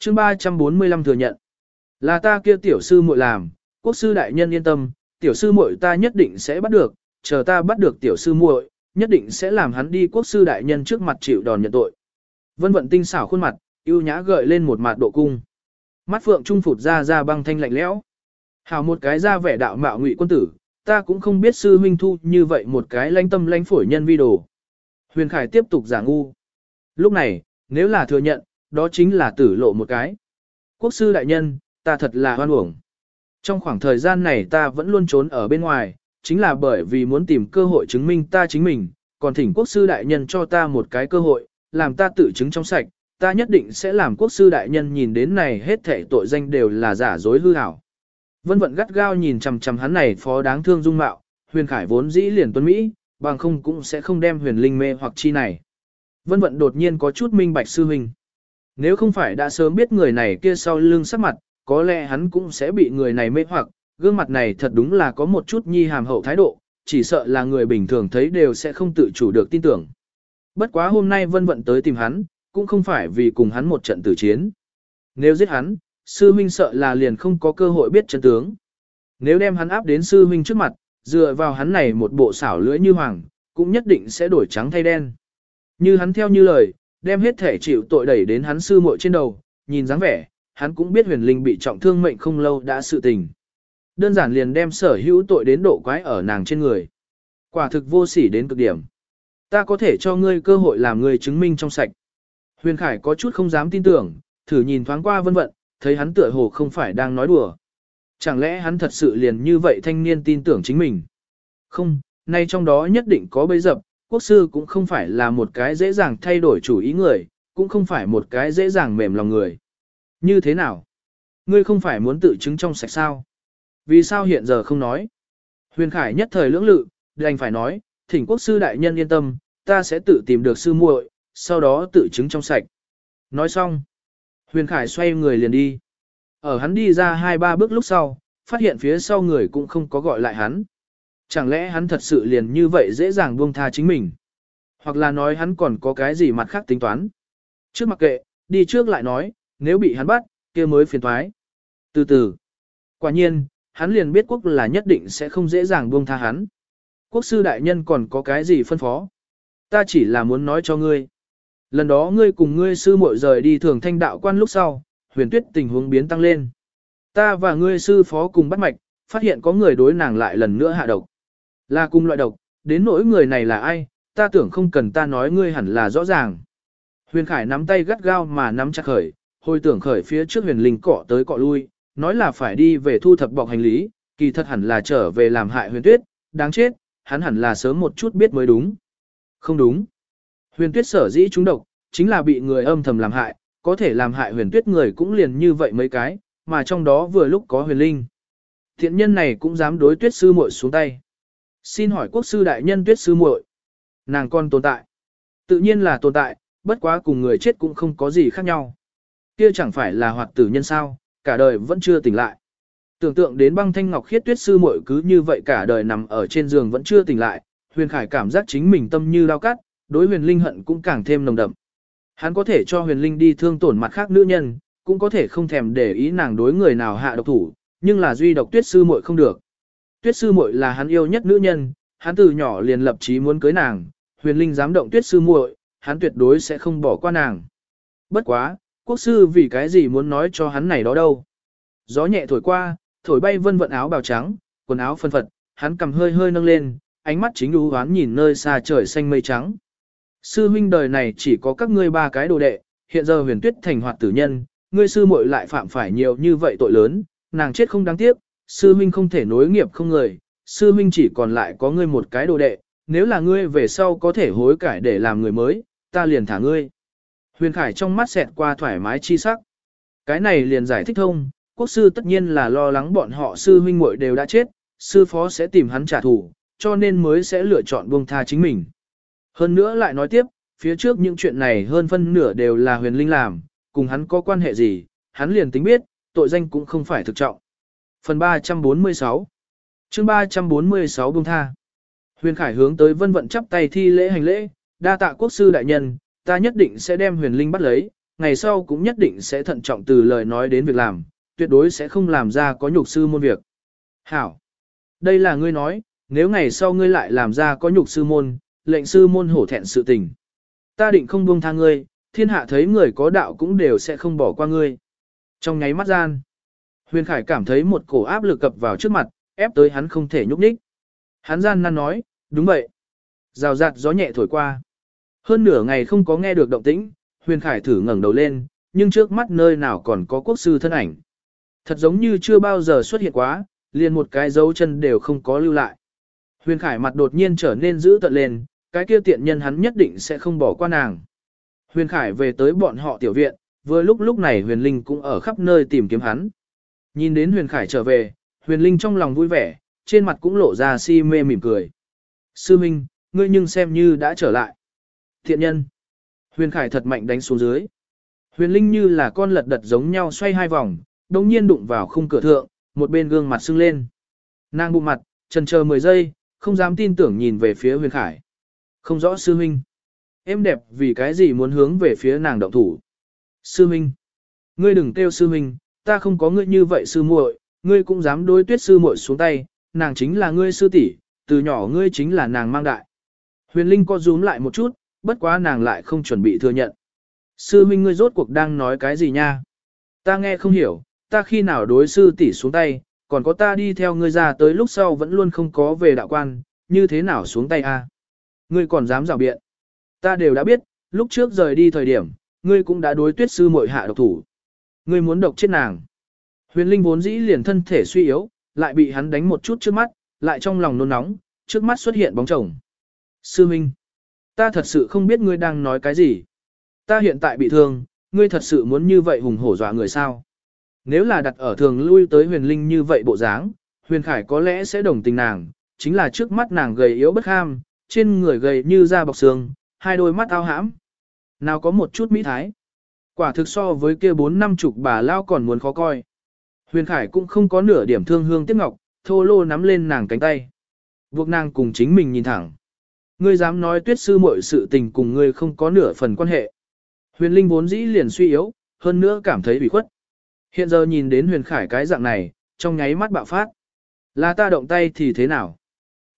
chương 345 thừa nhận. Là ta kia tiểu sư muội làm, quốc sư đại nhân yên tâm, tiểu sư muội ta nhất định sẽ bắt được, chờ ta bắt được tiểu sư muội, nhất định sẽ làm hắn đi quốc sư đại nhân trước mặt chịu đòn nhận tội. Vân vận tinh xảo khuôn mặt, yêu nhã gợi lên một mặt độ cung. Mắt phượng trung phụt ra ra băng thanh lạnh lẽo. Hào một cái ra vẻ đạo mạo ngụy quân tử, ta cũng không biết sư huynh thu như vậy một cái lãnh tâm lãnh phổi nhân vi đồ. Huyền Khải tiếp tục giả ngu. Lúc này, nếu là thừa nhận, đó chính là tử lộ một cái. Quốc sư đại nhân, ta thật là hoan uổng. Trong khoảng thời gian này ta vẫn luôn trốn ở bên ngoài, chính là bởi vì muốn tìm cơ hội chứng minh ta chính mình, còn thỉnh quốc sư đại nhân cho ta một cái cơ hội, làm ta tự chứng trong sạch, ta nhất định sẽ làm quốc sư đại nhân nhìn đến này hết thể tội danh đều là giả dối hư hảo. Vân vận gắt gao nhìn chằm chằm hắn này phó đáng thương dung mạo, huyền khải vốn dĩ liền tuân Mỹ, bằng không cũng sẽ không đem huyền linh mê hoặc chi này. Vân vận đột nhiên có chút minh bạch sư huynh. Nếu không phải đã sớm biết người này kia sau lưng sắc mặt, có lẽ hắn cũng sẽ bị người này mê hoặc, gương mặt này thật đúng là có một chút nhi hàm hậu thái độ, chỉ sợ là người bình thường thấy đều sẽ không tự chủ được tin tưởng. Bất quá hôm nay vân vận tới tìm hắn, cũng không phải vì cùng hắn một trận tử chiến. Nếu giết hắn, sư huynh sợ là liền không có cơ hội biết chân tướng. Nếu đem hắn áp đến sư huynh trước mặt, dựa vào hắn này một bộ xảo lưỡi như hoàng, cũng nhất định sẽ đổi trắng thay đen. Như hắn theo như lời, đem hết thể chịu tội đẩy đến hắn sư muội trên đầu, nhìn dáng vẻ, hắn cũng biết huyền linh bị trọng thương mệnh không lâu đã sự tình. Đơn giản liền đem sở hữu tội đến độ quái ở nàng trên người. Quả thực vô sỉ đến cực điểm. Ta có thể cho ngươi cơ hội làm ngươi chứng minh trong sạch. Huyền Khải có chút không dám tin tưởng, thử nhìn thoáng qua vân vận, thấy hắn tựa hồ không phải đang nói đùa. Chẳng lẽ hắn thật sự liền như vậy thanh niên tin tưởng chính mình? Không, nay trong đó nhất định có bấy dập, quốc sư cũng không phải là một cái dễ dàng thay đổi chủ ý người, cũng không phải một cái dễ dàng mềm lòng người. Như thế nào? Ngươi không phải muốn tự chứng trong sạch sao? Vì sao hiện giờ không nói? Huyền Khải nhất thời lưỡng lự, đành phải nói, thỉnh quốc sư đại nhân yên tâm, ta sẽ tự tìm được sư muội, sau đó tự chứng trong sạch. Nói xong, Huyền Khải xoay người liền đi. Ở hắn đi ra hai ba bước lúc sau, phát hiện phía sau người cũng không có gọi lại hắn. Chẳng lẽ hắn thật sự liền như vậy dễ dàng buông tha chính mình? Hoặc là nói hắn còn có cái gì mặt khác tính toán? Trước mặc kệ, đi trước lại nói, nếu bị hắn bắt, kia mới phiền thoái. Từ từ, quả nhiên, hắn liền biết quốc là nhất định sẽ không dễ dàng buông tha hắn. Quốc sư đại nhân còn có cái gì phân phó? Ta chỉ là muốn nói cho ngươi. Lần đó ngươi cùng ngươi sư muội rời đi thường thanh đạo quan lúc sau, huyền tuyết tình huống biến tăng lên. Ta và ngươi sư phó cùng bắt mạch, phát hiện có người đối nàng lại lần nữa hạ độc. Là cùng loại độc, đến nỗi người này là ai, ta tưởng không cần ta nói ngươi hẳn là rõ ràng. Huyền Khải nắm tay gắt gao mà nắm chặt khởi, hồi tưởng khởi phía trước huyền linh cọ tới cọ lui, nói là phải đi về thu thập bọc hành lý, kỳ thật hẳn là trở về làm hại huyền tuyết, đáng chết, hắn hẳn là sớm một chút biết mới đúng. Không đúng. Huyền tuyết sở dĩ trúng độc, chính là bị người âm thầm làm hại, có thể làm hại huyền tuyết người cũng liền như vậy mấy cái, mà trong đó vừa lúc có huyền linh. Thiện nhân này cũng dám đối tuyết sư muội xuống tay. Xin hỏi quốc sư đại nhân tuyết sư muội, nàng con tồn tại. Tự nhiên là tồn tại, bất quá cùng người chết cũng không có gì khác nhau. Kia chẳng phải là hoạt tử nhân sao, cả đời vẫn chưa tỉnh lại. Tưởng tượng đến băng thanh ngọc khiết tuyết sư muội cứ như vậy cả đời nằm ở trên giường vẫn chưa tỉnh lại, huyền khải cảm giác chính mình tâm như lao cắt, đối huyền linh hận cũng càng thêm nồng đậm. Hắn có thể cho huyền linh đi thương tổn mặt khác nữ nhân, cũng có thể không thèm để ý nàng đối người nào hạ độc thủ, nhưng là duy độc tuyết sư muội không được. Tuyết sư muội là hắn yêu nhất nữ nhân, hắn từ nhỏ liền lập chí muốn cưới nàng, huyền linh dám động tuyết sư muội, hắn tuyệt đối sẽ không bỏ qua nàng. Bất quá, quốc sư vì cái gì muốn nói cho hắn này đó đâu. Gió nhẹ thổi qua, thổi bay vân vận áo bào trắng, quần áo phân phật, hắn cầm hơi hơi nâng lên, ánh mắt chính đú hoán nhìn nơi xa trời xanh mây trắng. Sư huynh đời này chỉ có các ngươi ba cái đồ đệ, hiện giờ huyền tuyết thành hoạt tử nhân, ngươi sư muội lại phạm phải nhiều như vậy tội lớn, nàng chết không đáng tiếc, sư huynh không thể nối nghiệp không người, sư huynh chỉ còn lại có ngươi một cái đồ đệ, nếu là ngươi về sau có thể hối cải để làm người mới, ta liền thả ngươi. Huyền Khải trong mắt xẹt qua thoải mái chi sắc. Cái này liền giải thích thông, quốc sư tất nhiên là lo lắng bọn họ sư huynh muội đều đã chết, sư phó sẽ tìm hắn trả thù, cho nên mới sẽ lựa chọn buông tha chính mình. Hơn nữa lại nói tiếp, phía trước những chuyện này hơn phân nửa đều là huyền linh làm, cùng hắn có quan hệ gì, hắn liền tính biết, tội danh cũng không phải thực trọng. Phần 346 chương 346 Bông tha Huyền Khải hướng tới vân vận chắp tay thi lễ hành lễ, đa tạ quốc sư đại nhân, ta nhất định sẽ đem huyền linh bắt lấy, ngày sau cũng nhất định sẽ thận trọng từ lời nói đến việc làm, tuyệt đối sẽ không làm ra có nhục sư môn việc. Hảo! Đây là ngươi nói, nếu ngày sau ngươi lại làm ra có nhục sư môn, lệnh sư môn hổ thẹn sự tình. Ta định không buông tha ngươi, thiên hạ thấy người có đạo cũng đều sẽ không bỏ qua ngươi. Trong nháy mắt gian, Huyền Khải cảm thấy một cổ áp lực cập vào trước mặt, ép tới hắn không thể nhúc nhích. Hắn gian nan nói, đúng vậy. Rào rạt gió nhẹ thổi qua. Hơn nửa ngày không có nghe được động tĩnh, Huyền Khải thử ngẩng đầu lên, nhưng trước mắt nơi nào còn có quốc sư thân ảnh. Thật giống như chưa bao giờ xuất hiện quá, liền một cái dấu chân đều không có lưu lại. Huyền Khải mặt đột nhiên trở nên dữ tợn lên, cái kia tiện nhân hắn nhất định sẽ không bỏ qua nàng. Huyền Khải về tới bọn họ tiểu viện, vừa lúc lúc này Huyền Linh cũng ở khắp nơi tìm kiếm hắn. Nhìn đến Huyền Khải trở về, Huyền Linh trong lòng vui vẻ, trên mặt cũng lộ ra si mê mỉm cười. Sư Minh, ngươi nhưng xem như đã trở lại. Thiện nhân. Huyền Khải thật mạnh đánh xuống dưới. Huyền Linh như là con lật đật giống nhau xoay hai vòng, đồng nhiên đụng vào khung cửa thượng, một bên gương mặt sưng lên. Nàng bụng mặt, trần chờ 10 giây, không dám tin tưởng nhìn về phía Huyền Khải. Không rõ sư huynh. Em đẹp vì cái gì muốn hướng về phía nàng động thủ. Sư huynh. Ngươi đừng kêu sư huynh, ta không có ngươi như vậy sư muội, ngươi cũng dám đối tuyết sư muội xuống tay, nàng chính là ngươi sư tỷ, từ nhỏ ngươi chính là nàng mang đại. Huyền Linh co rúm lại một chút, bất quá nàng lại không chuẩn bị thừa nhận. Sư huynh ngươi rốt cuộc đang nói cái gì nha? Ta nghe không hiểu, ta khi nào đối sư tỷ xuống tay, còn có ta đi theo ngươi ra tới lúc sau vẫn luôn không có về đạo quan, như thế nào xuống tay a? Ngươi còn dám rào biện. Ta đều đã biết, lúc trước rời đi thời điểm, ngươi cũng đã đối tuyết sư muội hạ độc thủ. Ngươi muốn độc chết nàng. Huyền Linh vốn dĩ liền thân thể suy yếu, lại bị hắn đánh một chút trước mắt, lại trong lòng nôn nóng, trước mắt xuất hiện bóng chồng. Sư Minh, ta thật sự không biết ngươi đang nói cái gì. Ta hiện tại bị thương, ngươi thật sự muốn như vậy hùng hổ dọa người sao? Nếu là đặt ở thường lui tới huyền linh như vậy bộ dáng, huyền khải có lẽ sẽ đồng tình nàng, chính là trước mắt nàng gầy yếu bất ham, trên người gầy như da bọc xương, hai đôi mắt ao hãm. Nào có một chút mỹ thái. Quả thực so với kia bốn năm chục bà lao còn muốn khó coi. Huyền Khải cũng không có nửa điểm thương hương tiếc ngọc, thô lô nắm lên nàng cánh tay. Buộc nàng cùng chính mình nhìn thẳng. Ngươi dám nói tuyết sư mọi sự tình cùng ngươi không có nửa phần quan hệ. Huyền Linh vốn dĩ liền suy yếu, hơn nữa cảm thấy bị khuất. Hiện giờ nhìn đến Huyền Khải cái dạng này, trong nháy mắt bạo phát. Là ta động tay thì thế nào?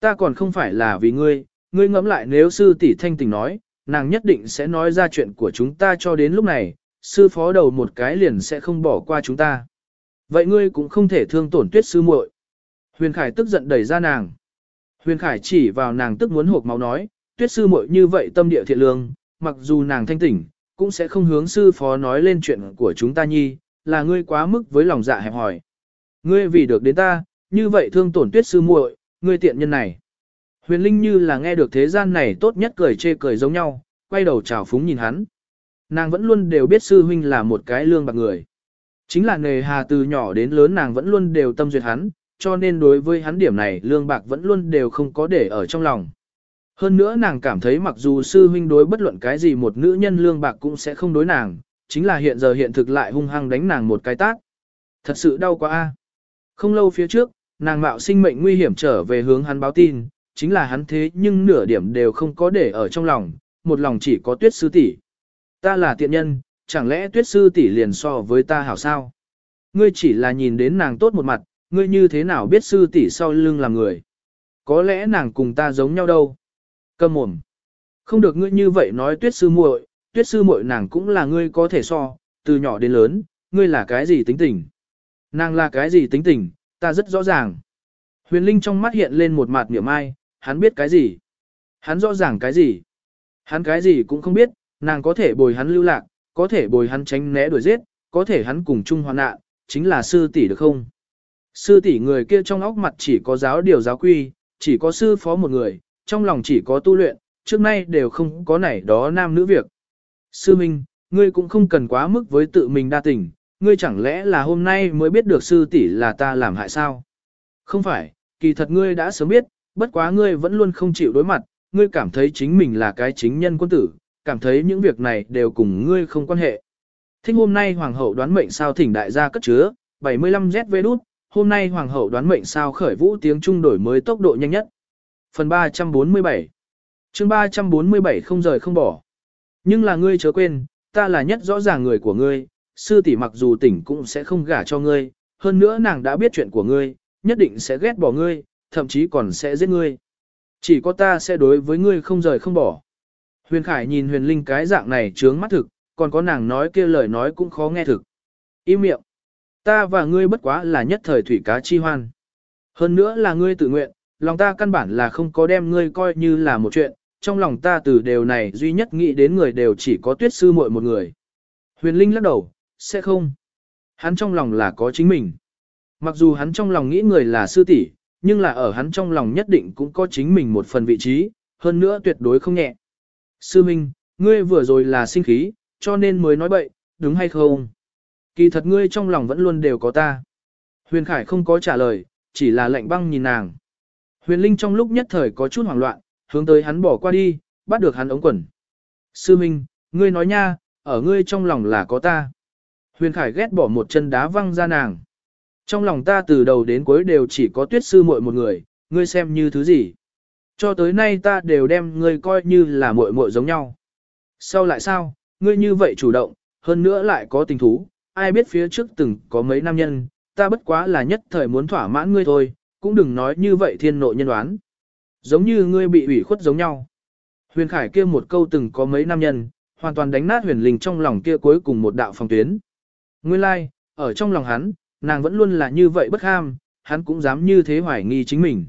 Ta còn không phải là vì ngươi, ngươi ngẫm lại nếu sư tỷ thanh tình nói, nàng nhất định sẽ nói ra chuyện của chúng ta cho đến lúc này, sư phó đầu một cái liền sẽ không bỏ qua chúng ta. Vậy ngươi cũng không thể thương tổn tuyết sư muội. Huyền Khải tức giận đẩy ra nàng. Huyền Khải chỉ vào nàng tức muốn hộp máu nói, tuyết sư muội như vậy tâm địa thiện lương, mặc dù nàng thanh tỉnh, cũng sẽ không hướng sư phó nói lên chuyện của chúng ta nhi, là ngươi quá mức với lòng dạ hẹp hỏi. Ngươi vì được đến ta, như vậy thương tổn tuyết sư muội, ngươi tiện nhân này. Huyền Linh như là nghe được thế gian này tốt nhất cười chê cười giống nhau, quay đầu chào phúng nhìn hắn. Nàng vẫn luôn đều biết sư huynh là một cái lương bạc người. Chính là nề hà từ nhỏ đến lớn nàng vẫn luôn đều tâm duyệt hắn, cho nên đối với hắn điểm này lương bạc vẫn luôn đều không có để ở trong lòng. Hơn nữa nàng cảm thấy mặc dù sư huynh đối bất luận cái gì một nữ nhân lương bạc cũng sẽ không đối nàng, chính là hiện giờ hiện thực lại hung hăng đánh nàng một cái tác. Thật sự đau quá a. Không lâu phía trước, nàng mạo sinh mệnh nguy hiểm trở về hướng hắn báo tin, chính là hắn thế nhưng nửa điểm đều không có để ở trong lòng, một lòng chỉ có tuyết sư tỷ. Ta là tiện nhân, chẳng lẽ tuyết sư tỷ liền so với ta hảo sao? Ngươi chỉ là nhìn đến nàng tốt một mặt, ngươi như thế nào biết sư tỷ sau lưng là người? Có lẽ nàng cùng ta giống nhau đâu? Cầm mồm. Không được ngươi như vậy nói tuyết sư muội, tuyết sư muội nàng cũng là ngươi có thể so, từ nhỏ đến lớn, ngươi là cái gì tính tình? Nàng là cái gì tính tình, ta rất rõ ràng. Huyền Linh trong mắt hiện lên một mặt niệm ai, hắn biết cái gì? Hắn rõ ràng cái gì? Hắn cái gì cũng không biết, nàng có thể bồi hắn lưu lạc, có thể bồi hắn tránh né đuổi giết, có thể hắn cùng chung hoạn nạn, chính là sư tỷ được không? Sư tỷ người kia trong óc mặt chỉ có giáo điều giáo quy, chỉ có sư phó một người, trong lòng chỉ có tu luyện, trước nay đều không có nảy đó nam nữ việc. Sư Minh, ngươi cũng không cần quá mức với tự mình đa tình, ngươi chẳng lẽ là hôm nay mới biết được sư tỷ là ta làm hại sao? Không phải, kỳ thật ngươi đã sớm biết, bất quá ngươi vẫn luôn không chịu đối mặt, ngươi cảm thấy chính mình là cái chính nhân quân tử, cảm thấy những việc này đều cùng ngươi không quan hệ. Thích hôm nay hoàng hậu đoán mệnh sao thỉnh đại gia cất chứa, 75 ZV đút, hôm nay hoàng hậu đoán mệnh sao khởi vũ tiếng trung đổi mới tốc độ nhanh nhất. Phần 347 chương 347 không rời không bỏ. Nhưng là ngươi chớ quên, ta là nhất rõ ràng người của ngươi, sư tỷ mặc dù tỉnh cũng sẽ không gả cho ngươi, hơn nữa nàng đã biết chuyện của ngươi, nhất định sẽ ghét bỏ ngươi, thậm chí còn sẽ giết ngươi. Chỉ có ta sẽ đối với ngươi không rời không bỏ. Huyền Khải nhìn huyền linh cái dạng này trướng mắt thực, còn có nàng nói kia lời nói cũng khó nghe thực. Im miệng. Ta và ngươi bất quá là nhất thời thủy cá chi hoan. Hơn nữa là ngươi tự nguyện, lòng ta căn bản là không có đem ngươi coi như là một chuyện, trong lòng ta từ đều này duy nhất nghĩ đến người đều chỉ có tuyết sư muội một người. Huyền Linh lắc đầu, sẽ không. Hắn trong lòng là có chính mình. Mặc dù hắn trong lòng nghĩ người là sư tỷ, nhưng là ở hắn trong lòng nhất định cũng có chính mình một phần vị trí, hơn nữa tuyệt đối không nhẹ. Sư Minh, ngươi vừa rồi là sinh khí, cho nên mới nói bậy, đúng hay không? Kỳ thật ngươi trong lòng vẫn luôn đều có ta. Huyền Khải không có trả lời, chỉ là lạnh băng nhìn nàng. Huyền Linh trong lúc nhất thời có chút hoảng loạn, hướng tới hắn bỏ qua đi, bắt được hắn ống quần. Sư Minh, ngươi nói nha, ở ngươi trong lòng là có ta. Huyền Khải ghét bỏ một chân đá văng ra nàng. Trong lòng ta từ đầu đến cuối đều chỉ có tuyết sư muội một người, ngươi xem như thứ gì. Cho tới nay ta đều đem ngươi coi như là muội muội giống nhau. Sau lại sao, ngươi như vậy chủ động, hơn nữa lại có tình thú, ai biết phía trước từng có mấy nam nhân, ta bất quá là nhất thời muốn thỏa mãn ngươi thôi, cũng đừng nói như vậy thiên nội nhân đoán. Giống như ngươi bị ủy khuất giống nhau. Huyền Khải kia một câu từng có mấy nam nhân, hoàn toàn đánh nát huyền linh trong lòng kia cuối cùng một đạo phòng tuyến. Nguyên lai, like, ở trong lòng hắn, nàng vẫn luôn là như vậy bất ham, hắn cũng dám như thế hoài nghi chính mình.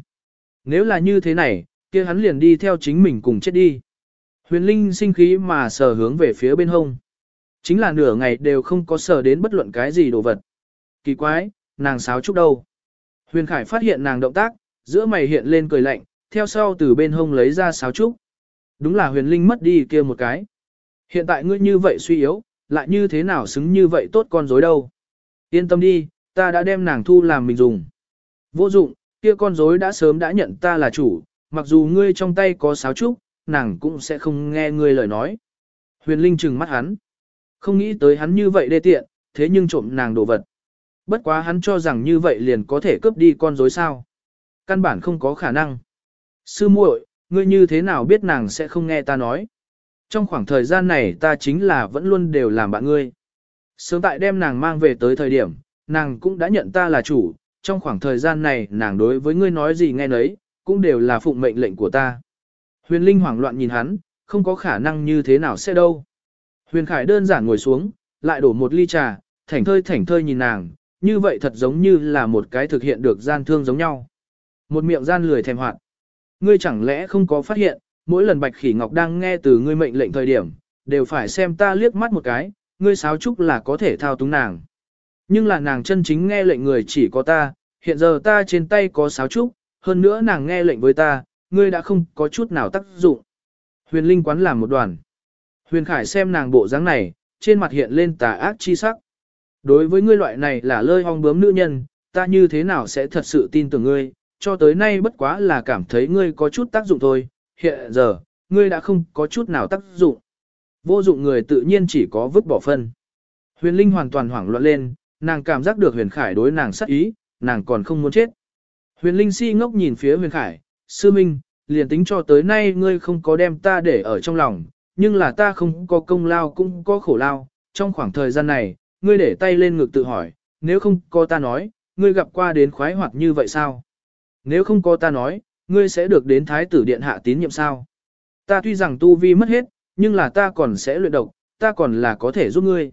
Nếu là như thế này, kia hắn liền đi theo chính mình cùng chết đi. Huyền Linh sinh khí mà sờ hướng về phía bên hông. Chính là nửa ngày đều không có sờ đến bất luận cái gì đồ vật. Kỳ quái, nàng sáo trúc đâu. Huyền Khải phát hiện nàng động tác, giữa mày hiện lên cười lạnh, theo sau từ bên hông lấy ra sáo trúc. Đúng là huyền linh mất đi kia một cái. Hiện tại ngươi như vậy suy yếu, lại như thế nào xứng như vậy tốt con rối đâu. Yên tâm đi, ta đã đem nàng thu làm mình dùng. Vô dụng, kia con rối đã sớm đã nhận ta là chủ, mặc dù ngươi trong tay có sáo trúc, nàng cũng sẽ không nghe ngươi lời nói. Huyền Linh trừng mắt hắn. Không nghĩ tới hắn như vậy đê tiện, thế nhưng trộm nàng đồ vật. Bất quá hắn cho rằng như vậy liền có thể cướp đi con rối sao. Căn bản không có khả năng. Sư muội, ngươi như thế nào biết nàng sẽ không nghe ta nói. Trong khoảng thời gian này ta chính là vẫn luôn đều làm bạn ngươi. Sớm tại đem nàng mang về tới thời điểm, nàng cũng đã nhận ta là chủ, trong khoảng thời gian này nàng đối với ngươi nói gì nghe nấy, cũng đều là phụng mệnh lệnh của ta. Huyền Linh hoảng loạn nhìn hắn, không có khả năng như thế nào sẽ đâu. Huyền Khải đơn giản ngồi xuống, lại đổ một ly trà, thảnh thơi thảnh thơi nhìn nàng, như vậy thật giống như là một cái thực hiện được gian thương giống nhau. Một miệng gian lười thèm hoạt. Ngươi chẳng lẽ không có phát hiện, mỗi lần Bạch Khỉ Ngọc đang nghe từ ngươi mệnh lệnh thời điểm, đều phải xem ta liếc mắt một cái, ngươi sáo trúc là có thể thao túng nàng. Nhưng là nàng chân chính nghe lệnh người chỉ có ta, hiện giờ ta trên tay có sáo trúc, hơn nữa nàng nghe lệnh với ta, ngươi đã không có chút nào tác dụng. Huyền Linh quán làm một đoàn. Huyền Khải xem nàng bộ dáng này, trên mặt hiện lên tà ác chi sắc. Đối với ngươi loại này là lơi hong bướm nữ nhân, ta như thế nào sẽ thật sự tin tưởng ngươi, cho tới nay bất quá là cảm thấy ngươi có chút tác dụng thôi, hiện giờ, ngươi đã không có chút nào tác dụng. Vô dụng người tự nhiên chỉ có vứt bỏ phân. Huyền Linh hoàn toàn hoảng loạn lên, nàng cảm giác được huyền khải đối nàng sát ý, nàng còn không muốn chết. Huyền Linh si ngốc nhìn phía huyền khải, sư minh, liền tính cho tới nay ngươi không có đem ta để ở trong lòng, nhưng là ta không có công lao cũng có khổ lao, trong khoảng thời gian này, ngươi để tay lên ngực tự hỏi, nếu không có ta nói, ngươi gặp qua đến khoái hoạt như vậy sao? Nếu không có ta nói, ngươi sẽ được đến thái tử điện hạ tín nhiệm sao? Ta tuy rằng tu vi mất hết, nhưng là ta còn sẽ luyện độc, ta còn là có thể giúp ngươi.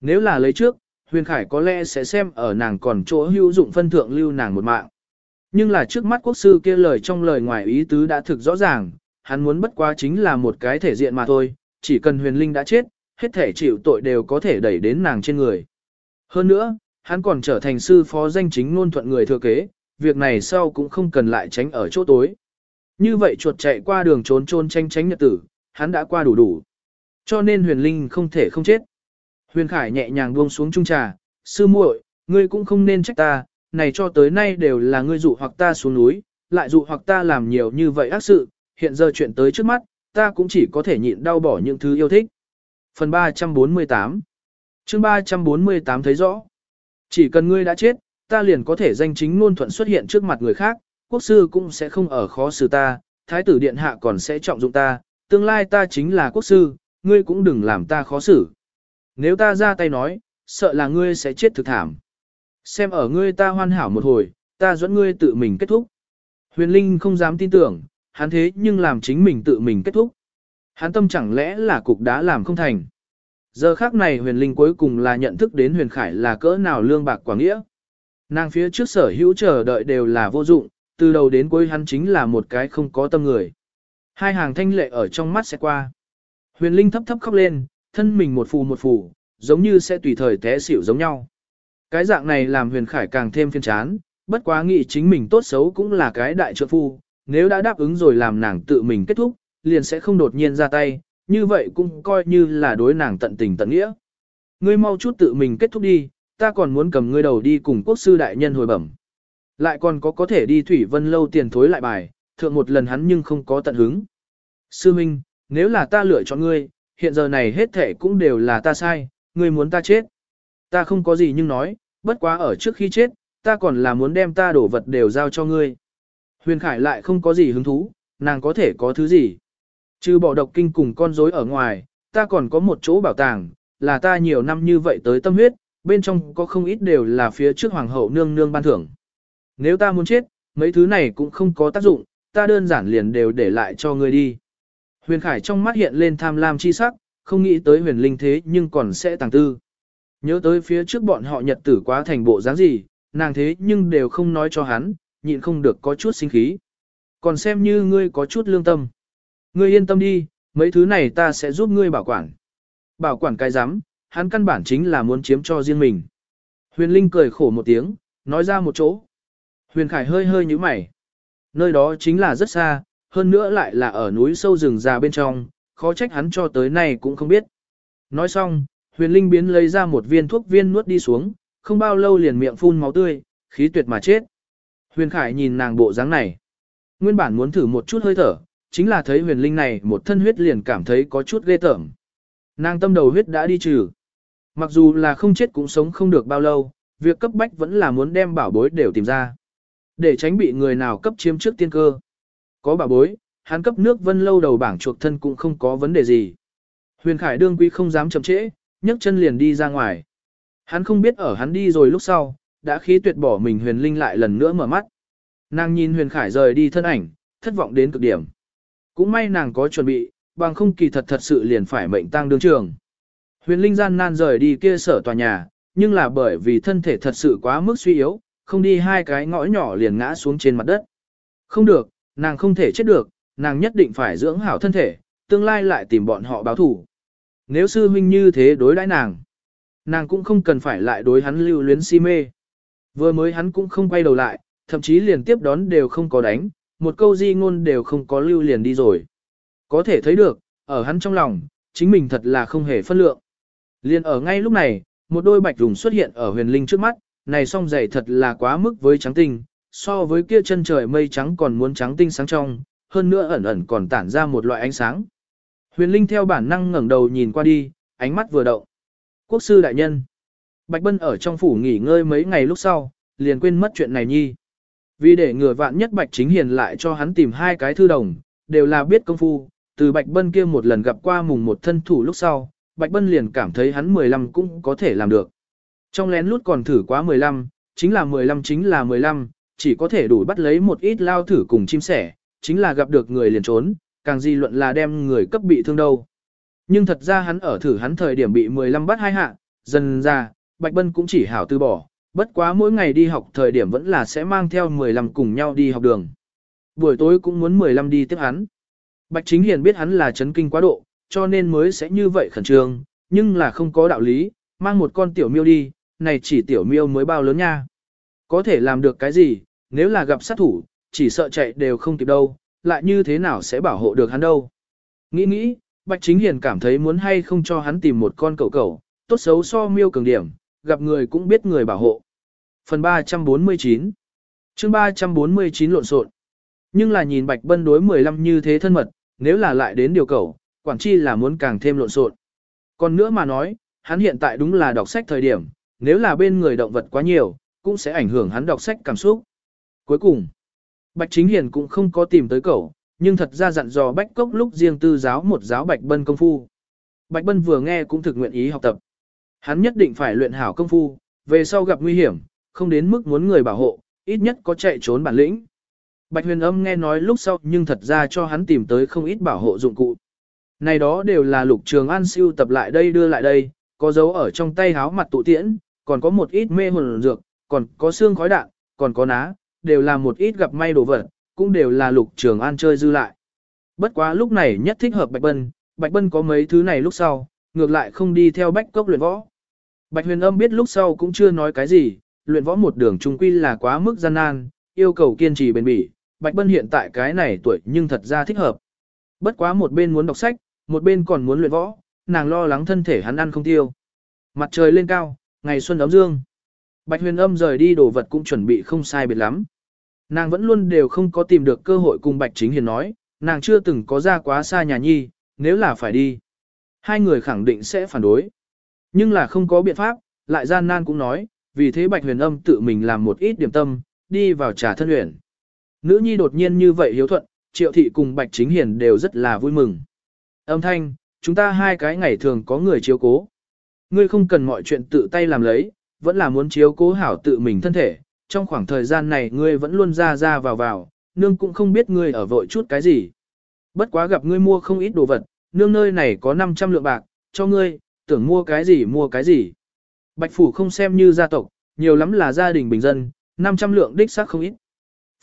Nếu là lấy trước, Huyền Khải có lẽ sẽ xem ở nàng còn chỗ hữu dụng phân thượng lưu nàng một mạng. Nhưng là trước mắt quốc sư kia lời trong lời ngoài ý tứ đã thực rõ ràng, hắn muốn bất quá chính là một cái thể diện mà thôi, chỉ cần huyền linh đã chết, hết thể chịu tội đều có thể đẩy đến nàng trên người. Hơn nữa, hắn còn trở thành sư phó danh chính ngôn thuận người thừa kế, việc này sau cũng không cần lại tránh ở chỗ tối. Như vậy chuột chạy qua đường trốn trôn tranh tránh nhật tử, hắn đã qua đủ đủ. Cho nên huyền linh không thể không chết. Huyền Khải nhẹ nhàng buông xuống trung trà, sư muội, ngươi cũng không nên trách ta, này cho tới nay đều là ngươi dụ hoặc ta xuống núi, lại dụ hoặc ta làm nhiều như vậy ác sự, hiện giờ chuyện tới trước mắt, ta cũng chỉ có thể nhịn đau bỏ những thứ yêu thích. Phần 348 chương 348 thấy rõ. Chỉ cần ngươi đã chết, ta liền có thể danh chính ngôn thuận xuất hiện trước mặt người khác, quốc sư cũng sẽ không ở khó xử ta, thái tử điện hạ còn sẽ trọng dụng ta, tương lai ta chính là quốc sư, ngươi cũng đừng làm ta khó xử. nếu ta ra tay nói, sợ là ngươi sẽ chết thực thảm. Xem ở ngươi ta hoàn hảo một hồi, ta dẫn ngươi tự mình kết thúc. Huyền Linh không dám tin tưởng, hắn thế nhưng làm chính mình tự mình kết thúc. Hắn tâm chẳng lẽ là cục đã làm không thành. Giờ khác này huyền linh cuối cùng là nhận thức đến huyền khải là cỡ nào lương bạc quả nghĩa. Nàng phía trước sở hữu chờ đợi đều là vô dụng, từ đầu đến cuối hắn chính là một cái không có tâm người. Hai hàng thanh lệ ở trong mắt sẽ qua. Huyền linh thấp thấp khóc lên, thân mình một phù một phù, giống như sẽ tùy thời té xỉu giống nhau. Cái dạng này làm huyền khải càng thêm phiên chán, bất quá nghĩ chính mình tốt xấu cũng là cái đại trợ phu, nếu đã đáp ứng rồi làm nàng tự mình kết thúc, liền sẽ không đột nhiên ra tay, như vậy cũng coi như là đối nàng tận tình tận nghĩa. Ngươi mau chút tự mình kết thúc đi, ta còn muốn cầm ngươi đầu đi cùng quốc sư đại nhân hồi bẩm. Lại còn có có thể đi thủy vân lâu tiền thối lại bài, thượng một lần hắn nhưng không có tận hứng. Sư Minh, nếu là ta lựa chọn ngươi, hiện giờ này hết thể cũng đều là ta sai, ngươi muốn ta chết. Ta không có gì nhưng nói, bất quá ở trước khi chết, ta còn là muốn đem ta đổ vật đều giao cho ngươi. Huyền Khải lại không có gì hứng thú, nàng có thể có thứ gì. Trừ bỏ độc kinh cùng con rối ở ngoài, ta còn có một chỗ bảo tàng, là ta nhiều năm như vậy tới tâm huyết, bên trong có không ít đều là phía trước hoàng hậu nương nương ban thưởng. Nếu ta muốn chết, mấy thứ này cũng không có tác dụng, ta đơn giản liền đều để lại cho ngươi đi. Huyền Khải trong mắt hiện lên tham lam chi sắc, không nghĩ tới huyền linh thế nhưng còn sẽ tàng tư. Nhớ tới phía trước bọn họ nhật tử quá thành bộ dáng gì, nàng thế nhưng đều không nói cho hắn, nhịn không được có chút sinh khí. Còn xem như ngươi có chút lương tâm. Ngươi yên tâm đi, mấy thứ này ta sẽ giúp ngươi bảo quản. Bảo quản cái giám hắn căn bản chính là muốn chiếm cho riêng mình. Huyền Linh cười khổ một tiếng, nói ra một chỗ. Huyền Khải hơi hơi như mày. Nơi đó chính là rất xa, hơn nữa lại là ở núi sâu rừng già bên trong, khó trách hắn cho tới nay cũng không biết. Nói xong, Huyền Linh biến lấy ra một viên thuốc viên nuốt đi xuống, không bao lâu liền miệng phun máu tươi, khí tuyệt mà chết. Huyền Khải nhìn nàng bộ dáng này. Nguyên bản muốn thử một chút hơi thở, chính là thấy huyền linh này một thân huyết liền cảm thấy có chút ghê tởm. Nàng tâm đầu huyết đã đi trừ. Mặc dù là không chết cũng sống không được bao lâu, việc cấp bách vẫn là muốn đem bảo bối đều tìm ra. Để tránh bị người nào cấp chiếm trước tiên cơ. Có bảo bối, hắn cấp nước vân lâu đầu bảng chuộc thân cũng không có vấn đề gì. Huyền Khải đương quý không dám chậm trễ, nhấc chân liền đi ra ngoài. Hắn không biết ở hắn đi rồi lúc sau, đã khí tuyệt bỏ mình huyền linh lại lần nữa mở mắt. Nàng nhìn huyền khải rời đi thân ảnh, thất vọng đến cực điểm. Cũng may nàng có chuẩn bị, bằng không kỳ thật thật sự liền phải mệnh tang đương trường. Huyền linh gian nan rời đi kia sở tòa nhà, nhưng là bởi vì thân thể thật sự quá mức suy yếu, không đi hai cái ngõ nhỏ liền ngã xuống trên mặt đất. Không được, nàng không thể chết được, nàng nhất định phải dưỡng hảo thân thể, tương lai lại tìm bọn họ báo thủ. Nếu sư huynh như thế đối đãi nàng, nàng cũng không cần phải lại đối hắn lưu luyến si mê. Vừa mới hắn cũng không quay đầu lại, thậm chí liền tiếp đón đều không có đánh, một câu di ngôn đều không có lưu liền đi rồi. Có thể thấy được, ở hắn trong lòng, chính mình thật là không hề phân lượng. Liền ở ngay lúc này, một đôi bạch rùng xuất hiện ở huyền linh trước mắt, này song dày thật là quá mức với trắng tinh, so với kia chân trời mây trắng còn muốn trắng tinh sáng trong, hơn nữa ẩn ẩn còn tản ra một loại ánh sáng. Huyền linh theo bản năng ngẩng đầu nhìn qua đi, ánh mắt vừa động. Quốc sư đại nhân. Bạch Bân ở trong phủ nghỉ ngơi mấy ngày lúc sau, liền quên mất chuyện này nhi. Vì để ngừa vạn nhất Bạch Chính Hiền lại cho hắn tìm hai cái thư đồng, đều là biết công phu, từ Bạch Bân kia một lần gặp qua mùng một thân thủ lúc sau, Bạch Bân liền cảm thấy hắn 15 cũng có thể làm được. Trong lén lút còn thử quá 15, chính là 15 chính là 15, chỉ có thể đủ bắt lấy một ít lao thử cùng chim sẻ, chính là gặp được người liền trốn, càng gì luận là đem người cấp bị thương đâu. Nhưng thật ra hắn ở thử hắn thời điểm bị 15 bắt hai hạ, dần ra, Bạch Bân cũng chỉ hảo từ bỏ, bất quá mỗi ngày đi học thời điểm vẫn là sẽ mang theo 15 cùng nhau đi học đường. Buổi tối cũng muốn 15 đi tiếp hắn. Bạch Chính Hiền biết hắn là chấn kinh quá độ, cho nên mới sẽ như vậy khẩn trương, nhưng là không có đạo lý, mang một con tiểu miêu đi, này chỉ tiểu miêu mới bao lớn nha. Có thể làm được cái gì, nếu là gặp sát thủ, chỉ sợ chạy đều không kịp đâu, lại như thế nào sẽ bảo hộ được hắn đâu. Nghĩ nghĩ, Bạch Chính Hiền cảm thấy muốn hay không cho hắn tìm một con cẩu cẩu, tốt xấu so miêu cường điểm, gặp người cũng biết người bảo hộ. Phần 349 chương 349 lộn xộn Nhưng là nhìn Bạch Bân đối 15 như thế thân mật, nếu là lại đến điều cậu, quản chi là muốn càng thêm lộn xộn. Còn nữa mà nói, hắn hiện tại đúng là đọc sách thời điểm, nếu là bên người động vật quá nhiều, cũng sẽ ảnh hưởng hắn đọc sách cảm xúc. Cuối cùng, Bạch Chính Hiền cũng không có tìm tới cậu, nhưng thật ra dặn dò Bách Cốc lúc riêng tư giáo một giáo Bạch Bân công phu. Bạch Bân vừa nghe cũng thực nguyện ý học tập. Hắn nhất định phải luyện hảo công phu, về sau gặp nguy hiểm, không đến mức muốn người bảo hộ, ít nhất có chạy trốn bản lĩnh. Bạch huyền âm nghe nói lúc sau nhưng thật ra cho hắn tìm tới không ít bảo hộ dụng cụ. Này đó đều là lục trường an siêu tập lại đây đưa lại đây, có dấu ở trong tay háo mặt tụ tiễn, còn có một ít mê hồn dược, còn có xương khói đạn, còn có ná, đều là một ít gặp may đồ vật, cũng đều là lục trường an chơi dư lại. Bất quá lúc này nhất thích hợp Bạch Bân, Bạch Bân có mấy thứ này lúc sau, ngược lại không đi theo bách cốc luyện võ. Bạch huyền âm biết lúc sau cũng chưa nói cái gì, luyện võ một đường trung quy là quá mức gian nan, yêu cầu kiên trì bền bỉ, Bạch Bân hiện tại cái này tuổi nhưng thật ra thích hợp. Bất quá một bên muốn đọc sách, một bên còn muốn luyện võ, nàng lo lắng thân thể hắn ăn không tiêu. Mặt trời lên cao, ngày xuân ấm dương. Bạch huyền âm rời đi đồ vật cũng chuẩn bị không sai biệt lắm. Nàng vẫn luôn đều không có tìm được cơ hội cùng Bạch Chính Hiền nói, nàng chưa từng có ra quá xa nhà nhi, nếu là phải đi. Hai người khẳng định sẽ phản đối. Nhưng là không có biện pháp, lại gian nan cũng nói, vì thế Bạch huyền âm tự mình làm một ít điểm tâm, đi vào trà thân huyền Nữ nhi đột nhiên như vậy hiếu thuận, triệu thị cùng Bạch Chính Hiền đều rất là vui mừng. Âm thanh, chúng ta hai cái ngày thường có người chiếu cố. Ngươi không cần mọi chuyện tự tay làm lấy, vẫn là muốn chiếu cố hảo tự mình thân thể. Trong khoảng thời gian này ngươi vẫn luôn ra ra vào vào, nương cũng không biết ngươi ở vội chút cái gì. Bất quá gặp ngươi mua không ít đồ vật, nương nơi này có 500 lượng bạc, cho ngươi, tưởng mua cái gì mua cái gì. Bạch phủ không xem như gia tộc, nhiều lắm là gia đình bình dân, 500 lượng đích xác không ít.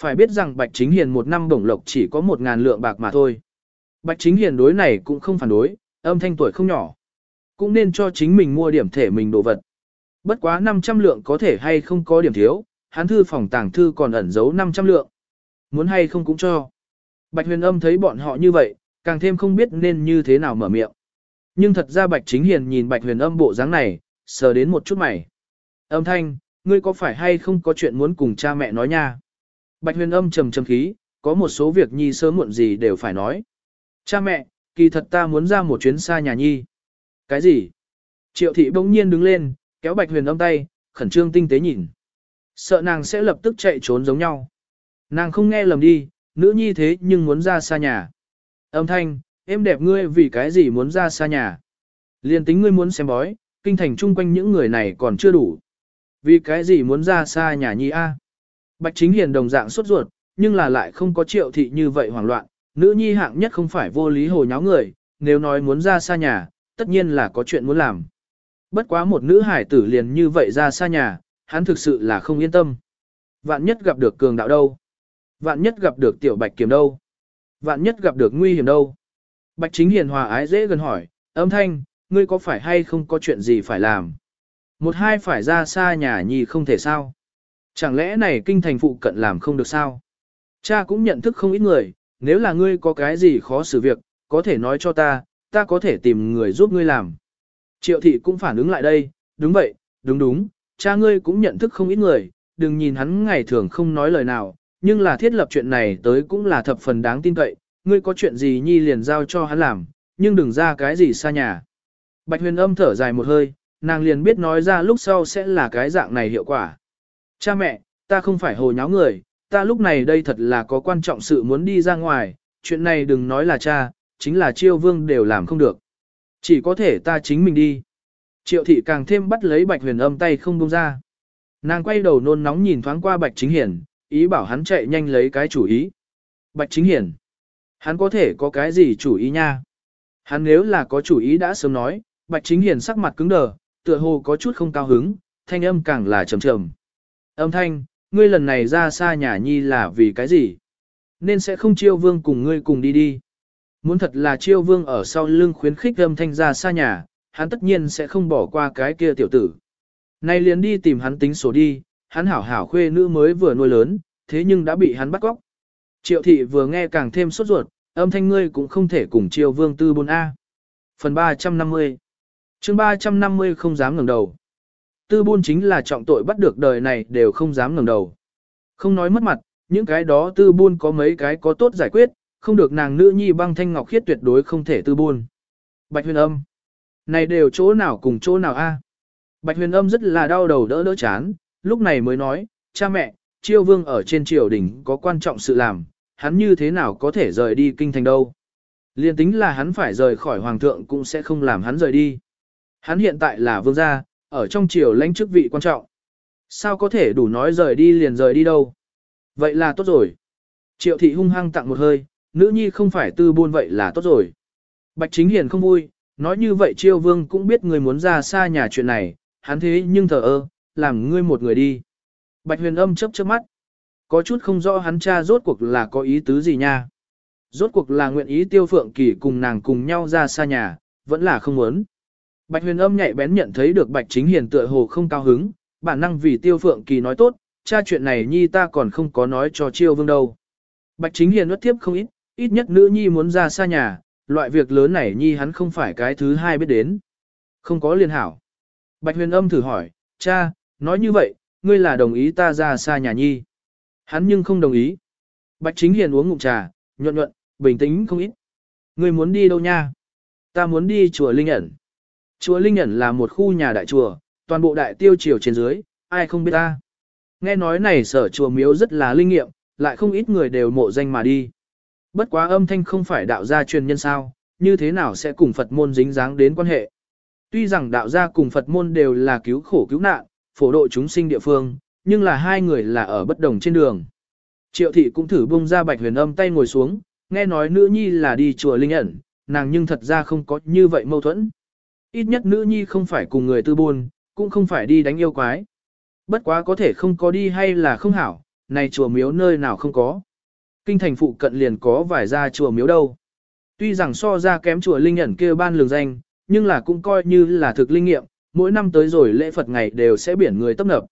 Phải biết rằng Bạch Chính Hiền một năm bổng lộc chỉ có 1.000 lượng bạc mà thôi. Bạch Chính Hiền đối này cũng không phản đối, âm thanh tuổi không nhỏ. Cũng nên cho chính mình mua điểm thể mình đồ vật. Bất quá 500 lượng có thể hay không có điểm thiếu, hắn thư phòng tàng thư còn ẩn giấu 500 lượng. Muốn hay không cũng cho. Bạch huyền âm thấy bọn họ như vậy, càng thêm không biết nên như thế nào mở miệng. Nhưng thật ra Bạch Chính Hiền nhìn Bạch huyền âm bộ dáng này, sờ đến một chút mày. Âm thanh, ngươi có phải hay không có chuyện muốn cùng cha mẹ nói nha? Bạch huyền âm trầm trầm khí, có một số việc nhi sớm muộn gì đều phải nói. Cha mẹ, kỳ thật ta muốn ra một chuyến xa nhà nhi. Cái gì? Triệu thị bỗng nhiên đứng lên, kéo bạch huyền âm tay, khẩn trương tinh tế nhìn. Sợ nàng sẽ lập tức chạy trốn giống nhau. Nàng không nghe lầm đi, nữ nhi thế nhưng muốn ra xa nhà. Âm thanh, em đẹp ngươi vì cái gì muốn ra xa nhà. Liên tính ngươi muốn xem bói, kinh thành chung quanh những người này còn chưa đủ. Vì cái gì muốn ra xa nhà nhi a? Bạch chính hiền đồng dạng sốt ruột, nhưng là lại không có triệu thị như vậy hoảng loạn, nữ nhi hạng nhất không phải vô lý hồ nháo người, nếu nói muốn ra xa nhà, tất nhiên là có chuyện muốn làm. Bất quá một nữ hải tử liền như vậy ra xa nhà, hắn thực sự là không yên tâm. Vạn nhất gặp được cường đạo đâu? Vạn nhất gặp được tiểu bạch kiểm đâu? Vạn nhất gặp được nguy hiểm đâu? Bạch chính hiền hòa ái dễ gần hỏi, âm thanh, ngươi có phải hay không có chuyện gì phải làm? Một hai phải ra xa nhà nhì không thể sao? Chẳng lẽ này kinh thành phụ cận làm không được sao? Cha cũng nhận thức không ít người, nếu là ngươi có cái gì khó xử việc, có thể nói cho ta, ta có thể tìm người giúp ngươi làm. Triệu thị cũng phản ứng lại đây, đúng vậy, đúng đúng, cha ngươi cũng nhận thức không ít người, đừng nhìn hắn ngày thường không nói lời nào, nhưng là thiết lập chuyện này tới cũng là thập phần đáng tin cậy, ngươi có chuyện gì nhi liền giao cho hắn làm, nhưng đừng ra cái gì xa nhà. Bạch huyền âm thở dài một hơi, nàng liền biết nói ra lúc sau sẽ là cái dạng này hiệu quả. Cha mẹ, ta không phải hồ nháo người, ta lúc này đây thật là có quan trọng sự muốn đi ra ngoài, chuyện này đừng nói là cha, chính là chiêu vương đều làm không được. Chỉ có thể ta chính mình đi. Triệu thị càng thêm bắt lấy bạch huyền âm tay không buông ra. Nàng quay đầu nôn nóng nhìn thoáng qua bạch chính hiển, ý bảo hắn chạy nhanh lấy cái chủ ý. Bạch chính hiển, hắn có thể có cái gì chủ ý nha? Hắn nếu là có chủ ý đã sớm nói, bạch chính hiển sắc mặt cứng đờ, tựa hồ có chút không cao hứng, thanh âm càng là trầm trầm. Âm thanh, ngươi lần này ra xa nhà nhi là vì cái gì? Nên sẽ không chiêu vương cùng ngươi cùng đi đi. Muốn thật là chiêu vương ở sau lưng khuyến khích âm thanh ra xa nhà, hắn tất nhiên sẽ không bỏ qua cái kia tiểu tử. Nay liền đi tìm hắn tính số đi, hắn hảo hảo khuê nữ mới vừa nuôi lớn, thế nhưng đã bị hắn bắt cóc. Triệu thị vừa nghe càng thêm sốt ruột, âm thanh ngươi cũng không thể cùng triều vương tư bôn A. Phần 350 chương 350 không dám ngẩng đầu. Tư buôn chính là trọng tội bắt được đời này đều không dám ngẩng đầu. Không nói mất mặt, những cái đó tư buôn có mấy cái có tốt giải quyết, không được nàng nữ nhi băng thanh ngọc khiết tuyệt đối không thể tư buôn. Bạch huyền âm. Này đều chỗ nào cùng chỗ nào a? Bạch huyền âm rất là đau đầu đỡ đỡ chán, lúc này mới nói, cha mẹ, chiêu vương ở trên triều đình có quan trọng sự làm, hắn như thế nào có thể rời đi kinh thành đâu. Liên tính là hắn phải rời khỏi hoàng thượng cũng sẽ không làm hắn rời đi. Hắn hiện tại là vương gia, ở trong triều lãnh chức vị quan trọng. Sao có thể đủ nói rời đi liền rời đi đâu? Vậy là tốt rồi. Triệu thị hung hăng tặng một hơi, nữ nhi không phải tư buôn vậy là tốt rồi. Bạch chính hiền không vui, nói như vậy chiêu vương cũng biết người muốn ra xa nhà chuyện này, hắn thế nhưng thờ ơ, làm ngươi một người đi. Bạch huyền âm chớp chớp mắt. Có chút không rõ hắn cha rốt cuộc là có ý tứ gì nha. Rốt cuộc là nguyện ý tiêu phượng kỳ cùng nàng cùng nhau ra xa nhà, vẫn là không muốn. Bạch huyền âm nhạy bén nhận thấy được bạch chính hiền tựa hồ không cao hứng, bản năng vì tiêu phượng kỳ nói tốt, cha chuyện này nhi ta còn không có nói cho chiêu vương đâu. Bạch chính hiền nuốt tiếp không ít, ít nhất nữ nhi muốn ra xa nhà, loại việc lớn này nhi hắn không phải cái thứ hai biết đến. Không có liên hảo. Bạch huyền âm thử hỏi, cha, nói như vậy, ngươi là đồng ý ta ra xa nhà nhi. Hắn nhưng không đồng ý. Bạch chính hiền uống ngụm trà, nhuận nhuận, bình tĩnh không ít. Ngươi muốn đi đâu nha? Ta muốn đi chùa Linh ẩn. Chùa Linh ẩn là một khu nhà đại chùa, toàn bộ đại tiêu triều trên dưới, ai không biết ta. Nghe nói này sở chùa miếu rất là linh nghiệm, lại không ít người đều mộ danh mà đi. Bất quá âm thanh không phải đạo gia truyền nhân sao, như thế nào sẽ cùng Phật môn dính dáng đến quan hệ. Tuy rằng đạo gia cùng Phật môn đều là cứu khổ cứu nạn, phổ độ chúng sinh địa phương, nhưng là hai người là ở bất đồng trên đường. Triệu thị cũng thử bung ra bạch huyền âm tay ngồi xuống, nghe nói nữ nhi là đi chùa linh ẩn, nàng nhưng thật ra không có như vậy mâu thuẫn. Ít nhất nữ nhi không phải cùng người tư buôn, cũng không phải đi đánh yêu quái. Bất quá có thể không có đi hay là không hảo, này chùa miếu nơi nào không có. Kinh thành phụ cận liền có vài gia chùa miếu đâu. Tuy rằng so ra kém chùa linh ẩn kia ban lường danh, nhưng là cũng coi như là thực linh nghiệm, mỗi năm tới rồi lễ Phật ngày đều sẽ biển người tấp nập.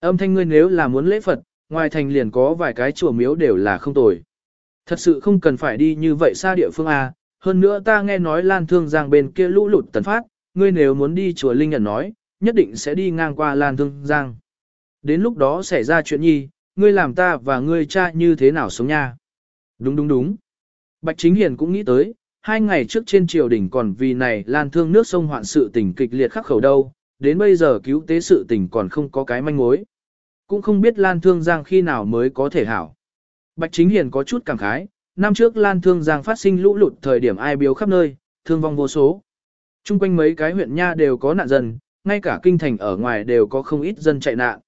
Âm thanh ngươi nếu là muốn lễ Phật, ngoài thành liền có vài cái chùa miếu đều là không tồi. Thật sự không cần phải đi như vậy xa địa phương A, hơn nữa ta nghe nói Lan Thương Giang bên kia lũ lụt tần phát, ngươi nếu muốn đi chùa Linh Nhận nói, nhất định sẽ đi ngang qua Lan Thương Giang. Đến lúc đó xảy ra chuyện nhi, ngươi làm ta và ngươi cha như thế nào sống nha. Đúng đúng đúng. Bạch Chính Hiền cũng nghĩ tới, hai ngày trước trên triều đình còn vì này Lan Thương nước sông hoạn sự tình kịch liệt khắc khẩu đâu, đến bây giờ cứu tế sự tình còn không có cái manh mối. Cũng không biết Lan Thương Giang khi nào mới có thể hảo. Bạch Chính Hiền có chút cảm khái, năm trước Lan Thương Giang phát sinh lũ lụt thời điểm ai biếu khắp nơi, thương vong vô số. Trung quanh mấy cái huyện nha đều có nạn dân, ngay cả kinh thành ở ngoài đều có không ít dân chạy nạn.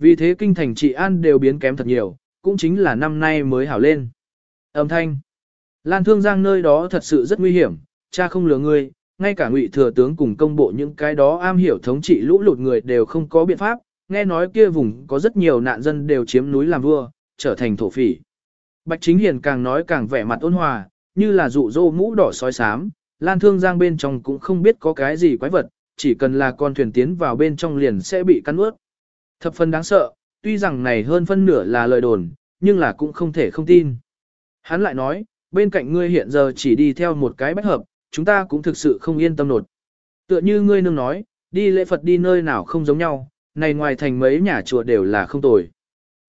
Vì thế kinh thành trị an đều biến kém thật nhiều, cũng chính là năm nay mới hảo lên. Âm thanh. Lan Thương Giang nơi đó thật sự rất nguy hiểm, cha không lừa ngươi, ngay cả ngụy thừa tướng cùng công bộ những cái đó am hiểu thống trị lũ lụt người đều không có biện pháp, nghe nói kia vùng có rất nhiều nạn dân đều chiếm núi làm vua, trở thành thổ phỉ. Bạch Chính Hiền càng nói càng vẻ mặt ôn hòa, như là dụ dỗ mũ đỏ sói xám, Lan Thương Giang bên trong cũng không biết có cái gì quái vật, chỉ cần là con thuyền tiến vào bên trong liền sẽ bị cắn ướt. Thập phần đáng sợ, tuy rằng này hơn phân nửa là lời đồn, nhưng là cũng không thể không tin. Hắn lại nói, bên cạnh ngươi hiện giờ chỉ đi theo một cái bách hợp, chúng ta cũng thực sự không yên tâm nột. Tựa như ngươi nương nói, đi lễ Phật đi nơi nào không giống nhau, này ngoài thành mấy nhà chùa đều là không tồi.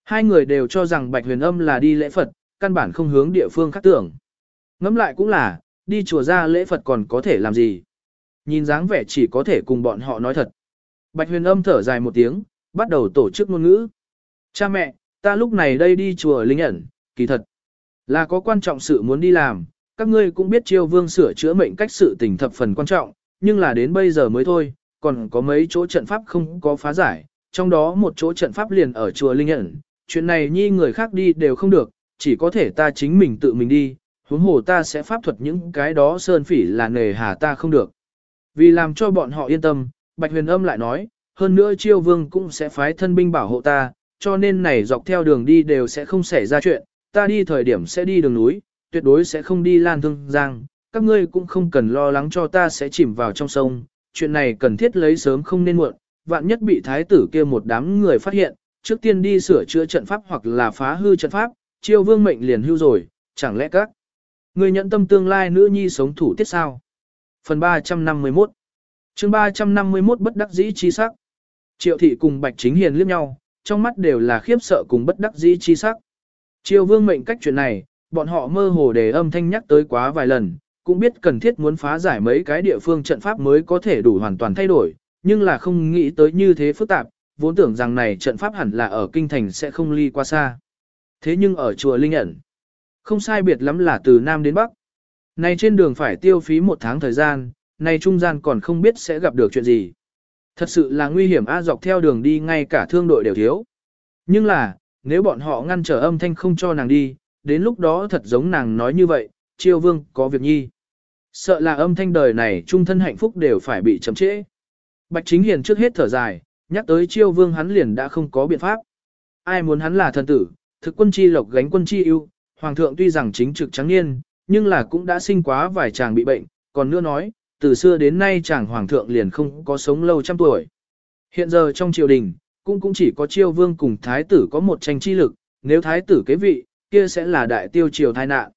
Hai người đều cho rằng Bạch Huyền Âm là đi lễ Phật, căn bản không hướng địa phương khác tưởng. Ngẫm lại cũng là, đi chùa ra lễ Phật còn có thể làm gì. Nhìn dáng vẻ chỉ có thể cùng bọn họ nói thật. Bạch Huyền Âm thở dài một tiếng, bắt đầu tổ chức ngôn ngữ. Cha mẹ, ta lúc này đây đi chùa Linh ẩn, kỳ thật. Là có quan trọng sự muốn đi làm, các ngươi cũng biết chiêu vương sửa chữa mệnh cách sự tình thập phần quan trọng, nhưng là đến bây giờ mới thôi, còn có mấy chỗ trận pháp không có phá giải, trong đó một chỗ trận pháp liền ở chùa Linh ẩn, chuyện này nhi người khác đi đều không được, chỉ có thể ta chính mình tự mình đi, huống hồ ta sẽ pháp thuật những cái đó sơn phỉ là nề hà ta không được. Vì làm cho bọn họ yên tâm, Bạch Huyền Âm lại nói, hơn nữa chiêu vương cũng sẽ phái thân binh bảo hộ ta, cho nên này dọc theo đường đi đều sẽ không xảy ra chuyện, ta đi thời điểm sẽ đi đường núi, tuyệt đối sẽ không đi lan thương giang, các ngươi cũng không cần lo lắng cho ta sẽ chìm vào trong sông, chuyện này cần thiết lấy sớm không nên muộn, vạn nhất bị thái tử kia một đám người phát hiện, trước tiên đi sửa chữa trận pháp hoặc là phá hư trận pháp, chiêu vương mệnh liền hưu rồi, chẳng lẽ các người nhận tâm tương lai nữ nhi sống thủ tiết sao? Phần 351 chương 351 bất đắc dĩ chi sắc Triệu thị cùng Bạch Chính Hiền liếc nhau, trong mắt đều là khiếp sợ cùng bất đắc dĩ chi sắc. Triều vương mệnh cách chuyện này, bọn họ mơ hồ để âm thanh nhắc tới quá vài lần, cũng biết cần thiết muốn phá giải mấy cái địa phương trận pháp mới có thể đủ hoàn toàn thay đổi, nhưng là không nghĩ tới như thế phức tạp, vốn tưởng rằng này trận pháp hẳn là ở kinh thành sẽ không ly qua xa. Thế nhưng ở chùa Linh ẩn, không sai biệt lắm là từ Nam đến Bắc. Này trên đường phải tiêu phí một tháng thời gian, này trung gian còn không biết sẽ gặp được chuyện gì. Thật sự là nguy hiểm A dọc theo đường đi ngay cả thương đội đều thiếu. Nhưng là, nếu bọn họ ngăn trở âm thanh không cho nàng đi, đến lúc đó thật giống nàng nói như vậy, chiêu vương có việc nhi. Sợ là âm thanh đời này trung thân hạnh phúc đều phải bị chậm trễ. Bạch Chính Hiền trước hết thở dài, nhắc tới chiêu vương hắn liền đã không có biện pháp. Ai muốn hắn là thần tử, thực quân chi lộc gánh quân chi ưu, hoàng thượng tuy rằng chính trực trắng niên, nhưng là cũng đã sinh quá vài chàng bị bệnh, còn nữa nói, từ xưa đến nay chàng hoàng thượng liền không có sống lâu trăm tuổi. Hiện giờ trong triều đình, cũng cũng chỉ có chiêu vương cùng thái tử có một tranh chi lực, nếu thái tử kế vị, kia sẽ là đại tiêu triều tai nạn.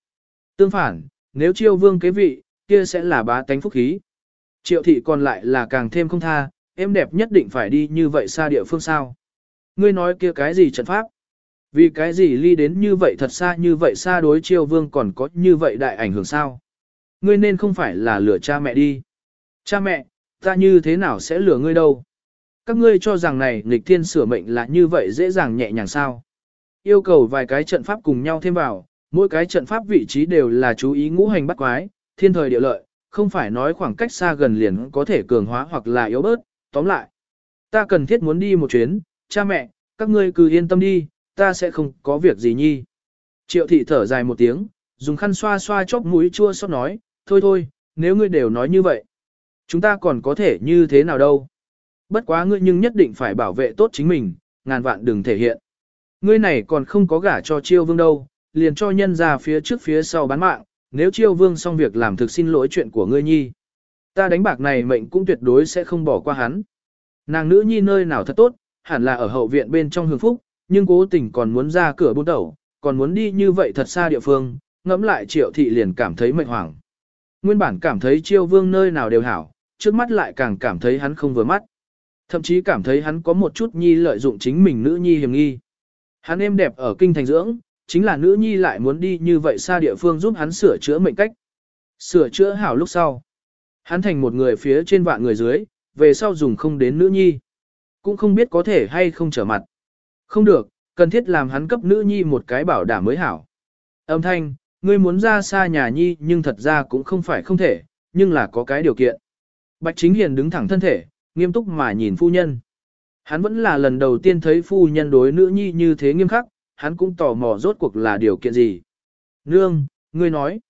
Tương phản, nếu chiêu vương kế vị, kia sẽ là bá tánh phúc khí. Triệu thị còn lại là càng thêm không tha, em đẹp nhất định phải đi như vậy xa địa phương sao. Ngươi nói kia cái gì trận pháp? Vì cái gì ly đến như vậy thật xa như vậy xa đối chiêu vương còn có như vậy đại ảnh hưởng sao? Ngươi nên không phải là lừa cha mẹ đi. Cha mẹ, ta như thế nào sẽ lừa ngươi đâu? Các ngươi cho rằng này nghịch thiên sửa mệnh là như vậy dễ dàng nhẹ nhàng sao? Yêu cầu vài cái trận pháp cùng nhau thêm vào, mỗi cái trận pháp vị trí đều là chú ý ngũ hành bắt quái, thiên thời địa lợi, không phải nói khoảng cách xa gần liền có thể cường hóa hoặc là yếu bớt, tóm lại. Ta cần thiết muốn đi một chuyến, cha mẹ, các ngươi cứ yên tâm đi, ta sẽ không có việc gì nhi. Triệu thị thở dài một tiếng, dùng khăn xoa xoa chóp mũi chua xót nói, thôi thôi, nếu ngươi đều nói như vậy, chúng ta còn có thể như thế nào đâu. Bất quá ngươi nhưng nhất định phải bảo vệ tốt chính mình, ngàn vạn đừng thể hiện. Ngươi này còn không có gả cho chiêu vương đâu, liền cho nhân ra phía trước phía sau bán mạng, nếu chiêu vương xong việc làm thực xin lỗi chuyện của ngươi nhi. Ta đánh bạc này mệnh cũng tuyệt đối sẽ không bỏ qua hắn. Nàng nữ nhi nơi nào thật tốt, hẳn là ở hậu viện bên trong hưởng phúc, nhưng cố tình còn muốn ra cửa buôn đầu, còn muốn đi như vậy thật xa địa phương, ngẫm lại triệu thị liền cảm thấy mệnh hoảng. Nguyên bản cảm thấy chiêu vương nơi nào đều hảo, trước mắt lại càng cảm thấy hắn không vừa mắt. Thậm chí cảm thấy hắn có một chút nhi lợi dụng chính mình nữ nhi hiểm nghi. Hắn êm đẹp ở kinh thành dưỡng, chính là nữ nhi lại muốn đi như vậy xa địa phương giúp hắn sửa chữa mệnh cách. Sửa chữa hảo lúc sau. Hắn thành một người phía trên vạn người dưới, về sau dùng không đến nữ nhi. Cũng không biết có thể hay không trở mặt. Không được, cần thiết làm hắn cấp nữ nhi một cái bảo đảm mới hảo. Âm thanh, ngươi muốn ra xa nhà nhi nhưng thật ra cũng không phải không thể, nhưng là có cái điều kiện. Bạch Chính Hiền đứng thẳng thân thể, nghiêm túc mà nhìn phu nhân. Hắn vẫn là lần đầu tiên thấy phu nhân đối nữ nhi như thế nghiêm khắc, hắn cũng tò mò rốt cuộc là điều kiện gì. Nương, ngươi nói.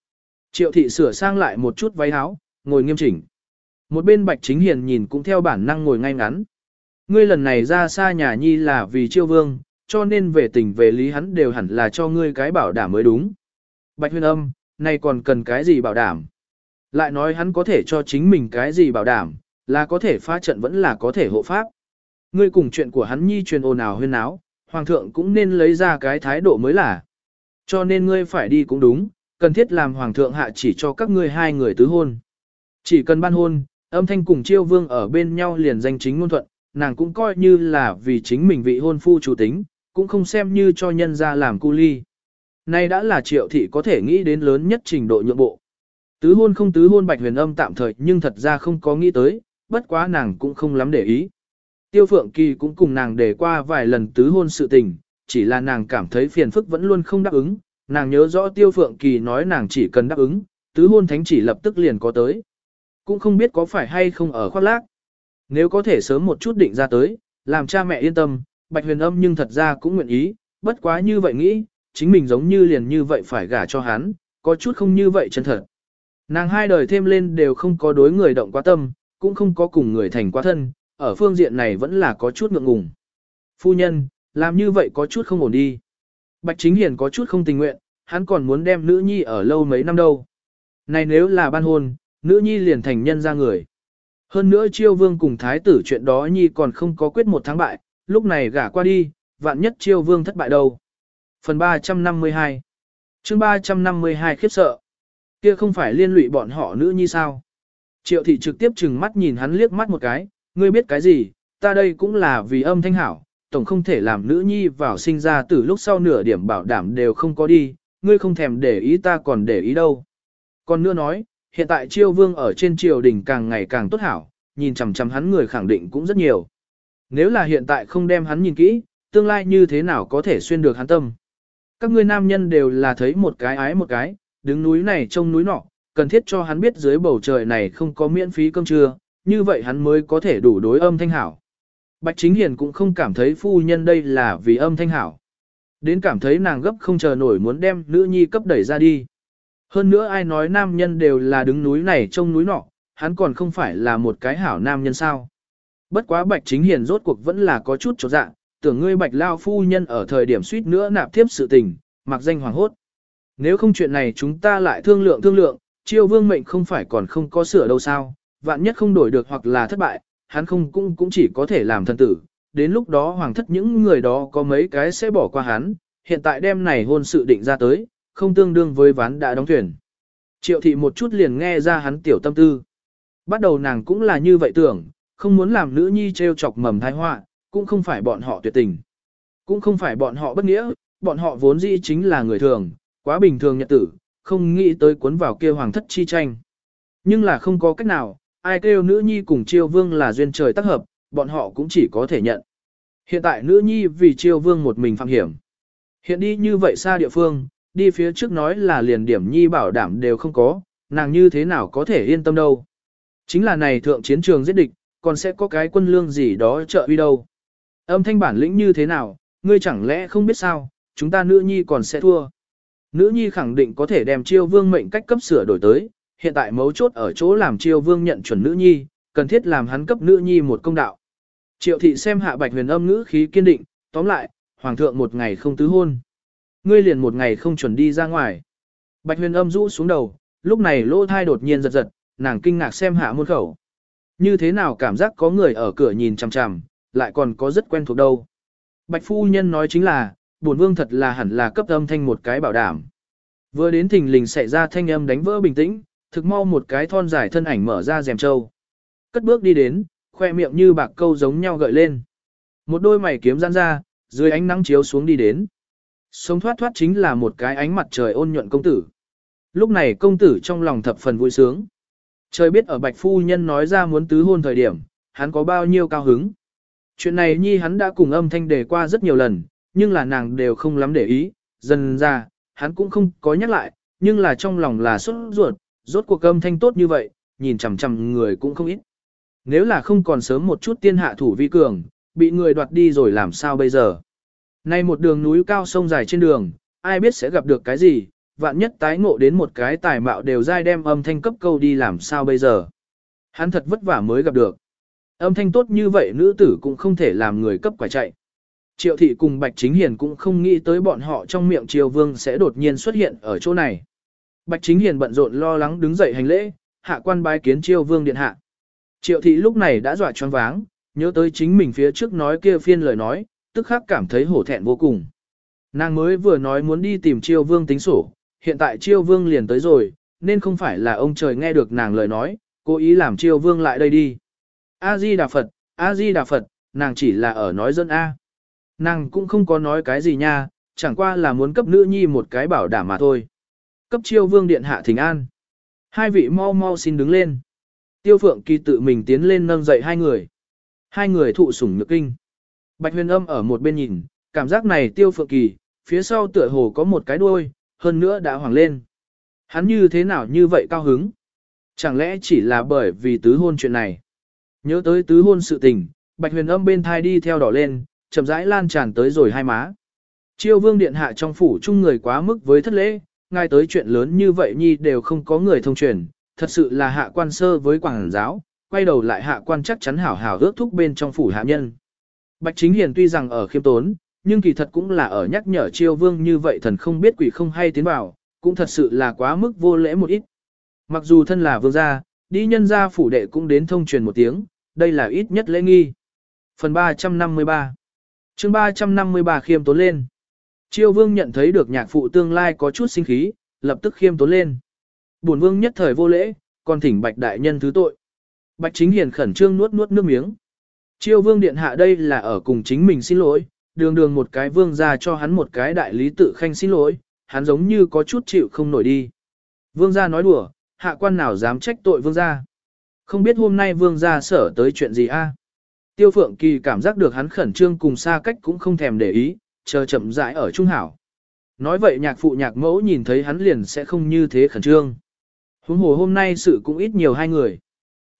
Triệu thị sửa sang lại một chút váy áo, ngồi nghiêm chỉnh. Một bên Bạch Chính Hiền nhìn cũng theo bản năng ngồi ngay ngắn. Ngươi lần này ra xa nhà nhi là vì chiêu vương, cho nên về tình về lý hắn đều hẳn là cho ngươi cái bảo đảm mới đúng. Bạch Huyên âm, này còn cần cái gì bảo đảm? Lại nói hắn có thể cho chính mình cái gì bảo đảm, là có thể phá trận vẫn là có thể hộ pháp. Ngươi cùng chuyện của hắn nhi truyền ồn ào huyên áo, hoàng thượng cũng nên lấy ra cái thái độ mới là. Cho nên ngươi phải đi cũng đúng, cần thiết làm hoàng thượng hạ chỉ cho các ngươi hai người tứ hôn. Chỉ cần ban hôn, âm thanh cùng chiêu vương ở bên nhau liền danh chính ngôn thuận, nàng cũng coi như là vì chính mình vị hôn phu chủ tính, cũng không xem như cho nhân ra làm cu ly. Nay đã là triệu thị có thể nghĩ đến lớn nhất trình độ nhượng bộ. Tứ hôn không tứ hôn bạch huyền âm tạm thời nhưng thật ra không có nghĩ tới, bất quá nàng cũng không lắm để ý. Tiêu Phượng Kỳ cũng cùng nàng để qua vài lần tứ hôn sự tình, chỉ là nàng cảm thấy phiền phức vẫn luôn không đáp ứng, nàng nhớ rõ Tiêu Phượng Kỳ nói nàng chỉ cần đáp ứng, tứ hôn thánh chỉ lập tức liền có tới. Cũng không biết có phải hay không ở khoác lác. Nếu có thể sớm một chút định ra tới, làm cha mẹ yên tâm, Bạch Huyền Âm nhưng thật ra cũng nguyện ý, bất quá như vậy nghĩ, chính mình giống như liền như vậy phải gả cho hắn, có chút không như vậy chân thật. Nàng hai đời thêm lên đều không có đối người động quá tâm, cũng không có cùng người thành quá thân, ở phương diện này vẫn là có chút ngượng ngùng. Phu nhân, làm như vậy có chút không ổn đi. Bạch Chính Hiền có chút không tình nguyện, hắn còn muốn đem nữ nhi ở lâu mấy năm đâu. Này nếu là ban hôn, nữ nhi liền thành nhân ra người. Hơn nữa chiêu vương cùng thái tử chuyện đó nhi còn không có quyết một tháng bại, lúc này gả qua đi, vạn nhất chiêu vương thất bại đâu. Phần 352 chương 352 khiếp sợ. Kia không phải liên lụy bọn họ nữ nhi sao? Triệu thị trực tiếp chừng mắt nhìn hắn liếc mắt một cái, ngươi biết cái gì, ta đây cũng là vì âm thanh hảo, tổng không thể làm nữ nhi vào sinh ra từ lúc sau nửa điểm bảo đảm đều không có đi, ngươi không thèm để ý ta còn để ý đâu. Còn nữa nói, hiện tại chiêu vương ở trên triều đình càng ngày càng tốt hảo, nhìn chằm chằm hắn người khẳng định cũng rất nhiều. Nếu là hiện tại không đem hắn nhìn kỹ, tương lai như thế nào có thể xuyên được hắn tâm. Các ngươi nam nhân đều là thấy một cái ái một cái, đứng núi này trông núi nọ, cần thiết cho hắn biết dưới bầu trời này không có miễn phí cơm trưa, như vậy hắn mới có thể đủ đối âm thanh hảo. Bạch Chính Hiền cũng không cảm thấy phu nhân đây là vì âm thanh hảo. Đến cảm thấy nàng gấp không chờ nổi muốn đem nữ nhi cấp đẩy ra đi. Hơn nữa ai nói nam nhân đều là đứng núi này trông núi nọ, hắn còn không phải là một cái hảo nam nhân sao. Bất quá Bạch Chính Hiền rốt cuộc vẫn là có chút chỗ dạ, tưởng ngươi Bạch Lao phu nhân ở thời điểm suýt nữa nạp tiếp sự tình, mặc danh hoàng hốt. Nếu không chuyện này chúng ta lại thương lượng thương lượng, chiêu vương mệnh không phải còn không có sửa đâu sao, vạn nhất không đổi được hoặc là thất bại, hắn không cũng cũng chỉ có thể làm thần tử, đến lúc đó hoàng thất những người đó có mấy cái sẽ bỏ qua hắn, hiện tại đêm này hôn sự định ra tới, không tương đương với ván đã đóng thuyền. Triệu thị một chút liền nghe ra hắn tiểu tâm tư. Bắt đầu nàng cũng là như vậy tưởng, không muốn làm nữ nhi trêu chọc mầm thai họa, cũng không phải bọn họ tuyệt tình. Cũng không phải bọn họ bất nghĩa, bọn họ vốn dĩ chính là người thường, quá bình thường nhật tử, không nghĩ tới cuốn vào kia hoàng thất chi tranh. Nhưng là không có cách nào, ai kêu nữ nhi cùng chiêu vương là duyên trời tác hợp, bọn họ cũng chỉ có thể nhận. Hiện tại nữ nhi vì chiêu vương một mình phạm hiểm. Hiện đi như vậy xa địa phương, đi phía trước nói là liền điểm nhi bảo đảm đều không có, nàng như thế nào có thể yên tâm đâu. Chính là này thượng chiến trường giết địch, còn sẽ có cái quân lương gì đó trợ uy đâu. Âm thanh bản lĩnh như thế nào, ngươi chẳng lẽ không biết sao, chúng ta nữ nhi còn sẽ thua. Nữ nhi khẳng định có thể đem chiêu vương mệnh cách cấp sửa đổi tới, hiện tại mấu chốt ở chỗ làm chiêu vương nhận chuẩn nữ nhi, cần thiết làm hắn cấp nữ nhi một công đạo. Triệu thị xem hạ bạch huyền âm ngữ khí kiên định, tóm lại, hoàng thượng một ngày không tứ hôn. Ngươi liền một ngày không chuẩn đi ra ngoài. Bạch huyền âm rũ xuống đầu, lúc này lỗ thai đột nhiên giật giật, nàng kinh ngạc xem hạ môn khẩu. Như thế nào cảm giác có người ở cửa nhìn chằm chằm, lại còn có rất quen thuộc đâu. Bạch phu nhân nói chính là, bổn vương thật là hẳn là cấp âm thanh một cái bảo đảm. Vừa đến thình lình xảy ra thanh âm đánh vỡ bình tĩnh, thực mau một cái thon dài thân ảnh mở ra rèm trâu. Cất bước đi đến, khoe miệng như bạc câu giống nhau gợi lên. Một đôi mày kiếm giãn ra, dưới ánh nắng chiếu xuống đi đến. Sống thoát thoát chính là một cái ánh mặt trời ôn nhuận công tử. Lúc này công tử trong lòng thập phần vui sướng. Trời biết ở bạch phu nhân nói ra muốn tứ hôn thời điểm, hắn có bao nhiêu cao hứng. Chuyện này nhi hắn đã cùng âm thanh đề qua rất nhiều lần, nhưng là nàng đều không lắm để ý, dần ra, hắn cũng không có nhắc lại, nhưng là trong lòng là xuất ruột, rốt cuộc âm thanh tốt như vậy, nhìn chằm chằm người cũng không ít. Nếu là không còn sớm một chút tiên hạ thủ vi cường, bị người đoạt đi rồi làm sao bây giờ? Nay một đường núi cao sông dài trên đường, ai biết sẽ gặp được cái gì, vạn nhất tái ngộ đến một cái tài mạo đều dai đem âm thanh cấp câu đi làm sao bây giờ. Hắn thật vất vả mới gặp được. Âm thanh tốt như vậy nữ tử cũng không thể làm người cấp quả chạy. Triệu thị cùng Bạch Chính Hiền cũng không nghĩ tới bọn họ trong miệng triều vương sẽ đột nhiên xuất hiện ở chỗ này. Bạch Chính Hiền bận rộn lo lắng đứng dậy hành lễ, hạ quan bái kiến triều vương điện hạ. Triệu thị lúc này đã dọa choáng váng, nhớ tới chính mình phía trước nói kia phiên lời nói, tức khắc cảm thấy hổ thẹn vô cùng. Nàng mới vừa nói muốn đi tìm triều vương tính sổ, hiện tại triều vương liền tới rồi, nên không phải là ông trời nghe được nàng lời nói, cố ý làm triều vương lại đây đi. A-di Đà Phật, A-di Đà Phật, nàng chỉ là ở nói dân A. Nàng cũng không có nói cái gì nha, chẳng qua là muốn cấp nữ nhi một cái bảo đảm mà thôi. Cấp chiêu vương điện hạ thỉnh an. Hai vị mau mau xin đứng lên. Tiêu phượng kỳ tự mình tiến lên nâng dậy hai người. Hai người thụ sủng nhược kinh. Bạch huyền âm ở một bên nhìn, cảm giác này tiêu phượng kỳ, phía sau tựa hồ có một cái đuôi, hơn nữa đã hoàng lên. Hắn như thế nào như vậy cao hứng? Chẳng lẽ chỉ là bởi vì tứ hôn chuyện này? Nhớ tới tứ hôn sự tình, bạch huyền âm bên thai đi theo đỏ lên, chậm rãi lan tràn tới rồi hai má. Chiêu vương điện hạ trong phủ chung người quá mức với thất lễ, ngay tới chuyện lớn như vậy nhi đều không có người thông truyền, thật sự là hạ quan sơ với quảng giáo, quay đầu lại hạ quan chắc chắn hảo hảo ước thúc bên trong phủ hạ nhân. Bạch Chính Hiền tuy rằng ở khiêm tốn, nhưng kỳ thật cũng là ở nhắc nhở chiêu vương như vậy thần không biết quỷ không hay tiến vào, cũng thật sự là quá mức vô lễ một ít. Mặc dù thân là vương gia, đi nhân gia phủ đệ cũng đến thông truyền một tiếng, đây là ít nhất lễ nghi. Phần 353 chương 353 khiêm tốn lên. Chiêu vương nhận thấy được nhạc phụ tương lai có chút sinh khí, lập tức khiêm tốn lên. Bổn vương nhất thời vô lễ, còn thỉnh bạch đại nhân thứ tội. Bạch chính hiền khẩn trương nuốt nuốt nước miếng. Chiêu vương điện hạ đây là ở cùng chính mình xin lỗi, đường đường một cái vương ra cho hắn một cái đại lý tự khanh xin lỗi, hắn giống như có chút chịu không nổi đi. Vương gia nói đùa, hạ quan nào dám trách tội vương gia. Không biết hôm nay vương gia sở tới chuyện gì a? Tiêu Phượng Kỳ cảm giác được hắn khẩn trương cùng xa cách cũng không thèm để ý, chờ chậm rãi ở trung hảo. Nói vậy nhạc phụ nhạc mẫu nhìn thấy hắn liền sẽ không như thế khẩn trương. Huống hồ hôm nay sự cũng ít nhiều hai người.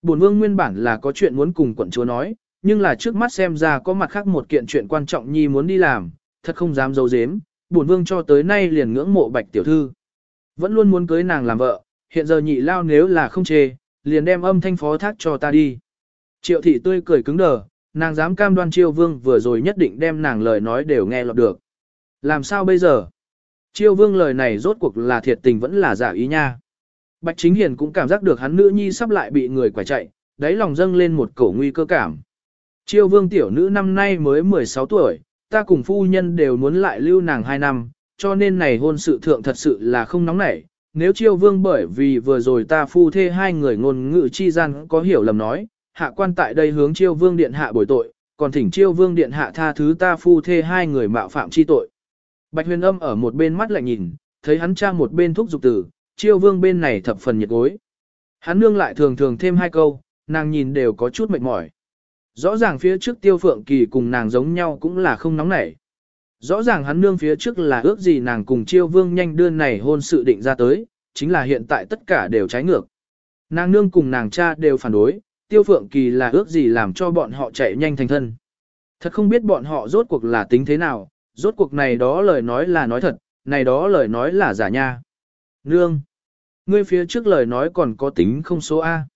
Bổn vương nguyên bản là có chuyện muốn cùng quận chúa nói, nhưng là trước mắt xem ra có mặt khác một kiện chuyện quan trọng nhi muốn đi làm, thật không dám giấu giếm, bổn vương cho tới nay liền ngưỡng mộ bạch tiểu thư. Vẫn luôn muốn cưới nàng làm vợ, hiện giờ nhị lao nếu là không chê, liền đem âm thanh phó thác cho ta đi. Triệu thị tươi cười cứng đờ, nàng dám cam đoan chiêu vương vừa rồi nhất định đem nàng lời nói đều nghe lọt được. Làm sao bây giờ? Chiêu vương lời này rốt cuộc là thiệt tình vẫn là giả ý nha. Bạch Chính Hiền cũng cảm giác được hắn nữ nhi sắp lại bị người quải chạy, đáy lòng dâng lên một cổ nguy cơ cảm. Chiêu vương tiểu nữ năm nay mới 16 tuổi, ta cùng phu nhân đều muốn lại lưu nàng 2 năm, cho nên này hôn sự thượng thật sự là không nóng nảy. Nếu chiêu vương bởi vì vừa rồi ta phu thê hai người ngôn ngữ chi gian có hiểu lầm nói, hạ quan tại đây hướng chiêu vương điện hạ bồi tội, còn thỉnh chiêu vương điện hạ tha thứ ta phu thê hai người mạo phạm chi tội. Bạch huyền âm ở một bên mắt lại nhìn, thấy hắn cha một bên thúc dục tử, chiêu vương bên này thập phần nhiệt gối. Hắn nương lại thường thường thêm hai câu, nàng nhìn đều có chút mệt mỏi. Rõ ràng phía trước tiêu phượng kỳ cùng nàng giống nhau cũng là không nóng nảy. Rõ ràng hắn nương phía trước là ước gì nàng cùng chiêu vương nhanh đưa này hôn sự định ra tới, chính là hiện tại tất cả đều trái ngược. Nàng nương cùng nàng cha đều phản đối, tiêu phượng kỳ là ước gì làm cho bọn họ chạy nhanh thành thân. Thật không biết bọn họ rốt cuộc là tính thế nào, rốt cuộc này đó lời nói là nói thật, này đó lời nói là giả nha. Nương! Ngươi phía trước lời nói còn có tính không số A.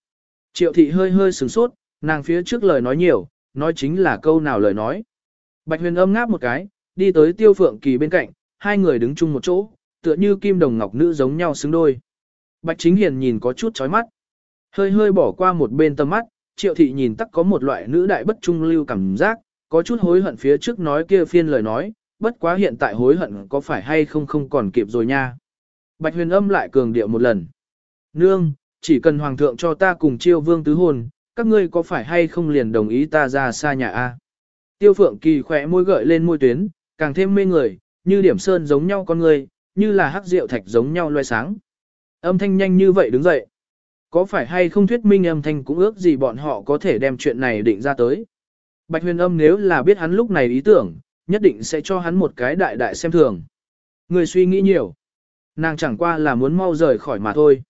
Triệu thị hơi hơi sửng sốt, nàng phía trước lời nói nhiều, nói chính là câu nào lời nói. Bạch huyền âm ngáp một cái, đi tới tiêu phượng kỳ bên cạnh, hai người đứng chung một chỗ, tựa như kim đồng ngọc nữ giống nhau xứng đôi. Bạch chính hiền nhìn có chút chói mắt. Hơi hơi bỏ qua một bên tầm mắt, triệu thị nhìn tắc có một loại nữ đại bất trung lưu cảm giác, có chút hối hận phía trước nói kia phiên lời nói, bất quá hiện tại hối hận có phải hay không không còn kịp rồi nha. Bạch huyền âm lại cường điệu một lần. Nương, chỉ cần hoàng thượng cho ta cùng chiêu vương tứ hồn, các ngươi có phải hay không liền đồng ý ta ra xa nhà a? Tiêu phượng kỳ khỏe môi gợi lên môi tuyến, càng thêm mê người, như điểm sơn giống nhau con người, như là hắc rượu thạch giống nhau loe sáng. Âm thanh nhanh như vậy đứng dậy. Có phải hay không thuyết minh âm thanh cũng ước gì bọn họ có thể đem chuyện này định ra tới. Bạch huyền âm nếu là biết hắn lúc này ý tưởng, nhất định sẽ cho hắn một cái đại đại xem thường. Người suy nghĩ nhiều. Nàng chẳng qua là muốn mau rời khỏi mà thôi.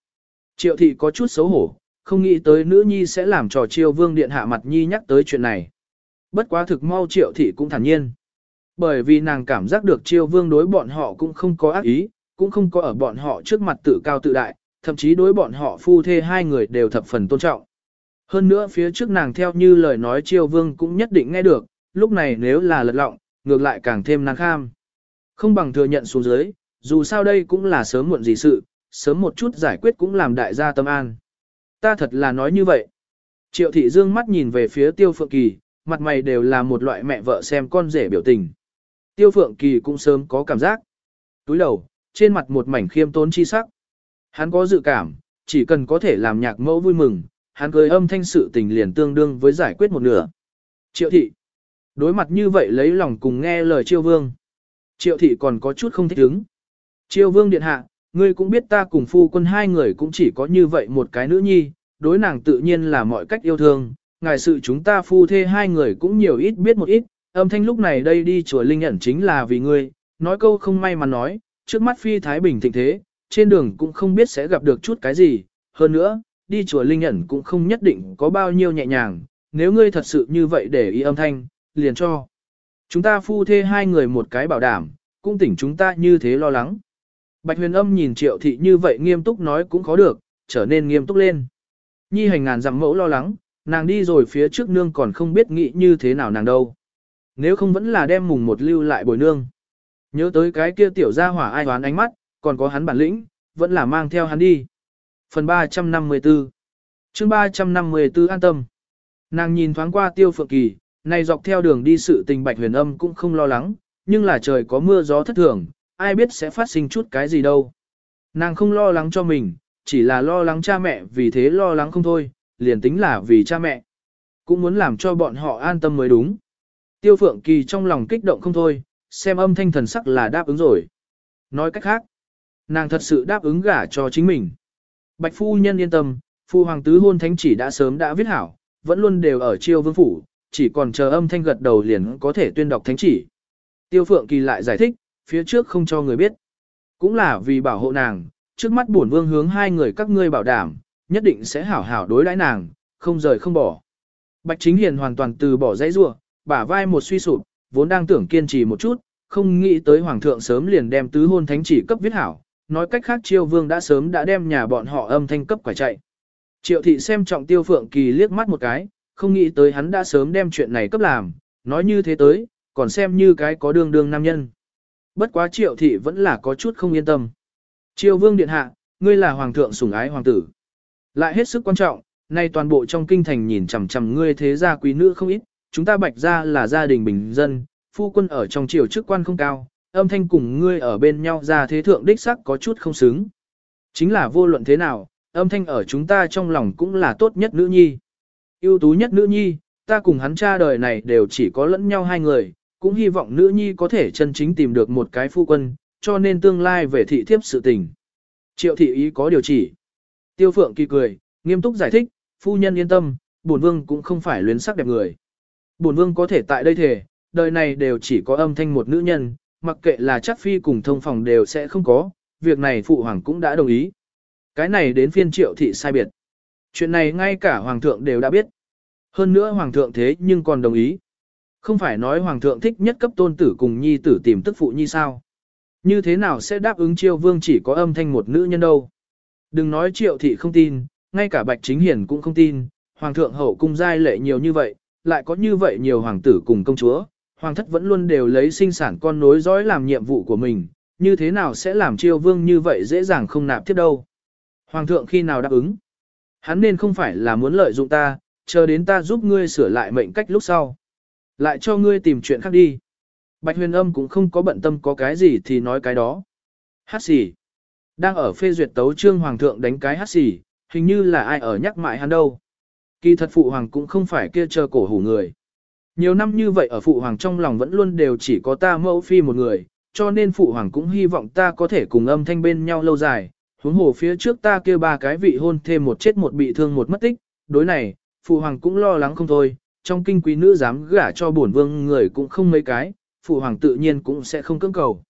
Triệu thị có chút xấu hổ, không nghĩ tới nữ nhi sẽ làm trò chiêu vương điện hạ mặt nhi nhắc tới chuyện này. Bất quá thực mau triệu thị cũng thản nhiên. Bởi vì nàng cảm giác được chiêu vương đối bọn họ cũng không có ác ý, cũng không có ở bọn họ trước mặt tự cao tự đại, thậm chí đối bọn họ phu thê hai người đều thập phần tôn trọng. Hơn nữa phía trước nàng theo như lời nói chiêu vương cũng nhất định nghe được, lúc này nếu là lật lọng, ngược lại càng thêm năng kham. Không bằng thừa nhận xuống dưới, dù sao đây cũng là sớm muộn gì sự, sớm một chút giải quyết cũng làm đại gia tâm an. Ta thật là nói như vậy. Triệu thị dương mắt nhìn về phía tiêu phượng kỳ, mặt mày đều là một loại mẹ vợ xem con rể biểu tình. Tiêu phượng kỳ cũng sớm có cảm giác. Túi đầu, trên mặt một mảnh khiêm tốn chi sắc. Hắn có dự cảm, chỉ cần có thể làm nhạc mẫu vui mừng, hắn cười âm thanh sự tình liền tương đương với giải quyết một nửa. Triệu thị. Đối mặt như vậy lấy lòng cùng nghe lời chiêu vương. Triệu thị còn có chút không thích ứng. Chiêu vương điện hạ, ngươi cũng biết ta cùng phu quân hai người cũng chỉ có như vậy một cái nữ nhi, đối nàng tự nhiên là mọi cách yêu thương, ngài sự chúng ta phu thê hai người cũng nhiều ít biết một ít, âm thanh lúc này đây đi chùa Linh ẩn chính là vì ngươi, nói câu không may mà nói, trước mắt phi Thái Bình thịnh thế, trên đường cũng không biết sẽ gặp được chút cái gì, hơn nữa, đi chùa Linh ẩn cũng không nhất định có bao nhiêu nhẹ nhàng, nếu ngươi thật sự như vậy để ý âm thanh, liền cho. Chúng ta phu thê hai người một cái bảo đảm, cũng tỉnh chúng ta như thế lo lắng. Bạch huyền âm nhìn triệu thị như vậy nghiêm túc nói cũng khó được, trở nên nghiêm túc lên. Nhi hành ngàn dặm mẫu lo lắng, nàng đi rồi phía trước nương còn không biết nghĩ như thế nào nàng đâu. Nếu không vẫn là đem mùng một lưu lại bồi nương. Nhớ tới cái kia tiểu gia hỏa ai hoán ánh mắt, còn có hắn bản lĩnh, vẫn là mang theo hắn đi. Phần 354 chương 354 an tâm. Nàng nhìn thoáng qua tiêu phượng kỳ, này dọc theo đường đi sự tình bạch huyền âm cũng không lo lắng, nhưng là trời có mưa gió thất thường, ai biết sẽ phát sinh chút cái gì đâu. Nàng không lo lắng cho mình, chỉ là lo lắng cha mẹ vì thế lo lắng không thôi, liền tính là vì cha mẹ. Cũng muốn làm cho bọn họ an tâm mới đúng. Tiêu Phượng Kỳ trong lòng kích động không thôi, xem âm thanh thần sắc là đáp ứng rồi. Nói cách khác, nàng thật sự đáp ứng gả cho chính mình. Bạch phu nhân yên tâm, phu hoàng tứ hôn thánh chỉ đã sớm đã viết hảo, vẫn luôn đều ở chiêu vương phủ, chỉ còn chờ âm thanh gật đầu liền có thể tuyên đọc thánh chỉ. Tiêu Phượng Kỳ lại giải thích, phía trước không cho người biết. Cũng là vì bảo hộ nàng, trước mắt bổn vương hướng hai người các ngươi bảo đảm, nhất định sẽ hảo hảo đối đãi nàng, không rời không bỏ. Bạch Chính Hiền hoàn toàn từ bỏ dãy rủa, bả vai một suy sụp, vốn đang tưởng kiên trì một chút, không nghĩ tới hoàng thượng sớm liền đem tứ hôn thánh chỉ cấp viết hảo, nói cách khác triều Vương đã sớm đã đem nhà bọn họ âm thanh cấp quả chạy. Triệu thị xem trọng Tiêu Phượng Kỳ liếc mắt một cái, không nghĩ tới hắn đã sớm đem chuyện này cấp làm, nói như thế tới, còn xem như cái có đương đương nam nhân. Bất quá Triệu thị vẫn là có chút không yên tâm. Triều Vương điện hạ, ngươi là hoàng thượng sủng ái hoàng tử. Lại hết sức quan trọng, nay toàn bộ trong kinh thành nhìn chằm chằm ngươi thế gia quý nữ không ít, chúng ta bạch gia là gia đình bình dân, phu quân ở trong triều chức quan không cao, âm thanh cùng ngươi ở bên nhau ra thế thượng đích sắc có chút không xứng. Chính là vô luận thế nào, âm thanh ở chúng ta trong lòng cũng là tốt nhất nữ nhi. ưu tú nhất nữ nhi, ta cùng hắn cha đời này đều chỉ có lẫn nhau hai người, cũng hy vọng nữ nhi có thể chân chính tìm được một cái phu quân, cho nên tương lai về thị thiếp sự tình. Triệu thị ý có điều chỉ. Tiêu phượng kỳ cười, nghiêm túc giải thích, phu nhân yên tâm, bổn vương cũng không phải luyến sắc đẹp người. Bổn vương có thể tại đây thể, đời này đều chỉ có âm thanh một nữ nhân, mặc kệ là chắc phi cùng thông phòng đều sẽ không có, việc này phụ hoàng cũng đã đồng ý. Cái này đến phiên triệu thị sai biệt. Chuyện này ngay cả hoàng thượng đều đã biết. Hơn nữa hoàng thượng thế nhưng còn đồng ý. Không phải nói hoàng thượng thích nhất cấp tôn tử cùng nhi tử tìm tức phụ nhi sao. Như thế nào sẽ đáp ứng chiêu vương chỉ có âm thanh một nữ nhân đâu. Đừng nói triệu thị không tin, ngay cả bạch chính hiển cũng không tin, hoàng thượng hậu cung giai lệ nhiều như vậy, lại có như vậy nhiều hoàng tử cùng công chúa, hoàng thất vẫn luôn đều lấy sinh sản con nối dõi làm nhiệm vụ của mình, như thế nào sẽ làm chiêu vương như vậy dễ dàng không nạp tiếp đâu. Hoàng thượng khi nào đáp ứng? Hắn nên không phải là muốn lợi dụng ta, chờ đến ta giúp ngươi sửa lại mệnh cách lúc sau. Lại cho ngươi tìm chuyện khác đi. Bạch huyền âm cũng không có bận tâm có cái gì thì nói cái đó. Hát xỉ. Đang ở phê duyệt tấu trương hoàng thượng đánh cái hát xỉ, hình như là ai ở nhắc mại hắn đâu. Kỳ thật phụ hoàng cũng không phải kia chờ cổ hủ người. Nhiều năm như vậy ở phụ hoàng trong lòng vẫn luôn đều chỉ có ta mẫu phi một người, cho nên phụ hoàng cũng hy vọng ta có thể cùng âm thanh bên nhau lâu dài. Huống hồ phía trước ta kia ba cái vị hôn thêm một chết một bị thương một mất tích, đối này, phụ hoàng cũng lo lắng không thôi, trong kinh quý nữ dám gả cho bổn vương người cũng không mấy cái, phụ hoàng tự nhiên cũng sẽ không cưỡng cầu.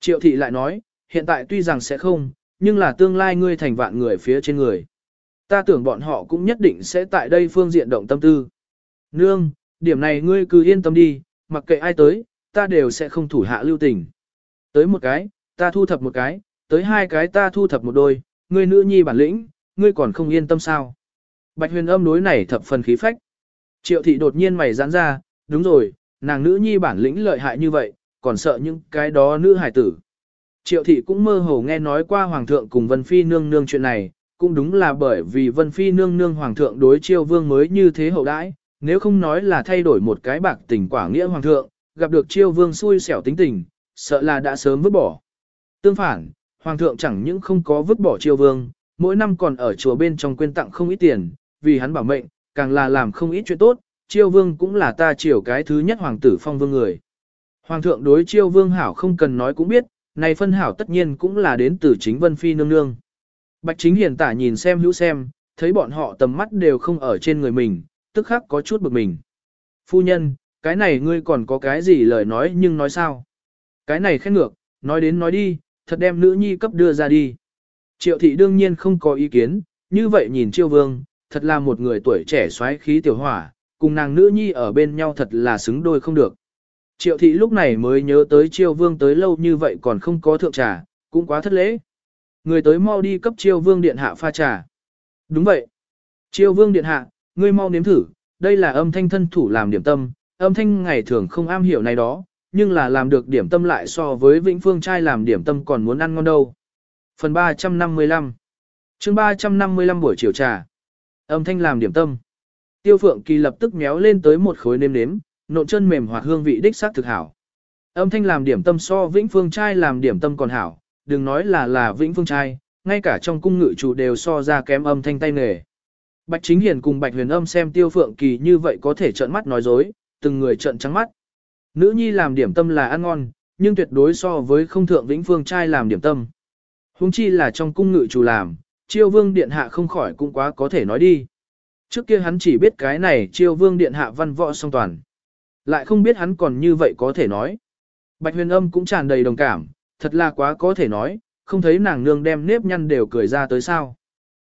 Triệu thị lại nói, hiện tại tuy rằng sẽ không, nhưng là tương lai ngươi thành vạn người phía trên người. Ta tưởng bọn họ cũng nhất định sẽ tại đây phương diện động tâm tư. Nương, điểm này ngươi cứ yên tâm đi, mặc kệ ai tới, ta đều sẽ không thủ hạ lưu tình. Tới một cái, ta thu thập một cái, tới hai cái ta thu thập một đôi, ngươi nữ nhi bản lĩnh, ngươi còn không yên tâm sao. Bạch huyền âm đối này thập phần khí phách. Triệu thị đột nhiên mày giãn ra, đúng rồi, nàng nữ nhi bản lĩnh lợi hại như vậy, còn sợ những cái đó nữ hải tử. Triệu thị cũng mơ hồ nghe nói qua hoàng thượng cùng Vân Phi nương nương chuyện này, cũng đúng là bởi vì Vân Phi nương nương hoàng thượng đối chiêu vương mới như thế hậu đãi, nếu không nói là thay đổi một cái bạc tình quả nghĩa hoàng thượng, gặp được chiêu vương xui xẻo tính tình, sợ là đã sớm vứt bỏ. Tương phản, hoàng thượng chẳng những không có vứt bỏ chiêu vương, mỗi năm còn ở chùa bên trong quên tặng không ít tiền, vì hắn bảo mệnh, càng là làm không ít chuyện tốt, chiêu vương cũng là ta chiều cái thứ nhất hoàng tử phong vương người. Hoàng thượng đối chiêu vương hảo không cần nói cũng biết, này phân hảo tất nhiên cũng là đến từ chính vân phi nương nương. Bạch chính hiền tả nhìn xem hữu xem, thấy bọn họ tầm mắt đều không ở trên người mình, tức khắc có chút bực mình. Phu nhân, cái này ngươi còn có cái gì lời nói nhưng nói sao? Cái này khen ngược, nói đến nói đi, thật đem nữ nhi cấp đưa ra đi. Triệu thị đương nhiên không có ý kiến, như vậy nhìn chiêu vương, thật là một người tuổi trẻ xoáy khí tiểu hỏa, cùng nàng nữ nhi ở bên nhau thật là xứng đôi không được. Triệu thị lúc này mới nhớ tới chiêu vương tới lâu như vậy còn không có thượng trà, cũng quá thất lễ. Người tới mau đi cấp chiêu vương điện hạ pha trà. Đúng vậy. Chiêu vương điện hạ, ngươi mau nếm thử, đây là âm thanh thân thủ làm điểm tâm, âm thanh ngày thường không am hiểu này đó, nhưng là làm được điểm tâm lại so với Vĩnh Phương trai làm điểm tâm còn muốn ăn ngon đâu. Phần 355 chương 355 buổi chiều trà Âm thanh làm điểm tâm. Tiêu Phượng Kỳ lập tức méo lên tới một khối nêm nếm, nộn chân mềm hoặc hương vị đích xác thực hảo. Âm thanh làm điểm tâm so Vĩnh Phương trai làm điểm tâm còn hảo, đừng nói là là Vĩnh Phương trai, ngay cả trong cung ngự chủ đều so ra kém âm thanh tay nghề. Bạch Chính Hiền cùng Bạch Huyền Âm xem Tiêu Phượng Kỳ như vậy có thể trợn mắt nói dối, từng người trợn trắng mắt. Nữ nhi làm điểm tâm là ăn ngon, nhưng tuyệt đối so với không thượng Vĩnh Phương trai làm điểm tâm. huống chi là trong cung ngự chủ làm, chiêu vương điện hạ không khỏi cũng quá có thể nói đi. Trước kia hắn chỉ biết cái này chiêu vương điện hạ văn võ song toàn. Lại không biết hắn còn như vậy có thể nói. Bạch huyền âm cũng tràn đầy đồng cảm, thật là quá có thể nói, không thấy nàng nương đem nếp nhăn đều cười ra tới sao.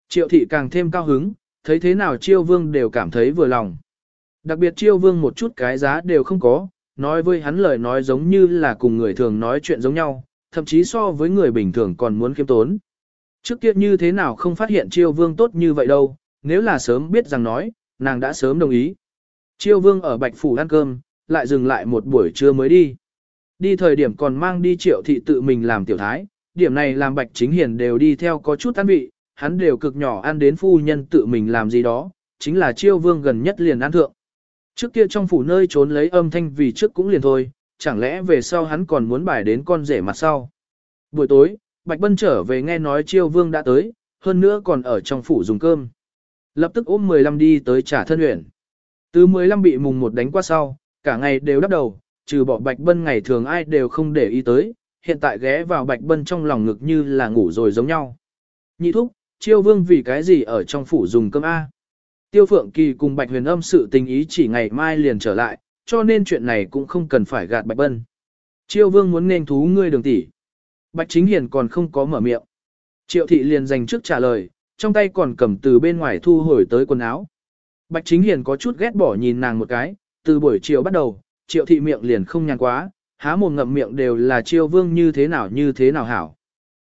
Triệu thị càng thêm cao hứng, thấy thế nào chiêu vương đều cảm thấy vừa lòng. Đặc biệt chiêu vương một chút cái giá đều không có, nói với hắn lời nói giống như là cùng người thường nói chuyện giống nhau, thậm chí so với người bình thường còn muốn kiêm tốn. Trước kia như thế nào không phát hiện chiêu vương tốt như vậy đâu, nếu là sớm biết rằng nói, nàng đã sớm đồng ý. Chiêu vương ở Bạch Phủ ăn cơm, lại dừng lại một buổi trưa mới đi. Đi thời điểm còn mang đi triệu thị tự mình làm tiểu thái, điểm này làm Bạch Chính Hiền đều đi theo có chút ăn vị, hắn đều cực nhỏ ăn đến phu nhân tự mình làm gì đó, chính là chiêu vương gần nhất liền ăn thượng. Trước kia trong phủ nơi trốn lấy âm thanh vì trước cũng liền thôi, chẳng lẽ về sau hắn còn muốn bài đến con rể mặt sau. Buổi tối, Bạch Bân trở về nghe nói chiêu vương đã tới, hơn nữa còn ở trong phủ dùng cơm. Lập tức ôm 15 đi tới trả thân huyện. Từ 15 bị mùng một đánh qua sau, cả ngày đều đắp đầu, trừ bỏ Bạch Bân ngày thường ai đều không để ý tới, hiện tại ghé vào Bạch Bân trong lòng ngực như là ngủ rồi giống nhau. Nhị thúc, chiêu vương vì cái gì ở trong phủ dùng cơm A. Tiêu Phượng Kỳ cùng Bạch Huyền âm sự tình ý chỉ ngày mai liền trở lại, cho nên chuyện này cũng không cần phải gạt Bạch Bân. Chiêu vương muốn nên thú ngươi đường tỷ. Bạch Chính Hiền còn không có mở miệng. Triệu thị liền dành trước trả lời, trong tay còn cầm từ bên ngoài thu hồi tới quần áo. Bạch Chính Hiền có chút ghét bỏ nhìn nàng một cái, từ buổi chiều bắt đầu, triệu thị miệng liền không nhàn quá, há mồm ngậm miệng đều là chiêu vương như thế nào như thế nào hảo.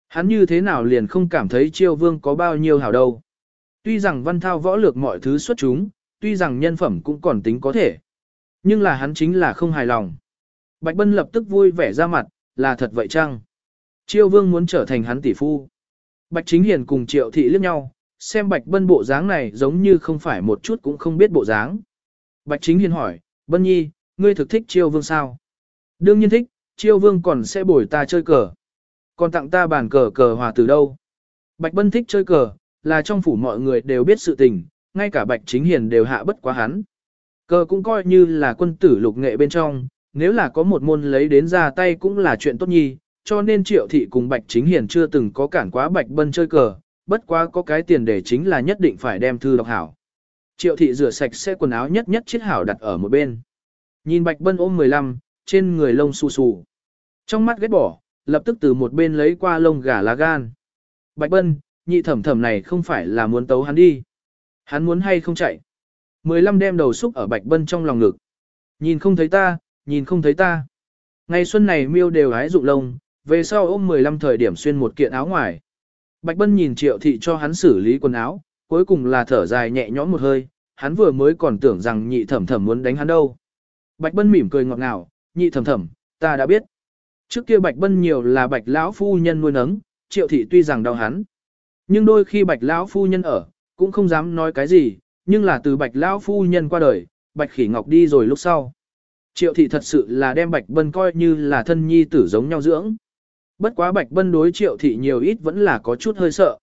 Hắn như thế nào liền không cảm thấy chiêu vương có bao nhiêu hảo đâu. Tuy rằng văn thao võ lược mọi thứ xuất chúng, tuy rằng nhân phẩm cũng còn tính có thể. Nhưng là hắn chính là không hài lòng. Bạch Bân lập tức vui vẻ ra mặt, là thật vậy chăng? Chiêu vương muốn trở thành hắn tỷ phu. Bạch Chính Hiền cùng Triệu Thị liếc nhau, xem Bạch Bân bộ dáng này giống như không phải một chút cũng không biết bộ dáng. Bạch Chính Hiền hỏi, Bân Nhi, ngươi thực thích Chiêu vương sao? Đương nhiên thích, Chiêu vương còn sẽ bồi ta chơi cờ. Còn tặng ta bàn cờ cờ hòa từ đâu? Bạch Bân thích chơi cờ, là trong phủ mọi người đều biết sự tình, ngay cả Bạch Chính Hiền đều hạ bất quá hắn. Cờ cũng coi như là quân tử lục nghệ bên trong, nếu là có một môn lấy đến ra tay cũng là chuyện tốt nhi, cho nên Triệu Thị cùng Bạch Chính Hiền chưa từng có cản quá Bạch Bân chơi cờ, bất quá có cái tiền để chính là nhất định phải đem thư đọc hảo. Triệu Thị rửa sạch xe quần áo nhất nhất chiết hảo đặt ở một bên. Nhìn Bạch Bân ôm 15, trên người lông xù xù. Trong mắt ghét bỏ, lập tức từ một bên lấy qua lông gà lá gan. Bạch Bân, nhị thẩm thẩm này không phải là muốn tấu hắn đi. Hắn muốn hay không chạy. 15 đem đầu xúc ở Bạch Bân trong lòng ngực. Nhìn không thấy ta, nhìn không thấy ta. Ngày xuân này miêu đều hái dụng lông, về sau ôm 15 thời điểm xuyên một kiện áo ngoài. Bạch Bân nhìn triệu thị cho hắn xử lý quần áo, cuối cùng là thở dài nhẹ nhõm một hơi, hắn vừa mới còn tưởng rằng nhị thẩm thẩm muốn đánh hắn đâu. Bạch Bân mỉm cười ngọt ngào, nhị thẩm thẩm, ta đã biết. Trước kia Bạch Bân nhiều là Bạch lão phu nhân nuôi nấng, triệu thị tuy rằng đau hắn. Nhưng đôi khi Bạch lão phu nhân ở, cũng không dám nói cái gì, nhưng là từ Bạch lão phu nhân qua đời, Bạch Khỉ Ngọc đi rồi lúc sau. Triệu thị thật sự là đem Bạch Bân coi như là thân nhi tử giống nhau dưỡng. Bất quá Bạch Bân đối triệu thị nhiều ít vẫn là có chút hơi sợ.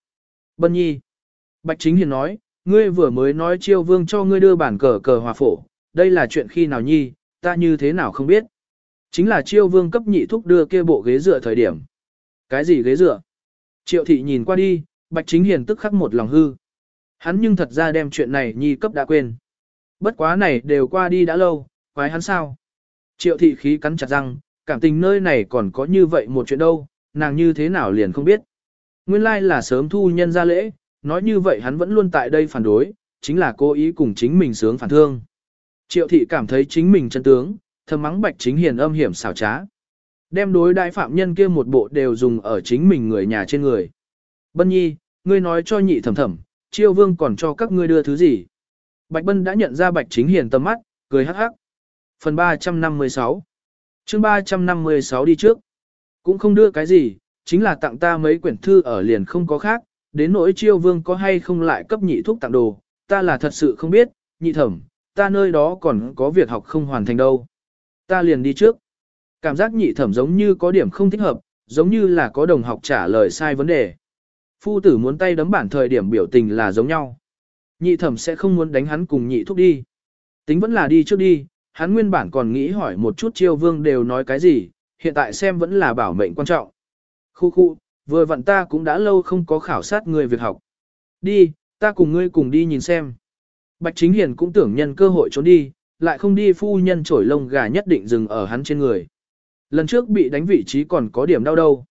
Bân nhi. Bạch Chính Hiền nói, ngươi vừa mới nói Triêu vương cho ngươi đưa bản cờ cờ hòa phổ, đây là chuyện khi nào nhi, ta như thế nào không biết. Chính là chiêu vương cấp nhị thúc đưa kia bộ ghế dựa thời điểm. Cái gì ghế dựa? Triệu thị nhìn qua đi, Bạch Chính Hiền tức khắc một lòng hư. Hắn nhưng thật ra đem chuyện này nhi cấp đã quên. Bất quá này đều qua đi đã lâu, quái hắn sao? Triệu thị khí cắn chặt răng, cảm tình nơi này còn có như vậy một chuyện đâu, nàng như thế nào liền không biết. Nguyên lai like là sớm thu nhân ra lễ, nói như vậy hắn vẫn luôn tại đây phản đối, chính là cố ý cùng chính mình sướng phản thương. Triệu thị cảm thấy chính mình chân tướng, thầm mắng bạch chính hiền âm hiểm xảo trá. Đem đối đại phạm nhân kia một bộ đều dùng ở chính mình người nhà trên người. Bân nhi, ngươi nói cho nhị thầm thầm, chiêu vương còn cho các ngươi đưa thứ gì. Bạch Bân đã nhận ra bạch chính hiền tầm mắt, cười hắc hắc. Phần 356 chương 356 đi trước. Cũng không đưa cái gì, chính là tặng ta mấy quyển thư ở liền không có khác, đến nỗi chiêu vương có hay không lại cấp nhị thuốc tặng đồ, ta là thật sự không biết, nhị thẩm, ta nơi đó còn có việc học không hoàn thành đâu. Ta liền đi trước. Cảm giác nhị thẩm giống như có điểm không thích hợp, giống như là có đồng học trả lời sai vấn đề. Phu tử muốn tay đấm bản thời điểm biểu tình là giống nhau. Nhị thẩm sẽ không muốn đánh hắn cùng nhị thúc đi. Tính vẫn là đi trước đi, hắn nguyên bản còn nghĩ hỏi một chút chiêu vương đều nói cái gì, hiện tại xem vẫn là bảo mệnh quan trọng. Khu khu, vừa vặn ta cũng đã lâu không có khảo sát người việc học. Đi, ta cùng ngươi cùng đi nhìn xem. Bạch Chính Hiền cũng tưởng nhân cơ hội trốn đi, lại không đi phu nhân trổi lông gà nhất định dừng ở hắn trên người. Lần trước bị đánh vị trí còn có điểm đau đâu.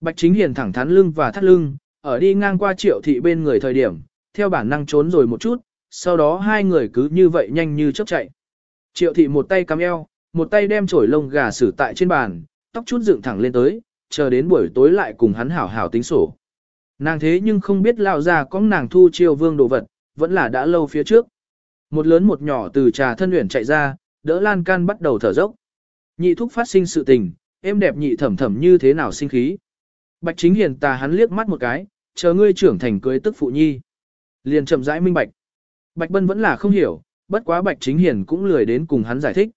Bạch Chính Hiền thẳng thắn lưng và thắt lưng, ở đi ngang qua triệu thị bên người thời điểm, theo bản năng trốn rồi một chút, sau đó hai người cứ như vậy nhanh như chớp chạy. Triệu thị một tay cắm eo, một tay đem trổi lông gà xử tại trên bàn, tóc chút dựng thẳng lên tới, chờ đến buổi tối lại cùng hắn hảo hảo tính sổ. Nàng thế nhưng không biết lao ra có nàng thu chiêu vương đồ vật, vẫn là đã lâu phía trước. Một lớn một nhỏ từ trà thân luyện chạy ra, đỡ lan can bắt đầu thở dốc. Nhị thúc phát sinh sự tình, em đẹp nhị thẩm thẩm như thế nào sinh khí. Bạch chính hiền tà hắn liếc mắt một cái, chờ ngươi trưởng thành cưới tức phụ nhi. Liền chậm rãi minh bạch. Bạch bân vẫn là không hiểu, bất quá bạch chính hiền cũng lười đến cùng hắn giải thích.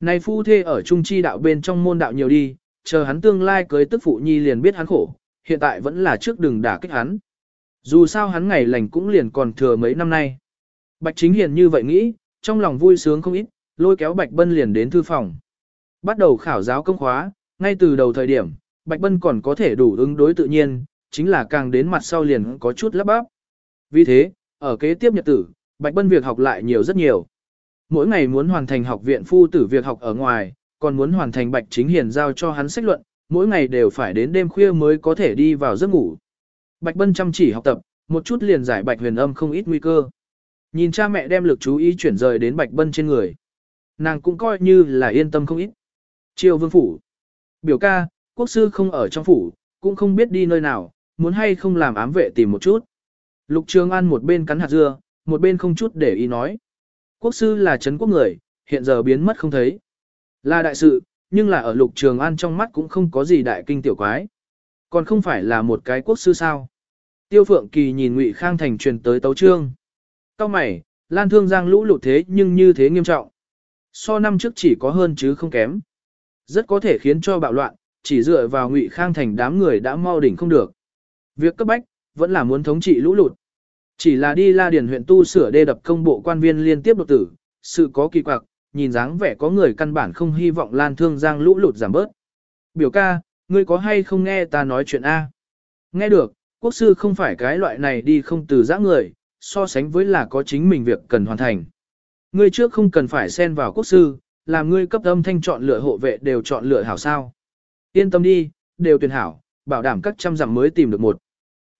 Này phu thê ở trung chi đạo bên trong môn đạo nhiều đi, chờ hắn tương lai cưới tức phụ nhi liền biết hắn khổ, hiện tại vẫn là trước đừng đả kích hắn. Dù sao hắn ngày lành cũng liền còn thừa mấy năm nay. Bạch chính hiền như vậy nghĩ, trong lòng vui sướng không ít, lôi kéo Bạch Bân liền đến thư phòng. Bắt đầu khảo giáo công khóa, ngay từ đầu thời điểm, Bạch Bân còn có thể đủ ứng đối tự nhiên, chính là càng đến mặt sau liền có chút lắp bắp. Vì thế, ở kế tiếp nhật tử, Bạch Bân việc học lại nhiều rất nhiều. Mỗi ngày muốn hoàn thành học viện phu tử việc học ở ngoài, còn muốn hoàn thành Bạch Chính Hiền giao cho hắn sách luận, mỗi ngày đều phải đến đêm khuya mới có thể đi vào giấc ngủ. Bạch Bân chăm chỉ học tập, một chút liền giải Bạch Huyền Âm không ít nguy cơ. Nhìn cha mẹ đem lực chú ý chuyển rời đến Bạch Bân trên người. Nàng cũng coi như là yên tâm không ít. Triều vương phủ. Biểu ca, quốc sư không ở trong phủ, cũng không biết đi nơi nào, muốn hay không làm ám vệ tìm một chút. Lục Trường An một bên cắn hạt dưa, một bên không chút để ý nói. Quốc sư là chấn quốc người, hiện giờ biến mất không thấy. Là đại sự, nhưng là ở Lục Trường An trong mắt cũng không có gì đại kinh tiểu quái. Còn không phải là một cái quốc sư sao. Tiêu Phượng Kỳ nhìn Ngụy Khang Thành truyền tới tấu trương. Cao mày, Lan Thương Giang lũ lụt thế nhưng như thế nghiêm trọng. So năm trước chỉ có hơn chứ không kém. Rất có thể khiến cho bạo loạn, chỉ dựa vào Ngụy Khang Thành đám người đã mau đỉnh không được. Việc cấp bách, vẫn là muốn thống trị lũ lụt. Chỉ là đi La Điền huyện tu sửa đê đập công bộ quan viên liên tiếp đột tử, sự có kỳ quặc, nhìn dáng vẻ có người căn bản không hy vọng Lan Thương Giang lũ lụt giảm bớt. Biểu ca, ngươi có hay không nghe ta nói chuyện A? Nghe được, quốc sư không phải cái loại này đi không từ giã người, so sánh với là có chính mình việc cần hoàn thành. Ngươi trước không cần phải xen vào quốc sư, làm ngươi cấp âm thanh chọn lựa hộ vệ đều chọn lựa hảo sao. Yên tâm đi, đều tuyển hảo, bảo đảm các trăm dặm mới tìm được một.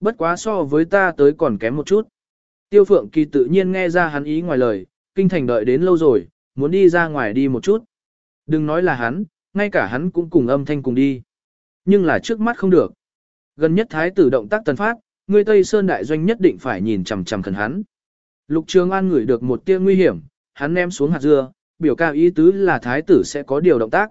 Bất quá so với ta tới còn kém một chút. Tiêu Phượng Kỳ tự nhiên nghe ra hắn ý ngoài lời, kinh thành đợi đến lâu rồi, muốn đi ra ngoài đi một chút. Đừng nói là hắn, ngay cả hắn cũng cùng âm thanh cùng đi. Nhưng là trước mắt không được. Gần nhất thái tử động tác tần phát, người Tây Sơn đại doanh nhất định phải nhìn chằm chằm khẩn hắn. Lục Trường An ngửi được một tia nguy hiểm, hắn ném xuống hạt dưa, biểu cao ý tứ là thái tử sẽ có điều động tác.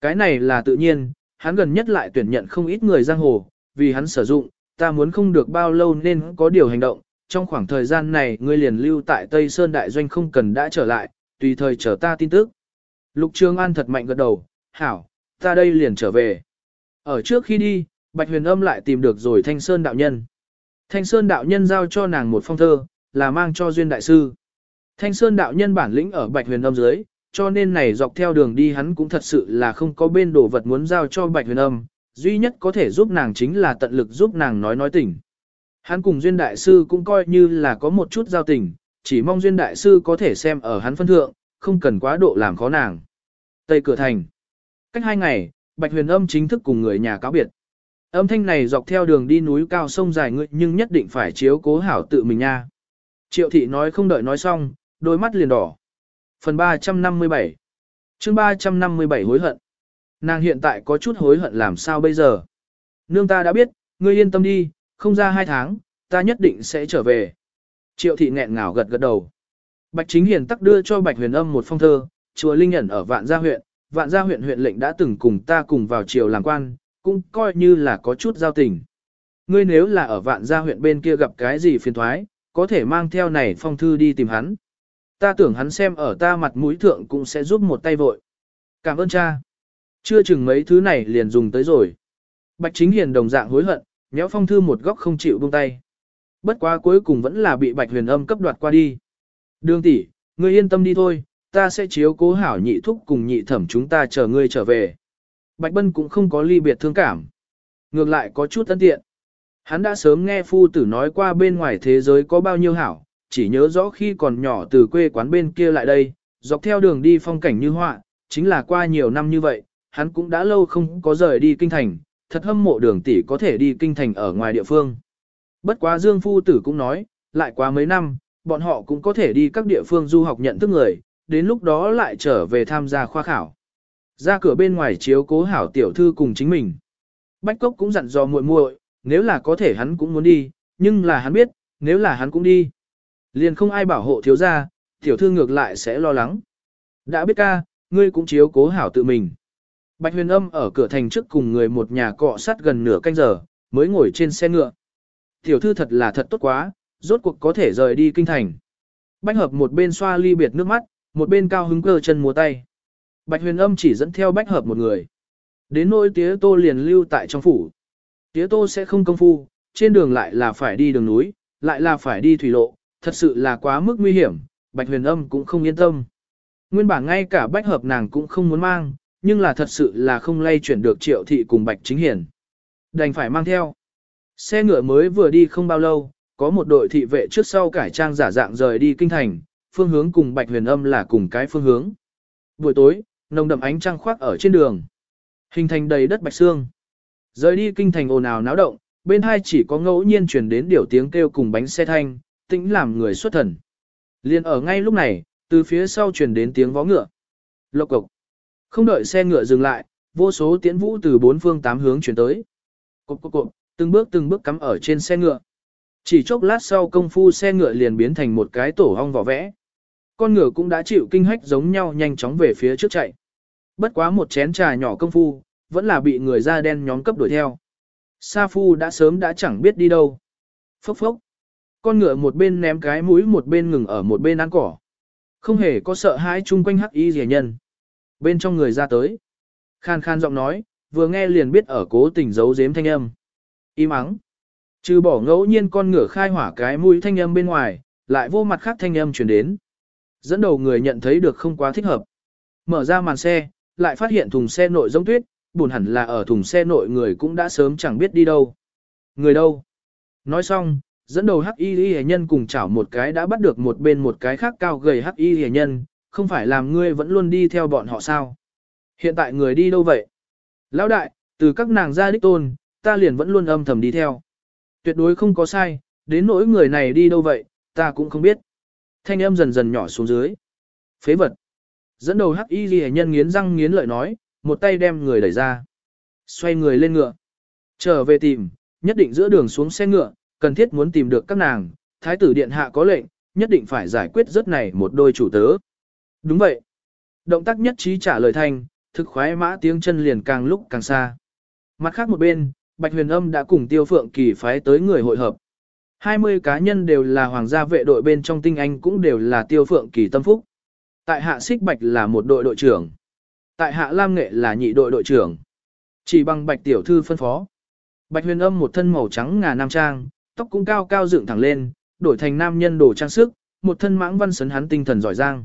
Cái này là tự nhiên, hắn gần nhất lại tuyển nhận không ít người giang hồ, vì hắn sử dụng, ta muốn không được bao lâu nên có điều hành động, trong khoảng thời gian này ngươi liền lưu tại Tây Sơn Đại Doanh không cần đã trở lại, tùy thời chờ ta tin tức. Lục Trường An thật mạnh gật đầu, hảo, ta đây liền trở về. Ở trước khi đi, Bạch Huyền Âm lại tìm được rồi Thanh Sơn Đạo Nhân. Thanh Sơn Đạo Nhân giao cho nàng một phong thơ, là mang cho Duyên Đại Sư. Thanh Sơn Đạo Nhân bản lĩnh ở Bạch Huyền Âm dưới, cho nên này dọc theo đường đi hắn cũng thật sự là không có bên đồ vật muốn giao cho Bạch Huyền Âm, duy nhất có thể giúp nàng chính là tận lực giúp nàng nói nói tình. Hắn cùng Duyên Đại Sư cũng coi như là có một chút giao tình, chỉ mong Duyên Đại Sư có thể xem ở hắn phân thượng, không cần quá độ làm khó nàng. Tây Cửa Thành Cách hai ngày, Bạch Huyền Âm chính thức cùng người nhà cáo biệt. Âm thanh này dọc theo đường đi núi cao sông dài ngươi nhưng nhất định phải chiếu cố hảo tự mình nha. Triệu thị nói không đợi nói xong, đôi mắt liền đỏ. Phần 357 chương 357 hối hận. Nàng hiện tại có chút hối hận làm sao bây giờ. Nương ta đã biết, ngươi yên tâm đi, không ra hai tháng, ta nhất định sẽ trở về. Triệu thị nghẹn ngào gật gật đầu. Bạch Chính Hiền tắc đưa cho Bạch Huyền Âm một phong thơ, chùa Linh Nhẫn ở Vạn Gia huyện, Vạn Gia huyện huyện lệnh đã từng cùng ta cùng vào triều làm quan, cũng coi như là có chút giao tình. Ngươi nếu là ở Vạn Gia huyện bên kia gặp cái gì phiền thoái, có thể mang theo này phong thư đi tìm hắn. Ta tưởng hắn xem ở ta mặt mũi thượng cũng sẽ giúp một tay vội. Cảm ơn cha. Chưa chừng mấy thứ này liền dùng tới rồi. Bạch Chính Hiền đồng dạng hối hận, nhéo phong thư một góc không chịu buông tay. Bất quá cuối cùng vẫn là bị Bạch Huyền Âm cấp đoạt qua đi. Đường tỷ, ngươi yên tâm đi thôi, ta sẽ chiếu cố hảo nhị thúc cùng nhị thẩm chúng ta chờ ngươi trở về. Bạch Bân cũng không có ly biệt thương cảm. Ngược lại có chút thân tiện. Hắn đã sớm nghe phu tử nói qua bên ngoài thế giới có bao nhiêu hảo, chỉ nhớ rõ khi còn nhỏ từ quê quán bên kia lại đây, dọc theo đường đi phong cảnh như họa, chính là qua nhiều năm như vậy, hắn cũng đã lâu không có rời đi kinh thành, thật hâm mộ đường tỷ có thể đi kinh thành ở ngoài địa phương. Bất quá Dương Phu Tử cũng nói, lại quá mấy năm, bọn họ cũng có thể đi các địa phương du học nhận thức người, đến lúc đó lại trở về tham gia khoa khảo. Ra cửa bên ngoài chiếu cố hảo tiểu thư cùng chính mình. Bách Cốc cũng dặn dò muội muội, nếu là có thể hắn cũng muốn đi, nhưng là hắn biết, nếu là hắn cũng đi. Liền không ai bảo hộ thiếu gia, tiểu thư ngược lại sẽ lo lắng. Đã biết ca, ngươi cũng chiếu cố hảo tự mình. Bạch huyền âm ở cửa thành trước cùng người một nhà cọ sát gần nửa canh giờ, mới ngồi trên xe ngựa. Tiểu thư thật là thật tốt quá, rốt cuộc có thể rời đi kinh thành. bách hợp một bên xoa ly biệt nước mắt, một bên cao hứng cơ chân múa tay. Bạch huyền âm chỉ dẫn theo bách hợp một người. Đến nỗi tía tô liền lưu tại trong phủ. Tía tô sẽ không công phu, trên đường lại là phải đi đường núi, lại là phải đi thủy lộ, thật sự là quá mức nguy hiểm, bạch huyền âm cũng không yên tâm. Nguyên bản ngay cả bách hợp nàng cũng không muốn mang, nhưng là thật sự là không lay chuyển được triệu thị cùng bạch chính hiển. Đành phải mang theo. Xe ngựa mới vừa đi không bao lâu, có một đội thị vệ trước sau cải trang giả dạng rời đi kinh thành, phương hướng cùng bạch huyền âm là cùng cái phương hướng. Buổi tối, nồng đậm ánh trăng khoác ở trên đường. Hình thành đầy đất bạch xương. Rời đi kinh thành ồn ào náo động, bên hai chỉ có ngẫu nhiên truyền đến điều tiếng kêu cùng bánh xe thanh, tĩnh làm người xuất thần. Liên ở ngay lúc này, từ phía sau truyền đến tiếng vó ngựa. Lộc cộc. Không đợi xe ngựa dừng lại, vô số tiễn vũ từ bốn phương tám hướng chuyển tới. Cộp cộp cộp, từng bước từng bước cắm ở trên xe ngựa. Chỉ chốc lát sau công phu xe ngựa liền biến thành một cái tổ hong vỏ vẽ. Con ngựa cũng đã chịu kinh hách giống nhau nhanh chóng về phía trước chạy. Bất quá một chén trà nhỏ công phu, vẫn là bị người da đen nhóm cấp đuổi theo. Sa Phu đã sớm đã chẳng biết đi đâu. Phốc phốc. Con ngựa một bên ném cái mũi một bên ngừng ở một bên ăn cỏ. Không hề có sợ hãi chung quanh hắc y rẻ nhân. Bên trong người ra tới. Khan khan giọng nói, vừa nghe liền biết ở cố tình giấu giếm thanh âm. Im ắng. Trừ bỏ ngẫu nhiên con ngựa khai hỏa cái mũi thanh âm bên ngoài, lại vô mặt khác thanh âm truyền đến. Dẫn đầu người nhận thấy được không quá thích hợp. Mở ra màn xe, lại phát hiện thùng xe nội giống tuyết, buồn hẳn là ở thùng xe nội người cũng đã sớm chẳng biết đi đâu. Người đâu? Nói xong, dẫn đầu hắc y hề nhân cùng chảo một cái đã bắt được một bên một cái khác cao gầy hắc y hề nhân, không phải làm ngươi vẫn luôn đi theo bọn họ sao? Hiện tại người đi đâu vậy? Lão đại, từ các nàng ra đích tôn, ta liền vẫn luôn âm thầm đi theo. Tuyệt đối không có sai, đến nỗi người này đi đâu vậy, ta cũng không biết. Thanh âm dần dần nhỏ xuống dưới. Phế vật. Dẫn đầu hắc y ghi nhân nghiến răng nghiến lợi nói, một tay đem người đẩy ra. Xoay người lên ngựa. Trở về tìm, nhất định giữa đường xuống xe ngựa, cần thiết muốn tìm được các nàng, thái tử điện hạ có lệnh, nhất định phải giải quyết rất này một đôi chủ tớ. Đúng vậy. Động tác nhất trí trả lời thanh, thực khoái mã tiếng chân liền càng lúc càng xa. Mặt khác một bên, Bạch Huyền Âm đã cùng Tiêu Phượng Kỳ phái tới người hội hợp. 20 cá nhân đều là hoàng gia vệ đội bên trong tinh anh cũng đều là Tiêu Phượng Kỳ tâm phúc. Tại hạ Xích Bạch là một đội đội trưởng. Tại hạ Lam Nghệ là nhị đội đội trưởng. Chỉ bằng Bạch tiểu thư phân phó. Bạch Huyền Âm một thân màu trắng ngà nam trang, tóc cũng cao cao dựng thẳng lên, đổi thành nam nhân đồ trang sức, một thân mãng văn sấn hắn tinh thần giỏi giang.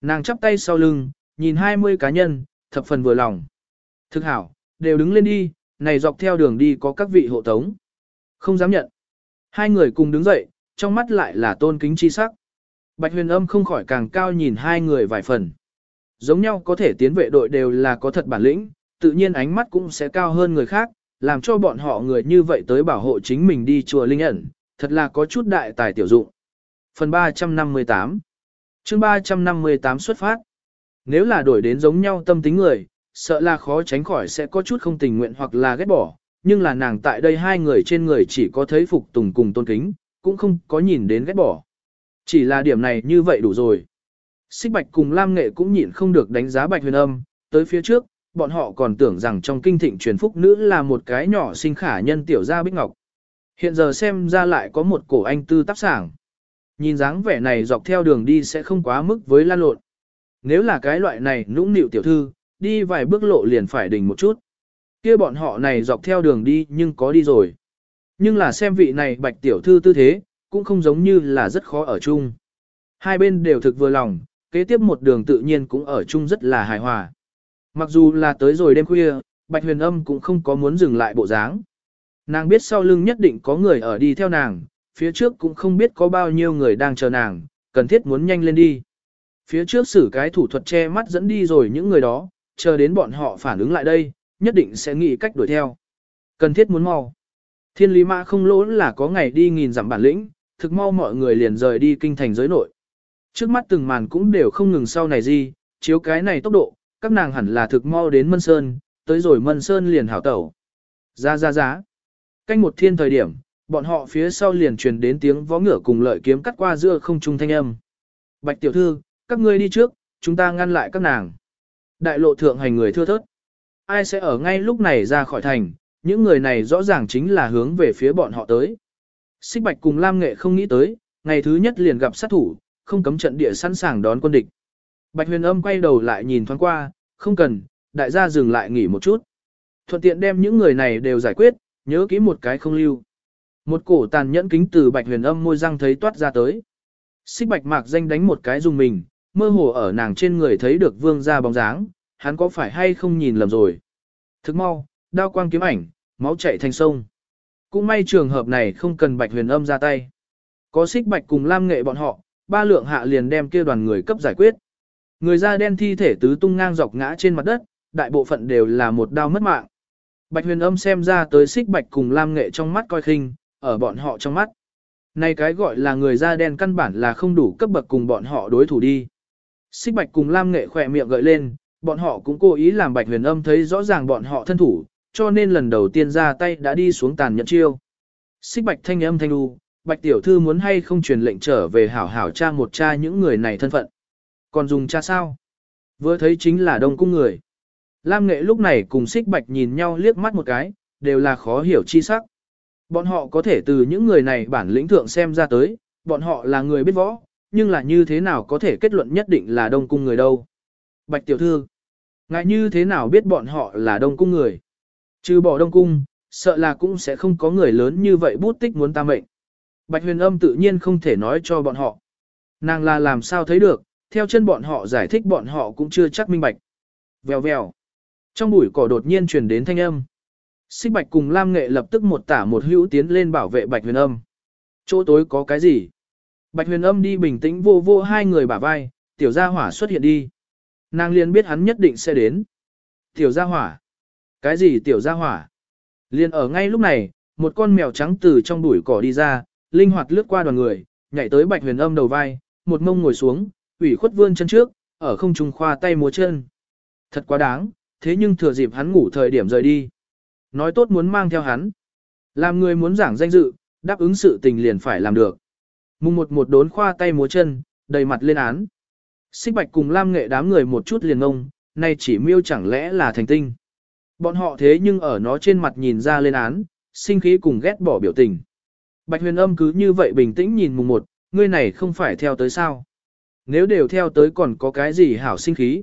Nàng chắp tay sau lưng, nhìn 20 cá nhân, thập phần vừa lòng. Thực hảo, đều đứng lên đi, này dọc theo đường đi có các vị hộ tống. Không dám nhận. Hai người cùng đứng dậy, trong mắt lại là tôn kính chi sắc. Bạch huyền âm không khỏi càng cao nhìn hai người vài phần. Giống nhau có thể tiến vệ đội đều là có thật bản lĩnh, tự nhiên ánh mắt cũng sẽ cao hơn người khác, làm cho bọn họ người như vậy tới bảo hộ chính mình đi chùa linh ẩn, thật là có chút đại tài tiểu dụng. Phần 358 chương 358 xuất phát. Nếu là đổi đến giống nhau tâm tính người, sợ là khó tránh khỏi sẽ có chút không tình nguyện hoặc là ghét bỏ, nhưng là nàng tại đây hai người trên người chỉ có thấy phục tùng cùng tôn kính, cũng không có nhìn đến ghét bỏ. Chỉ là điểm này như vậy đủ rồi. Xích Bạch cùng Lam Nghệ cũng nhịn không được đánh giá Bạch Huyền Âm, tới phía trước, bọn họ còn tưởng rằng trong kinh thịnh truyền phúc nữ là một cái nhỏ sinh khả nhân tiểu gia bích ngọc. Hiện giờ xem ra lại có một cổ anh tư tác sảng. Nhìn dáng vẻ này dọc theo đường đi sẽ không quá mức với lan lộn. Nếu là cái loại này nũng nịu tiểu thư, đi vài bước lộ liền phải đình một chút kia bọn họ này dọc theo đường đi nhưng có đi rồi. Nhưng là xem vị này bạch tiểu thư tư thế, cũng không giống như là rất khó ở chung. Hai bên đều thực vừa lòng, kế tiếp một đường tự nhiên cũng ở chung rất là hài hòa. Mặc dù là tới rồi đêm khuya, bạch huyền âm cũng không có muốn dừng lại bộ dáng. Nàng biết sau lưng nhất định có người ở đi theo nàng, phía trước cũng không biết có bao nhiêu người đang chờ nàng, cần thiết muốn nhanh lên đi. Phía trước xử cái thủ thuật che mắt dẫn đi rồi những người đó, chờ đến bọn họ phản ứng lại đây, nhất định sẽ nghĩ cách đuổi theo. Cần thiết muốn mau. Thiên lý mã không lỗ là có ngày đi nghìn dặm bản lĩnh, thực mau mọi người liền rời đi kinh thành giới nội. Trước mắt từng màn cũng đều không ngừng sau này gì, chiếu cái này tốc độ, các nàng hẳn là thực mau đến Mân Sơn, tới rồi Mân Sơn liền hảo tẩu. Ra ra giá. Canh một thiên thời điểm, bọn họ phía sau liền truyền đến tiếng vó ngựa cùng lợi kiếm cắt qua giữa không trung thanh âm. Bạch tiểu thư, các ngươi đi trước, chúng ta ngăn lại các nàng. Đại lộ thượng hành người thưa thớt. Ai sẽ ở ngay lúc này ra khỏi thành, những người này rõ ràng chính là hướng về phía bọn họ tới. Xích Bạch cùng Lam Nghệ không nghĩ tới, ngày thứ nhất liền gặp sát thủ, không cấm trận địa sẵn sàng đón quân địch. Bạch huyền âm quay đầu lại nhìn thoáng qua, không cần, đại gia dừng lại nghỉ một chút. Thuận tiện đem những người này đều giải quyết, nhớ kỹ một cái không lưu. Một cổ tàn nhẫn kính từ bạch huyền âm môi răng thấy toát ra tới. Xích bạch mạc danh đánh một cái dùng mình, mơ hồ ở nàng trên người thấy được vương ra bóng dáng, hắn có phải hay không nhìn lầm rồi. Thức mau, đao quang kiếm ảnh, máu chảy thành sông. Cũng may trường hợp này không cần bạch huyền âm ra tay. Có xích bạch cùng lam nghệ bọn họ, ba lượng hạ liền đem kia đoàn người cấp giải quyết. Người da đen thi thể tứ tung ngang dọc ngã trên mặt đất, đại bộ phận đều là một đao mất mạng. Bạch huyền âm xem ra tới xích bạch cùng lam nghệ trong mắt coi khinh, ở bọn họ trong mắt. Này cái gọi là người da đen căn bản là không đủ cấp bậc cùng bọn họ đối thủ đi. Xích bạch cùng lam nghệ khỏe miệng gợi lên, bọn họ cũng cố ý làm bạch huyền âm thấy rõ ràng bọn họ thân thủ, cho nên lần đầu tiên ra tay đã đi xuống tàn nhẫn chiêu. Xích bạch thanh âm thanh đu, bạch tiểu thư muốn hay không truyền lệnh trở về hảo hảo cha một cha những người này thân phận. Còn dùng cha sao? Vừa thấy chính là đông cung người. Lam nghệ lúc này cùng xích bạch nhìn nhau liếc mắt một cái, đều là khó hiểu chi sắc. Bọn họ có thể từ những người này bản lĩnh thượng xem ra tới, bọn họ là người biết võ, nhưng là như thế nào có thể kết luận nhất định là đông cung người đâu. Bạch tiểu thư, ngại như thế nào biết bọn họ là đông cung người? Trừ bỏ đông cung, sợ là cũng sẽ không có người lớn như vậy bút tích muốn ta mệnh. Bạch huyền âm tự nhiên không thể nói cho bọn họ. Nàng là làm sao thấy được, theo chân bọn họ giải thích bọn họ cũng chưa chắc minh bạch. Vèo vèo. Trong bụi cỏ đột nhiên truyền đến thanh âm. Xích Bạch cùng Lam Nghệ lập tức một tả một hữu tiến lên bảo vệ Bạch Huyền Âm. Chỗ tối có cái gì? Bạch Huyền Âm đi bình tĩnh vô vô hai người bả vai, tiểu gia hỏa xuất hiện đi. Nàng liền biết hắn nhất định sẽ đến. Tiểu gia hỏa? Cái gì tiểu gia hỏa? Liền ở ngay lúc này, một con mèo trắng từ trong bụi cỏ đi ra, linh hoạt lướt qua đoàn người, nhảy tới Bạch Huyền Âm đầu vai, một mông ngồi xuống, ủy khuất vươn chân trước, ở không trung khoa tay múa chân. Thật quá đáng, thế nhưng thừa dịp hắn ngủ thời điểm rời đi. Nói tốt muốn mang theo hắn. Làm người muốn giảng danh dự, đáp ứng sự tình liền phải làm được. Mùng một một đốn khoa tay múa chân, đầy mặt lên án. Xích bạch cùng Lam nghệ đám người một chút liền ngông, nay chỉ miêu chẳng lẽ là thành tinh. Bọn họ thế nhưng ở nó trên mặt nhìn ra lên án, sinh khí cùng ghét bỏ biểu tình. Bạch huyền âm cứ như vậy bình tĩnh nhìn mùng một, ngươi này không phải theo tới sao. Nếu đều theo tới còn có cái gì hảo sinh khí.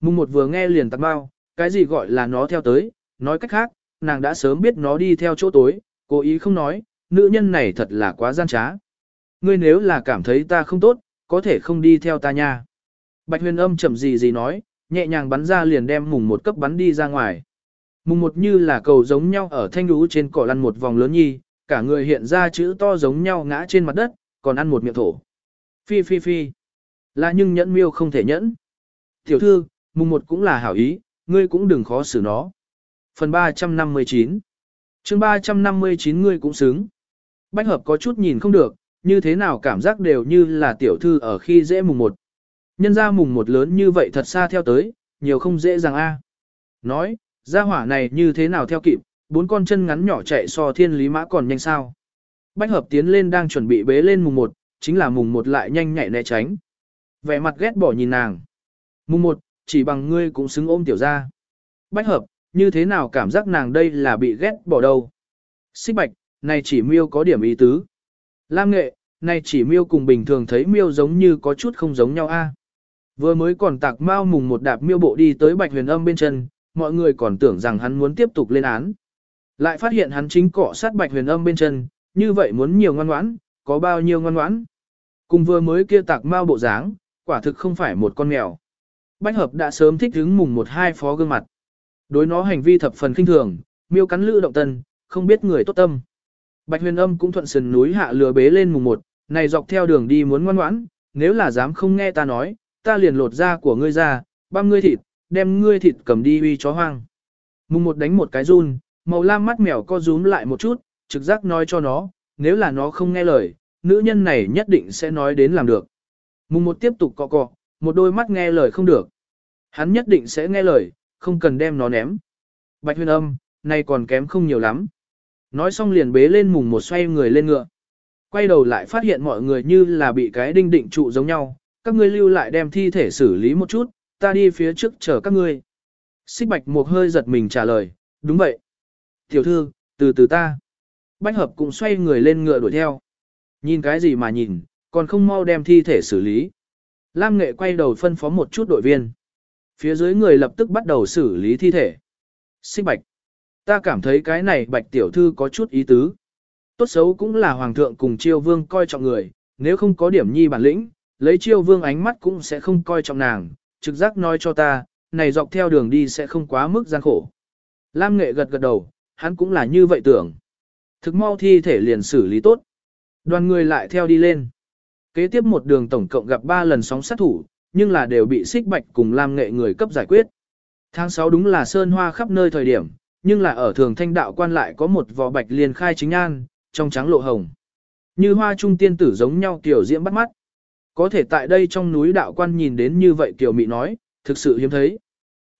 Mùng một vừa nghe liền tắt bao, cái gì gọi là nó theo tới, nói cách khác, nàng đã sớm biết nó đi theo chỗ tối, cố ý không nói, nữ nhân này thật là quá gian trá. Ngươi nếu là cảm thấy ta không tốt, có thể không đi theo ta nha. Bạch huyền âm chậm gì gì nói, nhẹ nhàng bắn ra liền đem mùng một cấp bắn đi ra ngoài. Mùng một như là cầu giống nhau ở thanh đú trên cỏ lăn một vòng lớn nhi, cả người hiện ra chữ to giống nhau ngã trên mặt đất, còn ăn một miệng thổ. Phi phi phi. Là nhưng nhẫn miêu không thể nhẫn. Tiểu thư, mùng một cũng là hảo ý, ngươi cũng đừng khó xử nó. Phần 359 chương 359 ngươi cũng xứng. Bách hợp có chút nhìn không được, như thế nào cảm giác đều như là tiểu thư ở khi dễ mùng một. Nhân ra mùng một lớn như vậy thật xa theo tới, nhiều không dễ dàng a. Nói, gia hỏa này như thế nào theo kịp, bốn con chân ngắn nhỏ chạy so thiên lý mã còn nhanh sao. Bách hợp tiến lên đang chuẩn bị bế lên mùng một, chính là mùng một lại nhanh nhạy né tránh. Vẻ mặt ghét bỏ nhìn nàng. Mùng một, chỉ bằng ngươi cũng xứng ôm tiểu ra. Bách hợp, như thế nào cảm giác nàng đây là bị ghét bỏ đâu. Xích bạch, này chỉ miêu có điểm ý tứ. Lam nghệ, này chỉ miêu cùng bình thường thấy miêu giống như có chút không giống nhau a. Vừa mới còn tạc mau mùng một đạp miêu bộ đi tới bạch huyền âm bên chân, mọi người còn tưởng rằng hắn muốn tiếp tục lên án. Lại phát hiện hắn chính cọ sát bạch huyền âm bên chân, như vậy muốn nhiều ngoan ngoãn, có bao nhiêu ngoan ngoãn. Cùng vừa mới kia tạc mau bộ dáng, quả thực không phải một con mèo. Bách hợp đã sớm thích hứng mùng một hai phó gương mặt. Đối nó hành vi thập phần khinh thường, miêu cắn lữ động tân, không biết người tốt tâm. Bạch huyền âm cũng thuận sườn núi hạ lừa bế lên mùng một, này dọc theo đường đi muốn ngoan ngoãn, nếu là dám không nghe ta nói, ta liền lột da của ngươi ra, băm ngươi thịt, đem ngươi thịt cầm đi uy chó hoang. Mùng một đánh một cái run, màu lam mắt mèo co rúm lại một chút, trực giác nói cho nó, nếu là nó không nghe lời, nữ nhân này nhất định sẽ nói đến làm được. Mùng một tiếp tục cọ cọ, một đôi mắt nghe lời không được. Hắn nhất định sẽ nghe lời, không cần đem nó ném. Bạch huyền âm, nay còn kém không nhiều lắm. Nói xong liền bế lên mùng một xoay người lên ngựa. Quay đầu lại phát hiện mọi người như là bị cái đinh định trụ giống nhau, các ngươi lưu lại đem thi thể xử lý một chút, ta đi phía trước chờ các ngươi. Xích bạch một hơi giật mình trả lời, đúng vậy. Tiểu thư, từ từ ta. Bách hợp cũng xoay người lên ngựa đuổi theo. Nhìn cái gì mà nhìn, còn không mau đem thi thể xử lý. Lam nghệ quay đầu phân phó một chút đội viên. Phía dưới người lập tức bắt đầu xử lý thi thể. Xích bạch. Ta cảm thấy cái này bạch tiểu thư có chút ý tứ. Tốt xấu cũng là hoàng thượng cùng triều vương coi trọng người, nếu không có điểm nhi bản lĩnh, lấy chiêu vương ánh mắt cũng sẽ không coi trọng nàng, trực giác nói cho ta, này dọc theo đường đi sẽ không quá mức gian khổ. Lam nghệ gật gật đầu, hắn cũng là như vậy tưởng. Thực mau thi thể liền xử lý tốt. Đoàn người lại theo đi lên. Kế tiếp một đường tổng cộng gặp 3 lần sóng sát thủ, nhưng là đều bị xích bạch cùng Lam nghệ người cấp giải quyết. Tháng 6 đúng là sơn hoa khắp nơi thời điểm, nhưng là ở thường thanh đạo quan lại có một vò bạch liền khai chính an, trong trắng lộ hồng. Như hoa trung tiên tử giống nhau tiểu diễm bắt mắt. Có thể tại đây trong núi đạo quan nhìn đến như vậy tiểu mị nói, thực sự hiếm thấy.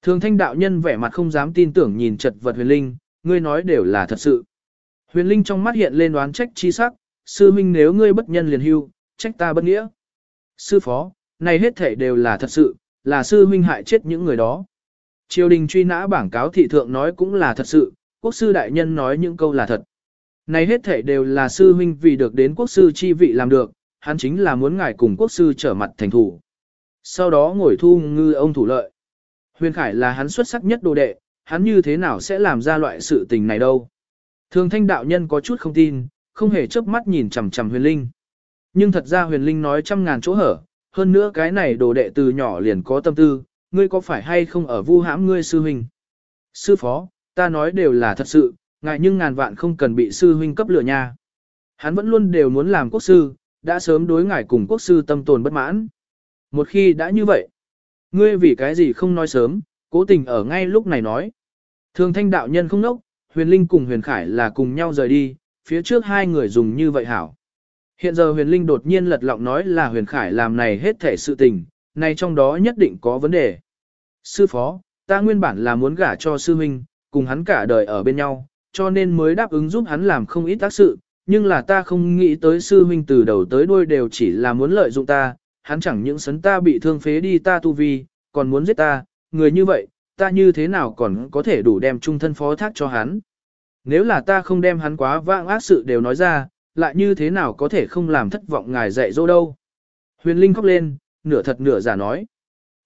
Thường thanh đạo nhân vẻ mặt không dám tin tưởng nhìn chật vật huyền linh, ngươi nói đều là thật sự. Huyền linh trong mắt hiện lên đoán trách chi sắc, sư minh nếu ngươi bất nhân liền hưu, trách ta bất nghĩa. Sư phó, này hết thể đều là thật sự, là sư huynh hại chết những người đó. Triều đình truy nã bảng cáo thị thượng nói cũng là thật sự, quốc sư đại nhân nói những câu là thật. Này hết thể đều là sư huynh vì được đến quốc sư chi vị làm được, hắn chính là muốn ngài cùng quốc sư trở mặt thành thủ. Sau đó ngồi thu ngư ông thủ lợi. Huyền Khải là hắn xuất sắc nhất đồ đệ, hắn như thế nào sẽ làm ra loại sự tình này đâu. Thường thanh đạo nhân có chút không tin, không hề chớp mắt nhìn chằm chằm huyền linh. Nhưng thật ra huyền linh nói trăm ngàn chỗ hở, hơn nữa cái này đồ đệ từ nhỏ liền có tâm tư, ngươi có phải hay không ở vu hãm ngươi sư huynh? Sư phó, ta nói đều là thật sự, ngại nhưng ngàn vạn không cần bị sư huynh cấp lửa nha. Hắn vẫn luôn đều muốn làm quốc sư, đã sớm đối ngài cùng quốc sư tâm tồn bất mãn. Một khi đã như vậy, ngươi vì cái gì không nói sớm, cố tình ở ngay lúc này nói. Thường thanh đạo nhân không nốc, huyền linh cùng huyền khải là cùng nhau rời đi, phía trước hai người dùng như vậy hảo. Hiện giờ huyền linh đột nhiên lật lọng nói là huyền khải làm này hết thể sự tình, này trong đó nhất định có vấn đề. Sư phó, ta nguyên bản là muốn gả cho sư huynh, cùng hắn cả đời ở bên nhau, cho nên mới đáp ứng giúp hắn làm không ít tác sự, nhưng là ta không nghĩ tới sư huynh từ đầu tới đuôi đều chỉ là muốn lợi dụng ta, hắn chẳng những sấn ta bị thương phế đi ta tu vi, còn muốn giết ta, người như vậy, ta như thế nào còn có thể đủ đem trung thân phó thác cho hắn. Nếu là ta không đem hắn quá vãng ác sự đều nói ra, lại như thế nào có thể không làm thất vọng ngài dạy dỗ đâu. Huyền Linh khóc lên, nửa thật nửa giả nói.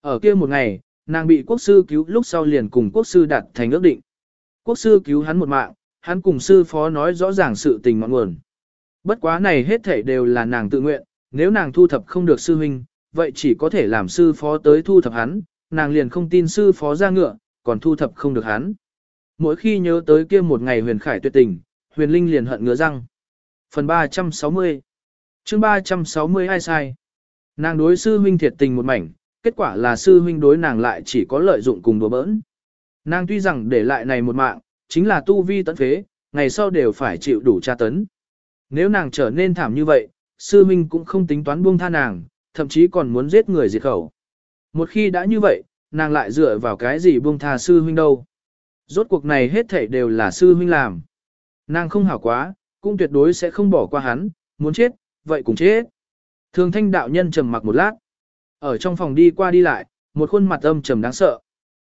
Ở kia một ngày, nàng bị quốc sư cứu lúc sau liền cùng quốc sư đạt thành ước định. Quốc sư cứu hắn một mạng, hắn cùng sư phó nói rõ ràng sự tình ngọn nguồn. Bất quá này hết thảy đều là nàng tự nguyện, nếu nàng thu thập không được sư huynh, vậy chỉ có thể làm sư phó tới thu thập hắn, nàng liền không tin sư phó ra ngựa, còn thu thập không được hắn. Mỗi khi nhớ tới kia một ngày huyền khải tuyệt tình, huyền linh liền hận ngứa răng. Phần 360 chương 360 ai sai? Nàng đối sư huynh thiệt tình một mảnh, kết quả là sư huynh đối nàng lại chỉ có lợi dụng cùng đùa bỡn. Nàng tuy rằng để lại này một mạng, chính là tu vi tận phế, ngày sau đều phải chịu đủ tra tấn. Nếu nàng trở nên thảm như vậy, sư minh cũng không tính toán buông tha nàng, thậm chí còn muốn giết người diệt khẩu. Một khi đã như vậy, nàng lại dựa vào cái gì buông tha sư huynh đâu. Rốt cuộc này hết thảy đều là sư huynh làm. Nàng không hảo quá, cũng tuyệt đối sẽ không bỏ qua hắn, muốn chết, vậy cũng chết. Thường thanh đạo nhân trầm mặc một lát. Ở trong phòng đi qua đi lại, một khuôn mặt âm trầm đáng sợ.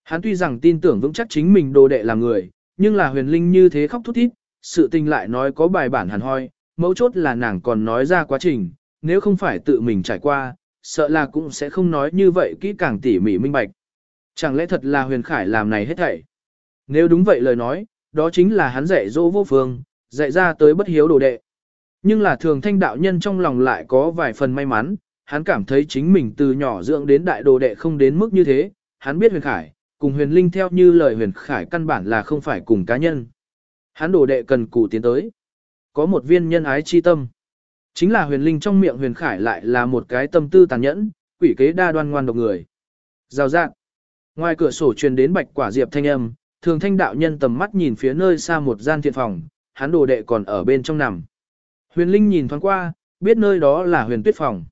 Hắn tuy rằng tin tưởng vững chắc chính mình đồ đệ là người, nhưng là huyền linh như thế khóc thút thít, sự tình lại nói có bài bản hẳn hoi, mấu chốt là nàng còn nói ra quá trình, nếu không phải tự mình trải qua, sợ là cũng sẽ không nói như vậy kỹ càng tỉ mỉ minh bạch. Chẳng lẽ thật là huyền khải làm này hết thảy? Nếu đúng vậy lời nói, đó chính là hắn dạy dỗ vô phương, dạy ra tới bất hiếu đồ đệ. Nhưng là thường thanh đạo nhân trong lòng lại có vài phần may mắn, hắn cảm thấy chính mình từ nhỏ dưỡng đến đại đồ đệ không đến mức như thế, hắn biết huyền khải, cùng huyền linh theo như lời huyền khải căn bản là không phải cùng cá nhân. Hắn đồ đệ cần cụ tiến tới. Có một viên nhân ái chi tâm. Chính là huyền linh trong miệng huyền khải lại là một cái tâm tư tàn nhẫn, quỷ kế đa đoan ngoan độc người. Rào rạng. Ngoài cửa sổ truyền đến bạch quả diệp thanh âm, thường thanh đạo nhân tầm mắt nhìn phía nơi xa một gian thiện phòng, hắn đồ đệ còn ở bên trong nằm. Huyền linh nhìn thoáng qua, biết nơi đó là huyền tuyết phòng.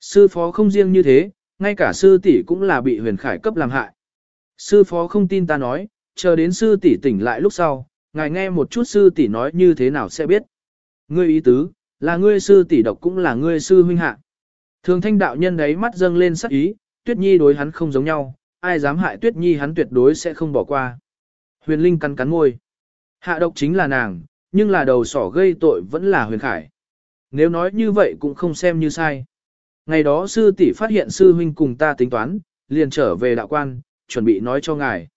Sư phó không riêng như thế, ngay cả sư tỷ cũng là bị huyền khải cấp làm hại. Sư phó không tin ta nói, chờ đến sư tỷ tỉnh lại lúc sau, ngài nghe một chút sư tỷ nói như thế nào sẽ biết. Ngươi ý tứ, là ngươi sư tỷ độc cũng là ngươi sư huynh hạ. Thường thanh đạo nhân đấy mắt dâng lên sắc ý, tuyết nhi đối hắn không giống nhau, ai dám hại tuyết nhi hắn tuyệt đối sẽ không bỏ qua. Huyền Linh cắn cắn môi. Hạ độc chính là nàng, nhưng là đầu sỏ gây tội vẫn là huyền khải. Nếu nói như vậy cũng không xem như sai. Ngày đó sư tỷ phát hiện sư huynh cùng ta tính toán, liền trở về đạo quan, chuẩn bị nói cho ngài.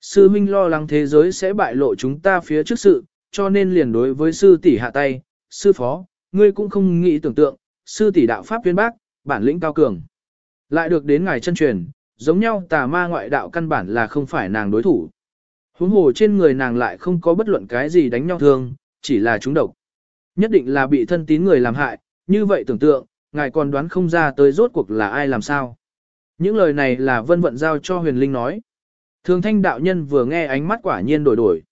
Sư huynh lo lắng thế giới sẽ bại lộ chúng ta phía trước sự, cho nên liền đối với sư tỷ hạ tay, sư phó, ngươi cũng không nghĩ tưởng tượng, sư tỷ đạo pháp viên bác, bản lĩnh cao cường. Lại được đến ngài chân truyền, giống nhau tà ma ngoại đạo căn bản là không phải nàng đối thủ. Huống hồ trên người nàng lại không có bất luận cái gì đánh nhau thương, chỉ là chúng độc. Nhất định là bị thân tín người làm hại, như vậy tưởng tượng, ngài còn đoán không ra tới rốt cuộc là ai làm sao. Những lời này là vân vận giao cho huyền linh nói. Thường thanh đạo nhân vừa nghe ánh mắt quả nhiên đổi đổi.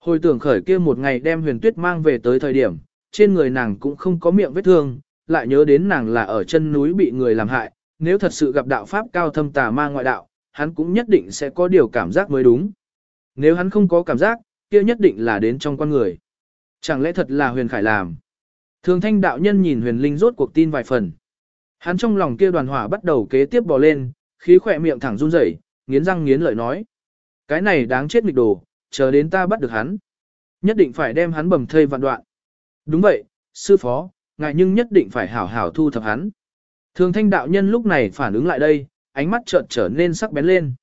Hồi tưởng khởi kia một ngày đem huyền tuyết mang về tới thời điểm, trên người nàng cũng không có miệng vết thương, lại nhớ đến nàng là ở chân núi bị người làm hại, nếu thật sự gặp đạo pháp cao thâm tà ma ngoại đạo, hắn cũng nhất định sẽ có điều cảm giác mới đúng. Nếu hắn không có cảm giác, kia nhất định là đến trong con người. Chẳng lẽ thật là huyền khải làm? Thường thanh đạo nhân nhìn huyền linh rốt cuộc tin vài phần. Hắn trong lòng kia đoàn hỏa bắt đầu kế tiếp bò lên, khí khỏe miệng thẳng run rẩy, nghiến răng nghiến lợi nói. Cái này đáng chết nghịch đồ, chờ đến ta bắt được hắn. Nhất định phải đem hắn bầm thây vạn đoạn. Đúng vậy, sư phó, ngài nhưng nhất định phải hảo hảo thu thập hắn. Thường thanh đạo nhân lúc này phản ứng lại đây, ánh mắt chợt trở nên sắc bén lên.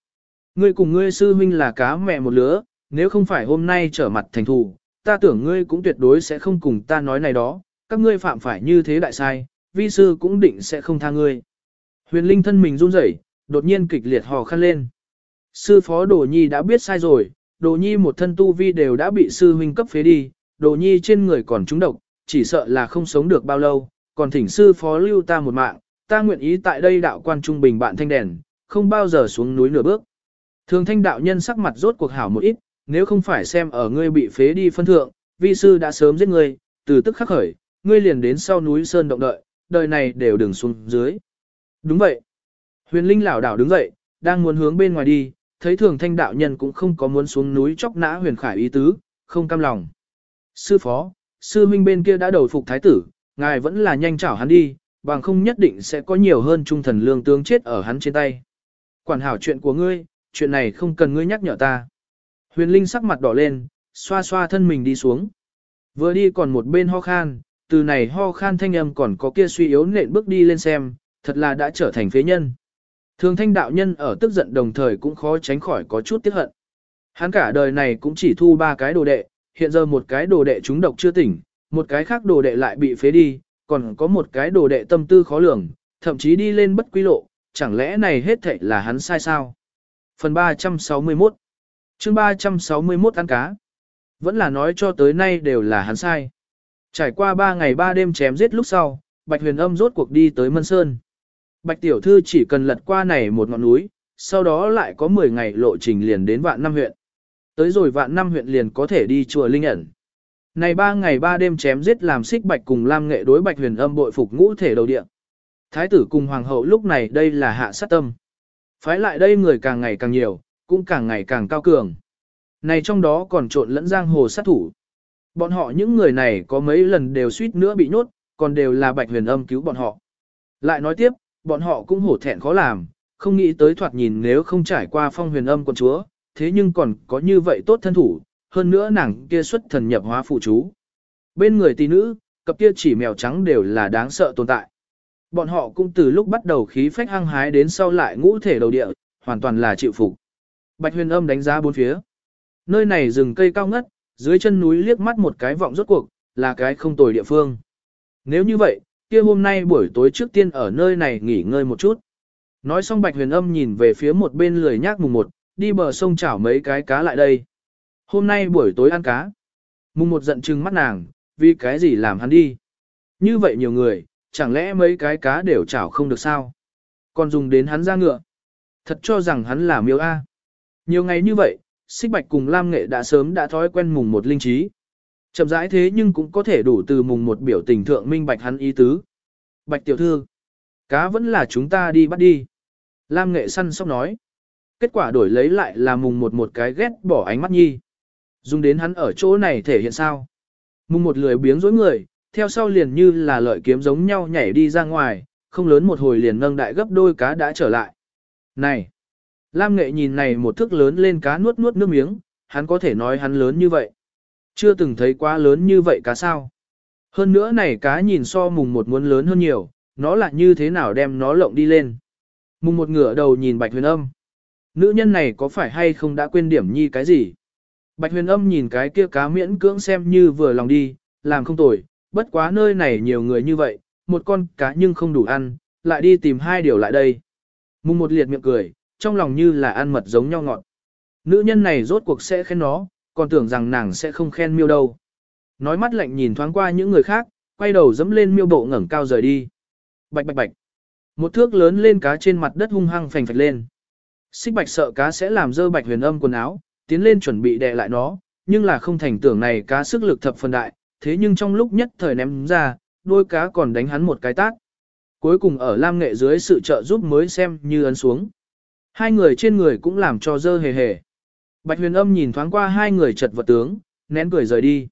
Ngươi cùng ngươi sư huynh là cá mẹ một lứa, nếu không phải hôm nay trở mặt thành thù, ta tưởng ngươi cũng tuyệt đối sẽ không cùng ta nói này đó, các ngươi phạm phải như thế đại sai, vi sư cũng định sẽ không tha ngươi. Huyền Linh thân mình run rẩy, đột nhiên kịch liệt hò khăn lên. Sư phó Đồ Nhi đã biết sai rồi, Đồ Nhi một thân tu vi đều đã bị sư huynh cấp phế đi, Đồ Nhi trên người còn trúng độc, chỉ sợ là không sống được bao lâu, còn thỉnh sư phó lưu ta một mạng, ta nguyện ý tại đây đạo quan trung bình bạn thanh đèn, không bao giờ xuống núi nửa bước. Thường thanh đạo nhân sắc mặt rốt cuộc hảo một ít, nếu không phải xem ở ngươi bị phế đi phân thượng, vi sư đã sớm giết ngươi, từ tức khắc khởi, ngươi liền đến sau núi sơn động đợi, đời này đều đừng xuống dưới. Đúng vậy. Huyền Linh lảo đảo đứng dậy, đang muốn hướng bên ngoài đi, thấy thường thanh đạo nhân cũng không có muốn xuống núi chóc nã huyền khải ý tứ, không cam lòng. Sư phó, sư huynh bên kia đã đầu phục thái tử, ngài vẫn là nhanh chảo hắn đi, bằng không nhất định sẽ có nhiều hơn trung thần lương tướng chết ở hắn trên tay. Quản hảo chuyện của ngươi, chuyện này không cần ngươi nhắc nhở ta. Huyền Linh sắc mặt đỏ lên, xoa xoa thân mình đi xuống. Vừa đi còn một bên ho khan, từ này ho khan thanh âm còn có kia suy yếu nện bước đi lên xem, thật là đã trở thành phế nhân. Thường thanh đạo nhân ở tức giận đồng thời cũng khó tránh khỏi có chút tiếc hận. Hắn cả đời này cũng chỉ thu ba cái đồ đệ, hiện giờ một cái đồ đệ trúng độc chưa tỉnh, một cái khác đồ đệ lại bị phế đi, còn có một cái đồ đệ tâm tư khó lường, thậm chí đi lên bất quy lộ, chẳng lẽ này hết thảy là hắn sai sao? Phần 361 chương 361 ăn cá Vẫn là nói cho tới nay đều là hắn sai. Trải qua 3 ngày 3 đêm chém giết lúc sau, Bạch Huyền Âm rốt cuộc đi tới Mân Sơn. Bạch Tiểu Thư chỉ cần lật qua này một ngọn núi, sau đó lại có 10 ngày lộ trình liền đến vạn năm huyện. Tới rồi vạn năm huyện liền có thể đi chùa Linh ẩn. Này 3 ngày 3 đêm chém giết làm xích Bạch cùng Lam Nghệ đối Bạch Huyền Âm bội phục ngũ thể đầu địa. Thái tử cùng Hoàng hậu lúc này đây là hạ sát tâm. Phái lại đây người càng ngày càng nhiều, cũng càng ngày càng cao cường. Này trong đó còn trộn lẫn giang hồ sát thủ. Bọn họ những người này có mấy lần đều suýt nữa bị nhốt, còn đều là bạch huyền âm cứu bọn họ. Lại nói tiếp, bọn họ cũng hổ thẹn khó làm, không nghĩ tới thoạt nhìn nếu không trải qua phong huyền âm quân chúa, thế nhưng còn có như vậy tốt thân thủ, hơn nữa nàng kia xuất thần nhập hóa phụ chú. Bên người tỷ nữ, cặp kia chỉ mèo trắng đều là đáng sợ tồn tại. Bọn họ cũng từ lúc bắt đầu khí phách hăng hái đến sau lại ngũ thể đầu địa, hoàn toàn là chịu phục. Bạch huyền âm đánh giá bốn phía. Nơi này rừng cây cao ngất, dưới chân núi liếc mắt một cái vọng rốt cuộc, là cái không tồi địa phương. Nếu như vậy, kia hôm nay buổi tối trước tiên ở nơi này nghỉ ngơi một chút. Nói xong bạch huyền âm nhìn về phía một bên lười nhác mùng một, đi bờ sông chảo mấy cái cá lại đây. Hôm nay buổi tối ăn cá. Mùng một giận trừng mắt nàng, vì cái gì làm hắn đi. Như vậy nhiều người, chẳng lẽ mấy cái cá đều chảo không được sao? Còn dùng đến hắn ra ngựa. Thật cho rằng hắn là miêu A. Nhiều ngày như vậy, xích bạch cùng Lam Nghệ đã sớm đã thói quen mùng một linh trí. Chậm rãi thế nhưng cũng có thể đủ từ mùng một biểu tình thượng minh bạch hắn ý tứ. Bạch tiểu thư, cá vẫn là chúng ta đi bắt đi. Lam nghệ săn sóc nói. Kết quả đổi lấy lại là mùng một một cái ghét bỏ ánh mắt nhi. Dùng đến hắn ở chỗ này thể hiện sao. Mùng một lười biếng dối người, theo sau liền như là lợi kiếm giống nhau nhảy đi ra ngoài, không lớn một hồi liền nâng đại gấp đôi cá đã trở lại. Này! Lam nghệ nhìn này một thức lớn lên cá nuốt nuốt nước miếng, hắn có thể nói hắn lớn như vậy. Chưa từng thấy quá lớn như vậy cá sao. Hơn nữa này cá nhìn so mùng một muốn lớn hơn nhiều, nó là như thế nào đem nó lộng đi lên. Mùng một ngửa đầu nhìn bạch huyền âm. Nữ nhân này có phải hay không đã quên điểm nhi cái gì? Bạch huyền âm nhìn cái kia cá miễn cưỡng xem như vừa lòng đi, làm không tồi, bất quá nơi này nhiều người như vậy, một con cá nhưng không đủ ăn, lại đi tìm hai điều lại đây. Mùng một liệt miệng cười, trong lòng như là ăn mật giống nhau ngọt. Nữ nhân này rốt cuộc sẽ khen nó, còn tưởng rằng nàng sẽ không khen miêu đâu. Nói mắt lạnh nhìn thoáng qua những người khác, quay đầu dẫm lên miêu bộ ngẩng cao rời đi. Bạch bạch bạch. Một thước lớn lên cá trên mặt đất hung hăng phành phạch lên. Xích bạch sợ cá sẽ làm dơ bạch huyền âm quần áo, tiến lên chuẩn bị đè lại nó, nhưng là không thành tưởng này cá sức lực thập phần đại, thế nhưng trong lúc nhất thời ném ra, đôi cá còn đánh hắn một cái tát. Cuối cùng ở lam nghệ dưới sự trợ giúp mới xem như ấn xuống. Hai người trên người cũng làm cho dơ hề hề. Bạch huyền âm nhìn thoáng qua hai người chật vật tướng, nén cười rời đi.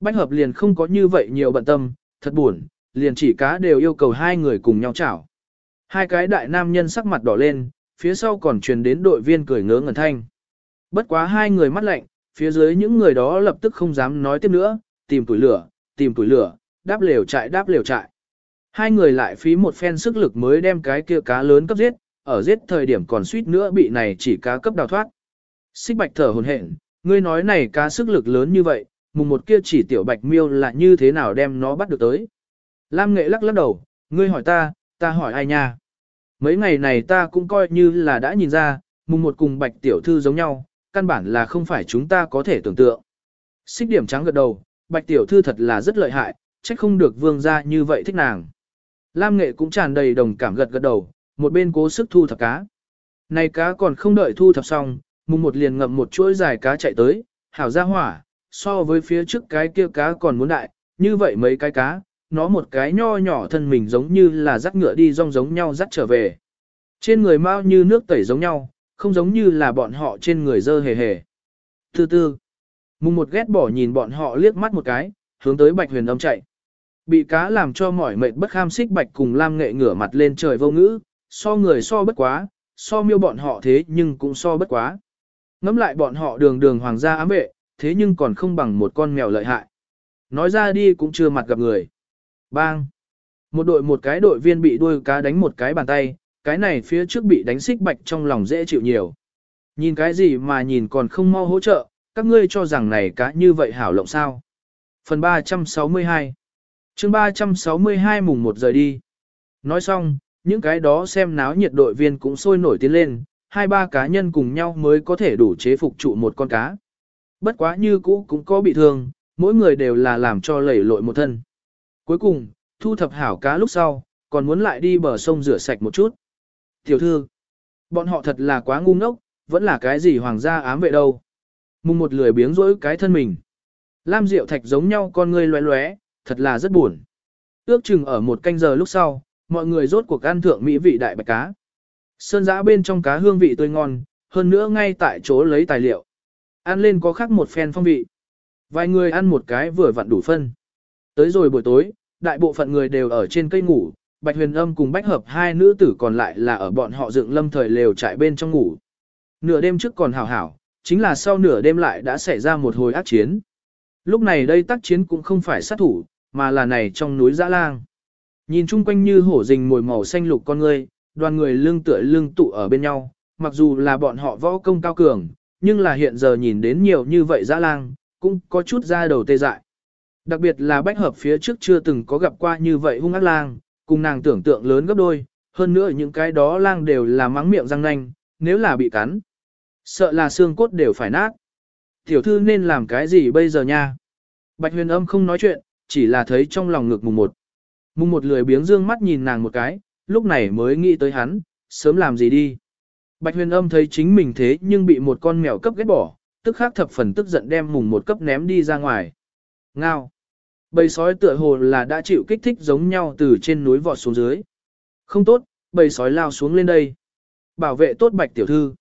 Bách hợp liền không có như vậy nhiều bận tâm, thật buồn, liền chỉ cá đều yêu cầu hai người cùng nhau chảo. Hai cái đại nam nhân sắc mặt đỏ lên, phía sau còn truyền đến đội viên cười ngớ ngẩn thanh. Bất quá hai người mắt lạnh, phía dưới những người đó lập tức không dám nói tiếp nữa, tìm tuổi lửa, tìm tuổi lửa, đáp lều trại đáp lều trại. Hai người lại phí một phen sức lực mới đem cái kia cá lớn cấp giết, ở giết thời điểm còn suýt nữa bị này chỉ cá cấp đào thoát. Xích bạch thở hồn hển, ngươi nói này cá sức lực lớn như vậy, mùng một kia chỉ tiểu bạch miêu là như thế nào đem nó bắt được tới. Lam nghệ lắc lắc đầu, ngươi hỏi ta, ta hỏi ai nha. Mấy ngày này ta cũng coi như là đã nhìn ra, mùng một cùng bạch tiểu thư giống nhau, căn bản là không phải chúng ta có thể tưởng tượng. Xích điểm trắng gật đầu, bạch tiểu thư thật là rất lợi hại, trách không được vương gia như vậy thích nàng. Lam nghệ cũng tràn đầy đồng cảm gật gật đầu, một bên cố sức thu thập cá. Này cá còn không đợi thu thập xong, mùng một liền ngậm một chuỗi dài cá chạy tới, hảo ra hỏa, so với phía trước cái kia cá còn muốn đại, như vậy mấy cái cá, nó một cái nho nhỏ thân mình giống như là dắt ngựa đi rong giống nhau dắt trở về. Trên người mau như nước tẩy giống nhau, không giống như là bọn họ trên người dơ hề hề. Từ từ, mùng một ghét bỏ nhìn bọn họ liếc mắt một cái, hướng tới bạch huyền âm chạy. Bị cá làm cho mỏi mệt bất kham xích bạch cùng lam nghệ ngửa mặt lên trời vô ngữ, so người so bất quá, so miêu bọn họ thế nhưng cũng so bất quá. Ngắm lại bọn họ đường đường hoàng gia ám vệ, thế nhưng còn không bằng một con mèo lợi hại. Nói ra đi cũng chưa mặt gặp người. Bang! Một đội một cái đội viên bị đuôi cá đánh một cái bàn tay, cái này phía trước bị đánh xích bạch trong lòng dễ chịu nhiều. Nhìn cái gì mà nhìn còn không mau hỗ trợ, các ngươi cho rằng này cá như vậy hảo lộng sao. Phần 362 chương 362 mùng 1 giờ đi. Nói xong, những cái đó xem náo nhiệt đội viên cũng sôi nổi tiến lên, hai ba cá nhân cùng nhau mới có thể đủ chế phục trụ một con cá. Bất quá như cũ cũng có bị thương, mỗi người đều là làm cho lẩy lội một thân. Cuối cùng, thu thập hảo cá lúc sau, còn muốn lại đi bờ sông rửa sạch một chút. Tiểu thư, bọn họ thật là quá ngu ngốc, vẫn là cái gì hoàng gia ám vệ đâu. Mùng một lười biếng rỗi cái thân mình. Lam Diệu Thạch giống nhau con ngươi loé loé, thật là rất buồn. Ước chừng ở một canh giờ lúc sau, mọi người rốt cuộc ăn thượng mỹ vị đại bạch cá. Sơn giã bên trong cá hương vị tươi ngon, hơn nữa ngay tại chỗ lấy tài liệu. Ăn lên có khác một phen phong vị. Vài người ăn một cái vừa vặn đủ phân. Tới rồi buổi tối, đại bộ phận người đều ở trên cây ngủ, Bạch Huyền Âm cùng Bách Hợp hai nữ tử còn lại là ở bọn họ dựng lâm thời lều trại bên trong ngủ. Nửa đêm trước còn hảo hảo, chính là sau nửa đêm lại đã xảy ra một hồi ác chiến. Lúc này đây tác chiến cũng không phải sát thủ, mà là này trong núi dã lang. Nhìn chung quanh như hổ rình mồi màu xanh lục con người, đoàn người lưng tựa lưng tụ ở bên nhau, mặc dù là bọn họ võ công cao cường, nhưng là hiện giờ nhìn đến nhiều như vậy dã lang, cũng có chút ra đầu tê dại. Đặc biệt là bách hợp phía trước chưa từng có gặp qua như vậy hung ác lang, cùng nàng tưởng tượng lớn gấp đôi, hơn nữa những cái đó lang đều là mắng miệng răng nanh, nếu là bị cắn. Sợ là xương cốt đều phải nát. Tiểu thư nên làm cái gì bây giờ nha? Bạch huyền âm không nói chuyện, chỉ là thấy trong lòng ngực mùng một. Mùng một lười biếng dương mắt nhìn nàng một cái, lúc này mới nghĩ tới hắn, sớm làm gì đi. Bạch huyền âm thấy chính mình thế nhưng bị một con mèo cấp ghét bỏ, tức khắc thập phần tức giận đem mùng một cấp ném đi ra ngoài. Ngao. Bầy sói tựa hồ là đã chịu kích thích giống nhau từ trên núi vọt xuống dưới. Không tốt, bầy sói lao xuống lên đây. Bảo vệ tốt bạch tiểu thư.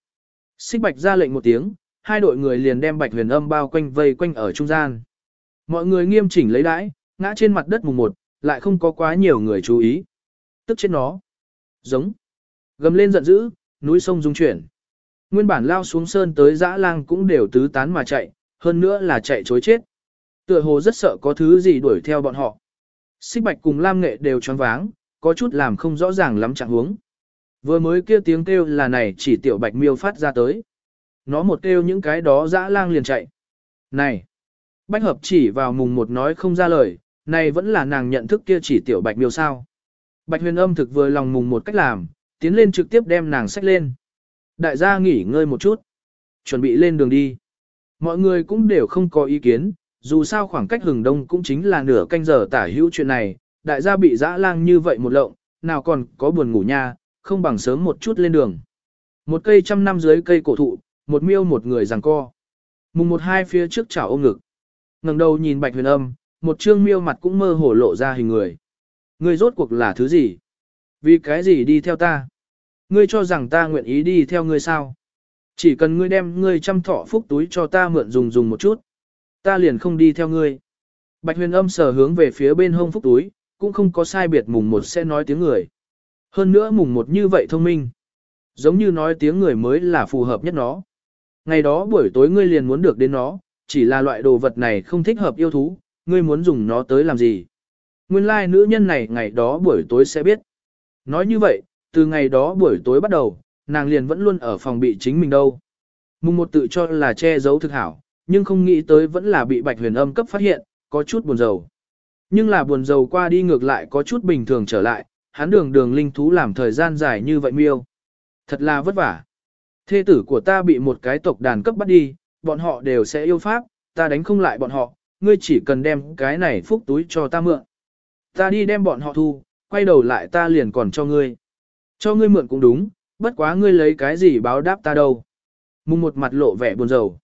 Xích bạch ra lệnh một tiếng, hai đội người liền đem bạch huyền âm bao quanh vây quanh ở trung gian. Mọi người nghiêm chỉnh lấy đãi, ngã trên mặt đất mùng một, lại không có quá nhiều người chú ý. Tức chết nó. Giống. Gầm lên giận dữ, núi sông rung chuyển. Nguyên bản lao xuống sơn tới dã lang cũng đều tứ tán mà chạy, hơn nữa là chạy chối chết. Tựa hồ rất sợ có thứ gì đuổi theo bọn họ. Xích bạch cùng Lam nghệ đều choáng váng, có chút làm không rõ ràng lắm trạng huống. Vừa mới kia tiếng kêu là này chỉ tiểu bạch miêu phát ra tới. Nó một kêu những cái đó dã lang liền chạy. Này! Bách hợp chỉ vào mùng một nói không ra lời, này vẫn là nàng nhận thức kia chỉ tiểu bạch miêu sao. Bạch huyền âm thực vừa lòng mùng một cách làm, tiến lên trực tiếp đem nàng sách lên. Đại gia nghỉ ngơi một chút, chuẩn bị lên đường đi. Mọi người cũng đều không có ý kiến, dù sao khoảng cách hừng đông cũng chính là nửa canh giờ tả hữu chuyện này, đại gia bị dã lang như vậy một lộng, nào còn có buồn ngủ nha, không bằng sớm một chút lên đường. Một cây trăm năm dưới cây cổ thụ, một miêu một người giằng co. Mùng một hai phía trước chảo ôm ngực. ngẩng đầu nhìn bạch huyền âm, một trương miêu mặt cũng mơ hồ lộ ra hình người. Ngươi rốt cuộc là thứ gì? Vì cái gì đi theo ta? Ngươi cho rằng ta nguyện ý đi theo ngươi sao? Chỉ cần ngươi đem ngươi chăm thọ phúc túi cho ta mượn dùng dùng một chút. Ta liền không đi theo ngươi. Bạch huyền âm sờ hướng về phía bên hông phúc túi, cũng không có sai biệt mùng một sẽ nói tiếng người. Hơn nữa mùng một như vậy thông minh. Giống như nói tiếng người mới là phù hợp nhất nó. Ngày đó buổi tối ngươi liền muốn được đến nó, chỉ là loại đồ vật này không thích hợp yêu thú, ngươi muốn dùng nó tới làm gì. Nguyên lai like, nữ nhân này ngày đó buổi tối sẽ biết. Nói như vậy, từ ngày đó buổi tối bắt đầu, nàng liền vẫn luôn ở phòng bị chính mình đâu. Mùng một tự cho là che giấu thực hảo, nhưng không nghĩ tới vẫn là bị bạch huyền âm cấp phát hiện, có chút buồn rầu. Nhưng là buồn rầu qua đi ngược lại có chút bình thường trở lại, hắn đường đường linh thú làm thời gian dài như vậy miêu. Thật là vất vả. Thê tử của ta bị một cái tộc đàn cấp bắt đi, bọn họ đều sẽ yêu pháp, ta đánh không lại bọn họ, ngươi chỉ cần đem cái này phúc túi cho ta mượn. Ta đi đem bọn họ thu, quay đầu lại ta liền còn cho ngươi. Cho ngươi mượn cũng đúng, bất quá ngươi lấy cái gì báo đáp ta đâu. Mùng một mặt lộ vẻ buồn rầu.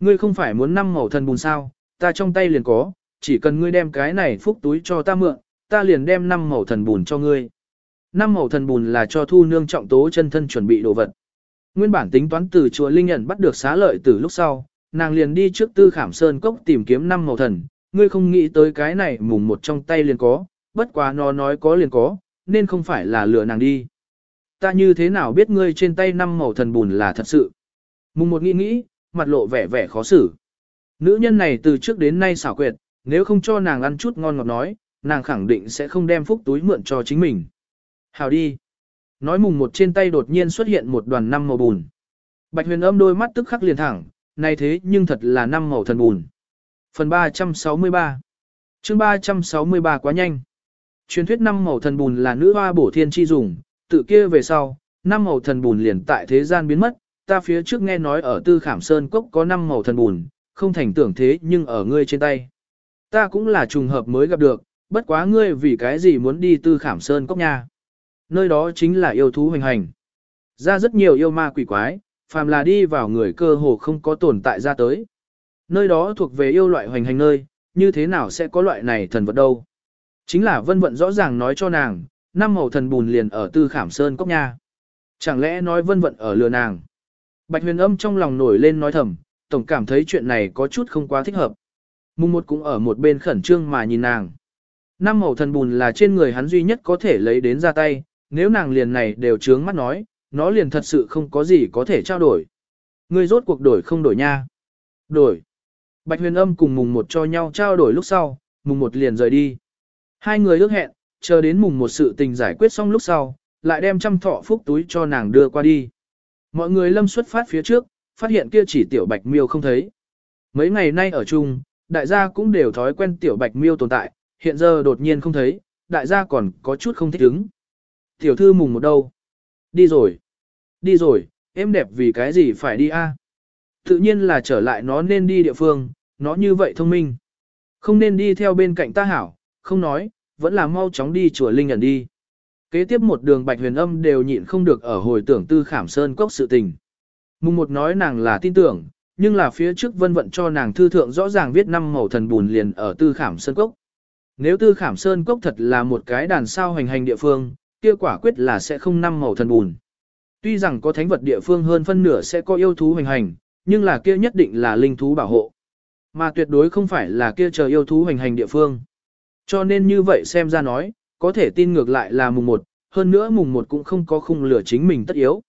Ngươi không phải muốn năm màu thần bùn sao, ta trong tay liền có, chỉ cần ngươi đem cái này phúc túi cho ta mượn, ta liền đem năm màu thần bùn cho ngươi. Năm màu thần bùn là cho thu nương trọng tố chân thân chuẩn bị đồ vật. Nguyên bản tính toán từ chùa Linh nhận bắt được xá lợi từ lúc sau, nàng liền đi trước tư khảm sơn cốc tìm kiếm năm màu thần, ngươi không nghĩ tới cái này mùng một trong tay liền có, bất quá nó nói có liền có, nên không phải là lừa nàng đi. Ta như thế nào biết ngươi trên tay năm màu thần bùn là thật sự? Mùng một nghĩ nghĩ, mặt lộ vẻ vẻ khó xử. Nữ nhân này từ trước đến nay xảo quyệt, nếu không cho nàng ăn chút ngon ngọt nói, nàng khẳng định sẽ không đem phúc túi mượn cho chính mình. Hào đi. Nói mùng một trên tay đột nhiên xuất hiện một đoàn năm màu bùn. Bạch huyền âm đôi mắt tức khắc liền thẳng, này thế nhưng thật là năm màu thần bùn. Phần 363 chương 363 quá nhanh. Truyền thuyết năm màu thần bùn là nữ hoa bổ thiên chi dùng, tự kia về sau, năm màu thần bùn liền tại thế gian biến mất, ta phía trước nghe nói ở tư khảm sơn cốc có năm màu thần bùn, không thành tưởng thế nhưng ở ngươi trên tay. Ta cũng là trùng hợp mới gặp được, bất quá ngươi vì cái gì muốn đi tư khảm sơn cốc nha. Nơi đó chính là yêu thú hoành hành. Ra rất nhiều yêu ma quỷ quái, phàm là đi vào người cơ hồ không có tồn tại ra tới. Nơi đó thuộc về yêu loại hoành hành nơi, như thế nào sẽ có loại này thần vật đâu. Chính là vân vận rõ ràng nói cho nàng, năm màu thần bùn liền ở tư khảm sơn cốc nha. Chẳng lẽ nói vân vận ở lừa nàng. Bạch huyền âm trong lòng nổi lên nói thầm, tổng cảm thấy chuyện này có chút không quá thích hợp. Mùng một cũng ở một bên khẩn trương mà nhìn nàng. Năm màu thần bùn là trên người hắn duy nhất có thể lấy đến ra tay, nếu nàng liền này đều trướng mắt nói, nó liền thật sự không có gì có thể trao đổi. Ngươi rốt cuộc đổi không đổi nha. Đổi. Bạch huyền âm cùng mùng một cho nhau trao đổi lúc sau, mùng một liền rời đi. Hai người ước hẹn, chờ đến mùng một sự tình giải quyết xong lúc sau, lại đem trăm thọ phúc túi cho nàng đưa qua đi. Mọi người lâm xuất phát phía trước, phát hiện kia chỉ tiểu bạch miêu không thấy. Mấy ngày nay ở chung, đại gia cũng đều thói quen tiểu bạch miêu tồn tại, hiện giờ đột nhiên không thấy, đại gia còn có chút không thích ứng. Tiểu thư mùng một đâu? Đi rồi. Đi rồi, em đẹp vì cái gì phải đi a? Tự nhiên là trở lại nó nên đi địa phương, nó như vậy thông minh. Không nên đi theo bên cạnh ta hảo, không nói, vẫn là mau chóng đi chùa Linh ẩn đi. Kế tiếp một đường bạch huyền âm đều nhịn không được ở hồi tưởng tư khảm sơn cốc sự tình. Mùng một nói nàng là tin tưởng, nhưng là phía trước vân vận cho nàng thư thượng rõ ràng viết năm màu thần bùn liền ở tư khảm sơn cốc. Nếu tư khảm sơn cốc thật là một cái đàn sao hành hành địa phương, kia quả quyết là sẽ không năm màu thần bùn. Tuy rằng có thánh vật địa phương hơn phân nửa sẽ có yêu thú hành hành, nhưng là kia nhất định là linh thú bảo hộ. Mà tuyệt đối không phải là kia chờ yêu thú hành hành địa phương. Cho nên như vậy xem ra nói, có thể tin ngược lại là mùng 1, hơn nữa mùng 1 cũng không có khung lửa chính mình tất yếu.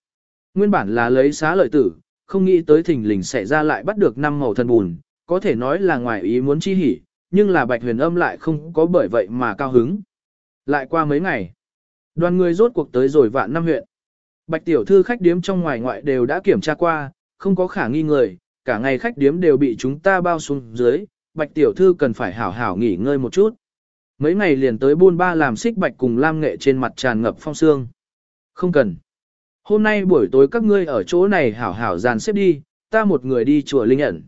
Nguyên bản là lấy xá lợi tử, không nghĩ tới thình lình xảy ra lại bắt được năm màu thần bùn, có thể nói là ngoài ý muốn chi hỉ, nhưng là bạch huyền âm lại không có bởi vậy mà cao hứng. Lại qua mấy ngày, đoàn người rốt cuộc tới rồi vạn năm huyện. Bạch tiểu thư khách điếm trong ngoài ngoại đều đã kiểm tra qua, không có khả nghi người, cả ngày khách điếm đều bị chúng ta bao xuống dưới, bạch tiểu thư cần phải hảo hảo nghỉ ngơi một chút. Mấy ngày liền tới buôn ba làm xích bạch cùng lam nghệ trên mặt tràn ngập phong sương. Không cần. Hôm nay buổi tối các ngươi ở chỗ này hảo hảo dàn xếp đi, ta một người đi chùa Linh ẩn.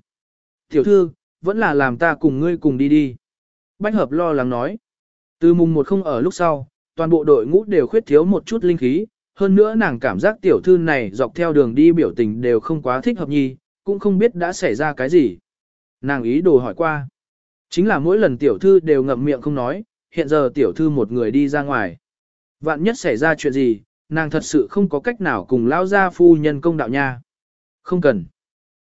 Tiểu thư, vẫn là làm ta cùng ngươi cùng đi đi. Bách hợp lo lắng nói. Từ mùng một không ở lúc sau, toàn bộ đội ngũ đều khuyết thiếu một chút linh khí, hơn nữa nàng cảm giác tiểu thư này dọc theo đường đi biểu tình đều không quá thích hợp nhi, cũng không biết đã xảy ra cái gì. Nàng ý đồ hỏi qua. Chính là mỗi lần tiểu thư đều ngậm miệng không nói, hiện giờ tiểu thư một người đi ra ngoài. Vạn nhất xảy ra chuyện gì, nàng thật sự không có cách nào cùng lao gia phu nhân công đạo nha. Không cần.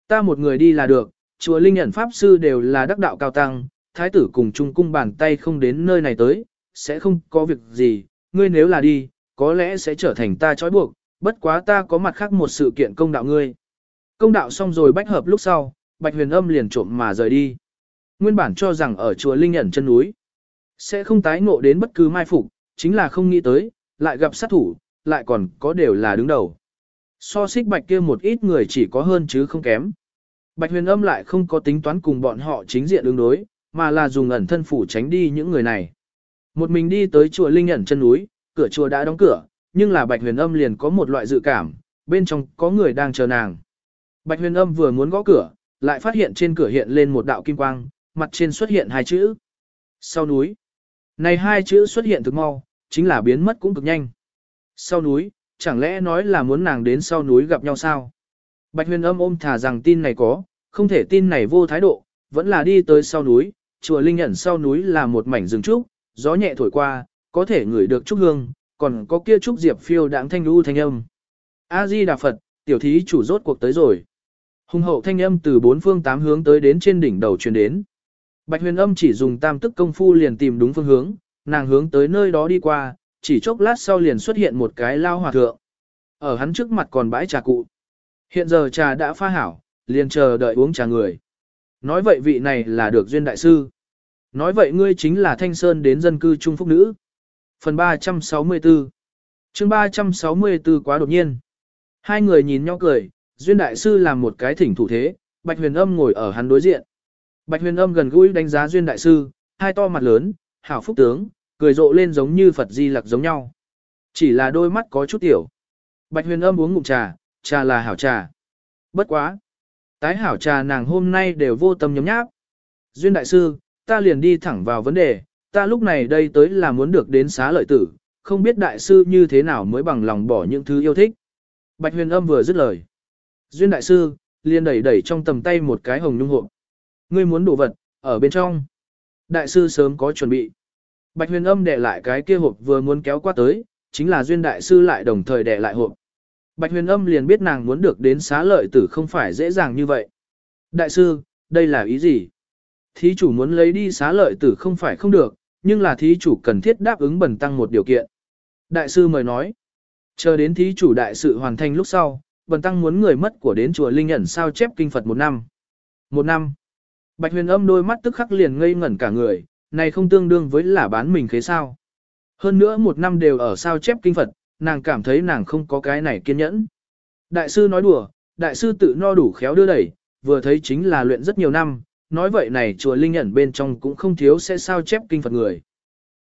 Ta một người đi là được, chùa Linh nhận Pháp Sư đều là đắc đạo cao tăng, thái tử cùng trung cung bàn tay không đến nơi này tới, sẽ không có việc gì, ngươi nếu là đi, có lẽ sẽ trở thành ta trói buộc, bất quá ta có mặt khác một sự kiện công đạo ngươi. Công đạo xong rồi bách hợp lúc sau, bạch huyền âm liền trộm mà rời đi. Nguyên bản cho rằng ở chùa Linh ẩn chân núi, sẽ không tái ngộ đến bất cứ mai phục, chính là không nghĩ tới, lại gặp sát thủ, lại còn có đều là đứng đầu. So xích bạch kia một ít người chỉ có hơn chứ không kém. Bạch huyền âm lại không có tính toán cùng bọn họ chính diện ứng đối, mà là dùng ẩn thân phủ tránh đi những người này. Một mình đi tới chùa Linh ẩn chân núi, cửa chùa đã đóng cửa, nhưng là bạch huyền âm liền có một loại dự cảm, bên trong có người đang chờ nàng. Bạch huyền âm vừa muốn gõ cửa, lại phát hiện trên cửa hiện lên một đạo kim quang, mặt trên xuất hiện hai chữ. Sau núi. Này hai chữ xuất hiện thực mau, chính là biến mất cũng cực nhanh. Sau núi, chẳng lẽ nói là muốn nàng đến sau núi gặp nhau sao? Bạch huyền âm ôm thả rằng tin này có, không thể tin này vô thái độ, vẫn là đi tới sau núi, chùa Linh ẩn sau núi là một mảnh rừng trúc, gió nhẹ thổi qua, có thể ngửi được trúc hương, còn có kia trúc diệp phiêu đáng thanh lưu thanh âm. A-di Đà Phật, tiểu thí chủ rốt cuộc tới rồi. Hùng hậu thanh âm từ bốn phương tám hướng tới đến trên đỉnh đầu truyền đến. Bạch huyền âm chỉ dùng tam tức công phu liền tìm đúng phương hướng, nàng hướng tới nơi đó đi qua, chỉ chốc lát sau liền xuất hiện một cái lao hòa thượng. Ở hắn trước mặt còn bãi trà cụ. Hiện giờ trà đã pha hảo, liền chờ đợi uống trà người. Nói vậy vị này là được duyên đại sư. Nói vậy ngươi chính là Thanh Sơn đến dân cư Trung Phúc Nữ. Phần 364 chương 364 quá đột nhiên. Hai người nhìn nhau cười, duyên đại sư làm một cái thỉnh thủ thế, Bạch huyền âm ngồi ở hắn đối diện. Bạch huyền âm gần gũi đánh giá duyên đại sư, hai to mặt lớn, hảo phúc tướng, cười rộ lên giống như Phật di lặc giống nhau. Chỉ là đôi mắt có chút tiểu. Bạch huyền âm uống ngụm trà, trà là hảo trà. Bất quá. Tái hảo trà nàng hôm nay đều vô tâm nhấm nháp. Duyên đại sư, ta liền đi thẳng vào vấn đề, ta lúc này đây tới là muốn được đến xá lợi tử, không biết đại sư như thế nào mới bằng lòng bỏ những thứ yêu thích. Bạch huyền âm vừa dứt lời. Duyên đại sư, liền đẩy đẩy trong tầm tay một cái hồng nhung hộp. Ngươi muốn đồ vật, ở bên trong. Đại sư sớm có chuẩn bị. Bạch huyền âm đè lại cái kia hộp vừa muốn kéo qua tới, chính là duyên đại sư lại đồng thời đè lại hộp. Bạch huyền âm liền biết nàng muốn được đến xá lợi tử không phải dễ dàng như vậy. Đại sư, đây là ý gì? Thí chủ muốn lấy đi xá lợi tử không phải không được, nhưng là thí chủ cần thiết đáp ứng bần tăng một điều kiện. Đại sư mời nói, chờ đến thí chủ đại sự hoàn thành lúc sau, bần tăng muốn người mất của đến chùa Linh ẩn sao chép kinh Phật một năm. Một năm. Bạch huyền âm đôi mắt tức khắc liền ngây ngẩn cả người, này không tương đương với là bán mình khế sao. Hơn nữa một năm đều ở sao chép kinh Phật, nàng cảm thấy nàng không có cái này kiên nhẫn. Đại sư nói đùa, đại sư tự no đủ khéo đưa đẩy, vừa thấy chính là luyện rất nhiều năm, nói vậy này chùa Linh ẩn bên trong cũng không thiếu sẽ sao chép kinh Phật người.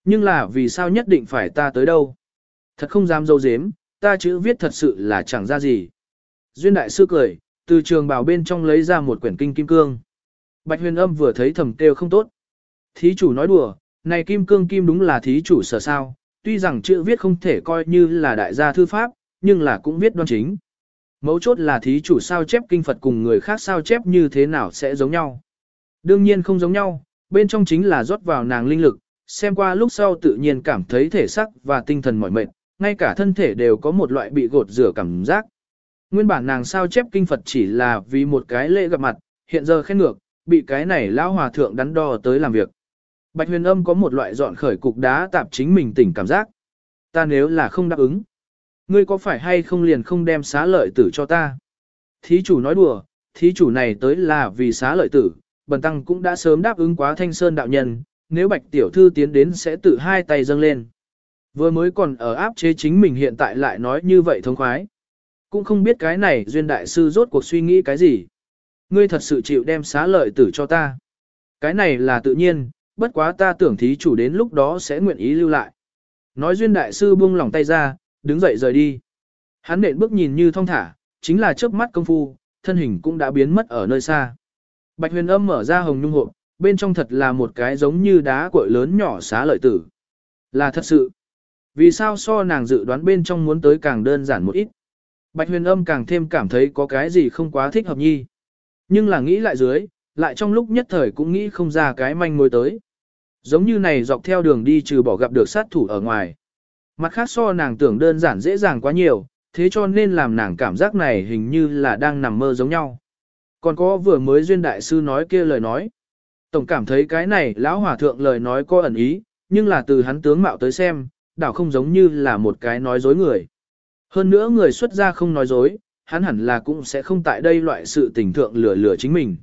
Nhưng là vì sao nhất định phải ta tới đâu? Thật không dám dâu dếm, ta chữ viết thật sự là chẳng ra gì. Duyên đại sư cười, từ trường bào bên trong lấy ra một quyển kinh kim cương. Bạch huyền âm vừa thấy thầm kêu không tốt. Thí chủ nói đùa, này kim cương kim đúng là thí chủ sở sao, tuy rằng chữ viết không thể coi như là đại gia thư pháp, nhưng là cũng viết đoan chính. Mấu chốt là thí chủ sao chép kinh Phật cùng người khác sao chép như thế nào sẽ giống nhau. Đương nhiên không giống nhau, bên trong chính là rót vào nàng linh lực, xem qua lúc sau tự nhiên cảm thấy thể sắc và tinh thần mỏi mệt, ngay cả thân thể đều có một loại bị gột rửa cảm giác. Nguyên bản nàng sao chép kinh Phật chỉ là vì một cái lễ gặp mặt, hiện giờ khen ngược, bị cái này lão hòa thượng đắn đo tới làm việc. Bạch huyền âm có một loại dọn khởi cục đá tạp chính mình tỉnh cảm giác. Ta nếu là không đáp ứng, ngươi có phải hay không liền không đem xá lợi tử cho ta? Thí chủ nói đùa, thí chủ này tới là vì xá lợi tử, bần tăng cũng đã sớm đáp ứng quá thanh sơn đạo nhân, nếu bạch tiểu thư tiến đến sẽ tự hai tay dâng lên. Vừa mới còn ở áp chế chính mình hiện tại lại nói như vậy thông khoái. Cũng không biết cái này duyên đại sư rốt cuộc suy nghĩ cái gì. Ngươi thật sự chịu đem xá lợi tử cho ta. Cái này là tự nhiên, bất quá ta tưởng thí chủ đến lúc đó sẽ nguyện ý lưu lại. Nói duyên đại sư buông lỏng tay ra, đứng dậy rời đi. Hắn nện bước nhìn như thong thả, chính là chớp mắt công phu, thân hình cũng đã biến mất ở nơi xa. Bạch huyền âm mở ra hồng nhung hộp, bên trong thật là một cái giống như đá cội lớn nhỏ xá lợi tử. Là thật sự. Vì sao so nàng dự đoán bên trong muốn tới càng đơn giản một ít. Bạch huyền âm càng thêm cảm thấy có cái gì không quá thích hợp nhi. Nhưng là nghĩ lại dưới, lại trong lúc nhất thời cũng nghĩ không ra cái manh mối tới. Giống như này dọc theo đường đi trừ bỏ gặp được sát thủ ở ngoài. Mặt khác so nàng tưởng đơn giản dễ dàng quá nhiều, thế cho nên làm nàng cảm giác này hình như là đang nằm mơ giống nhau. Còn có vừa mới duyên đại sư nói kia lời nói. Tổng cảm thấy cái này lão hòa thượng lời nói có ẩn ý, nhưng là từ hắn tướng mạo tới xem, đảo không giống như là một cái nói dối người. Hơn nữa người xuất gia không nói dối, hắn hẳn là cũng sẽ không tại đây loại sự tình thượng lừa lừa chính mình.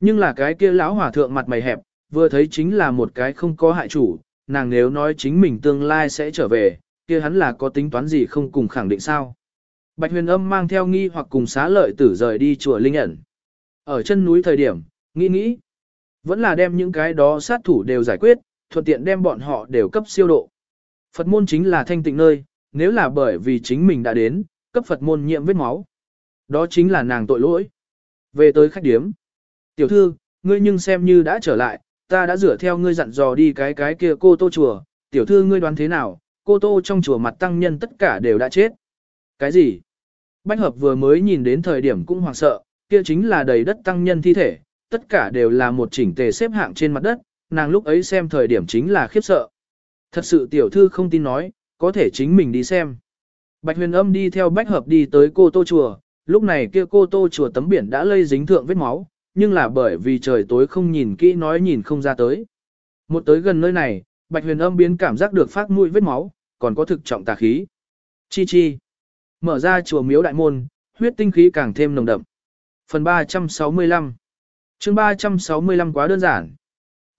Nhưng là cái kia lão hòa thượng mặt mày hẹp, vừa thấy chính là một cái không có hại chủ, nàng nếu nói chính mình tương lai sẽ trở về, kia hắn là có tính toán gì không cùng khẳng định sao. Bạch huyền âm mang theo nghi hoặc cùng xá lợi tử rời đi chùa Linh ẩn. Ở chân núi thời điểm, nghĩ nghĩ, vẫn là đem những cái đó sát thủ đều giải quyết, thuận tiện đem bọn họ đều cấp siêu độ. Phật môn chính là thanh tịnh nơi, nếu là bởi vì chính mình đã đến, cấp Phật môn nhiễm vết máu. Đó chính là nàng tội lỗi. Về tới khách điếm. Tiểu thư, ngươi nhưng xem như đã trở lại, ta đã rửa theo ngươi dặn dò đi cái cái kia cô tô chùa. Tiểu thư ngươi đoán thế nào, cô tô trong chùa mặt tăng nhân tất cả đều đã chết. Cái gì? Bách hợp vừa mới nhìn đến thời điểm cũng hoảng sợ, kia chính là đầy đất tăng nhân thi thể, tất cả đều là một chỉnh tề xếp hạng trên mặt đất, nàng lúc ấy xem thời điểm chính là khiếp sợ. Thật sự tiểu thư không tin nói, có thể chính mình đi xem. Bạch huyền âm đi theo bách hợp đi tới cô tô chùa, lúc này kia cô tô chùa tấm biển đã lây dính thượng vết máu, nhưng là bởi vì trời tối không nhìn kỹ nói nhìn không ra tới. Một tới gần nơi này, bạch huyền âm biến cảm giác được phát mũi vết máu, còn có thực trọng tà khí. Chi chi. Mở ra chùa miếu đại môn, huyết tinh khí càng thêm nồng đậm. Phần 365 chương 365 quá đơn giản.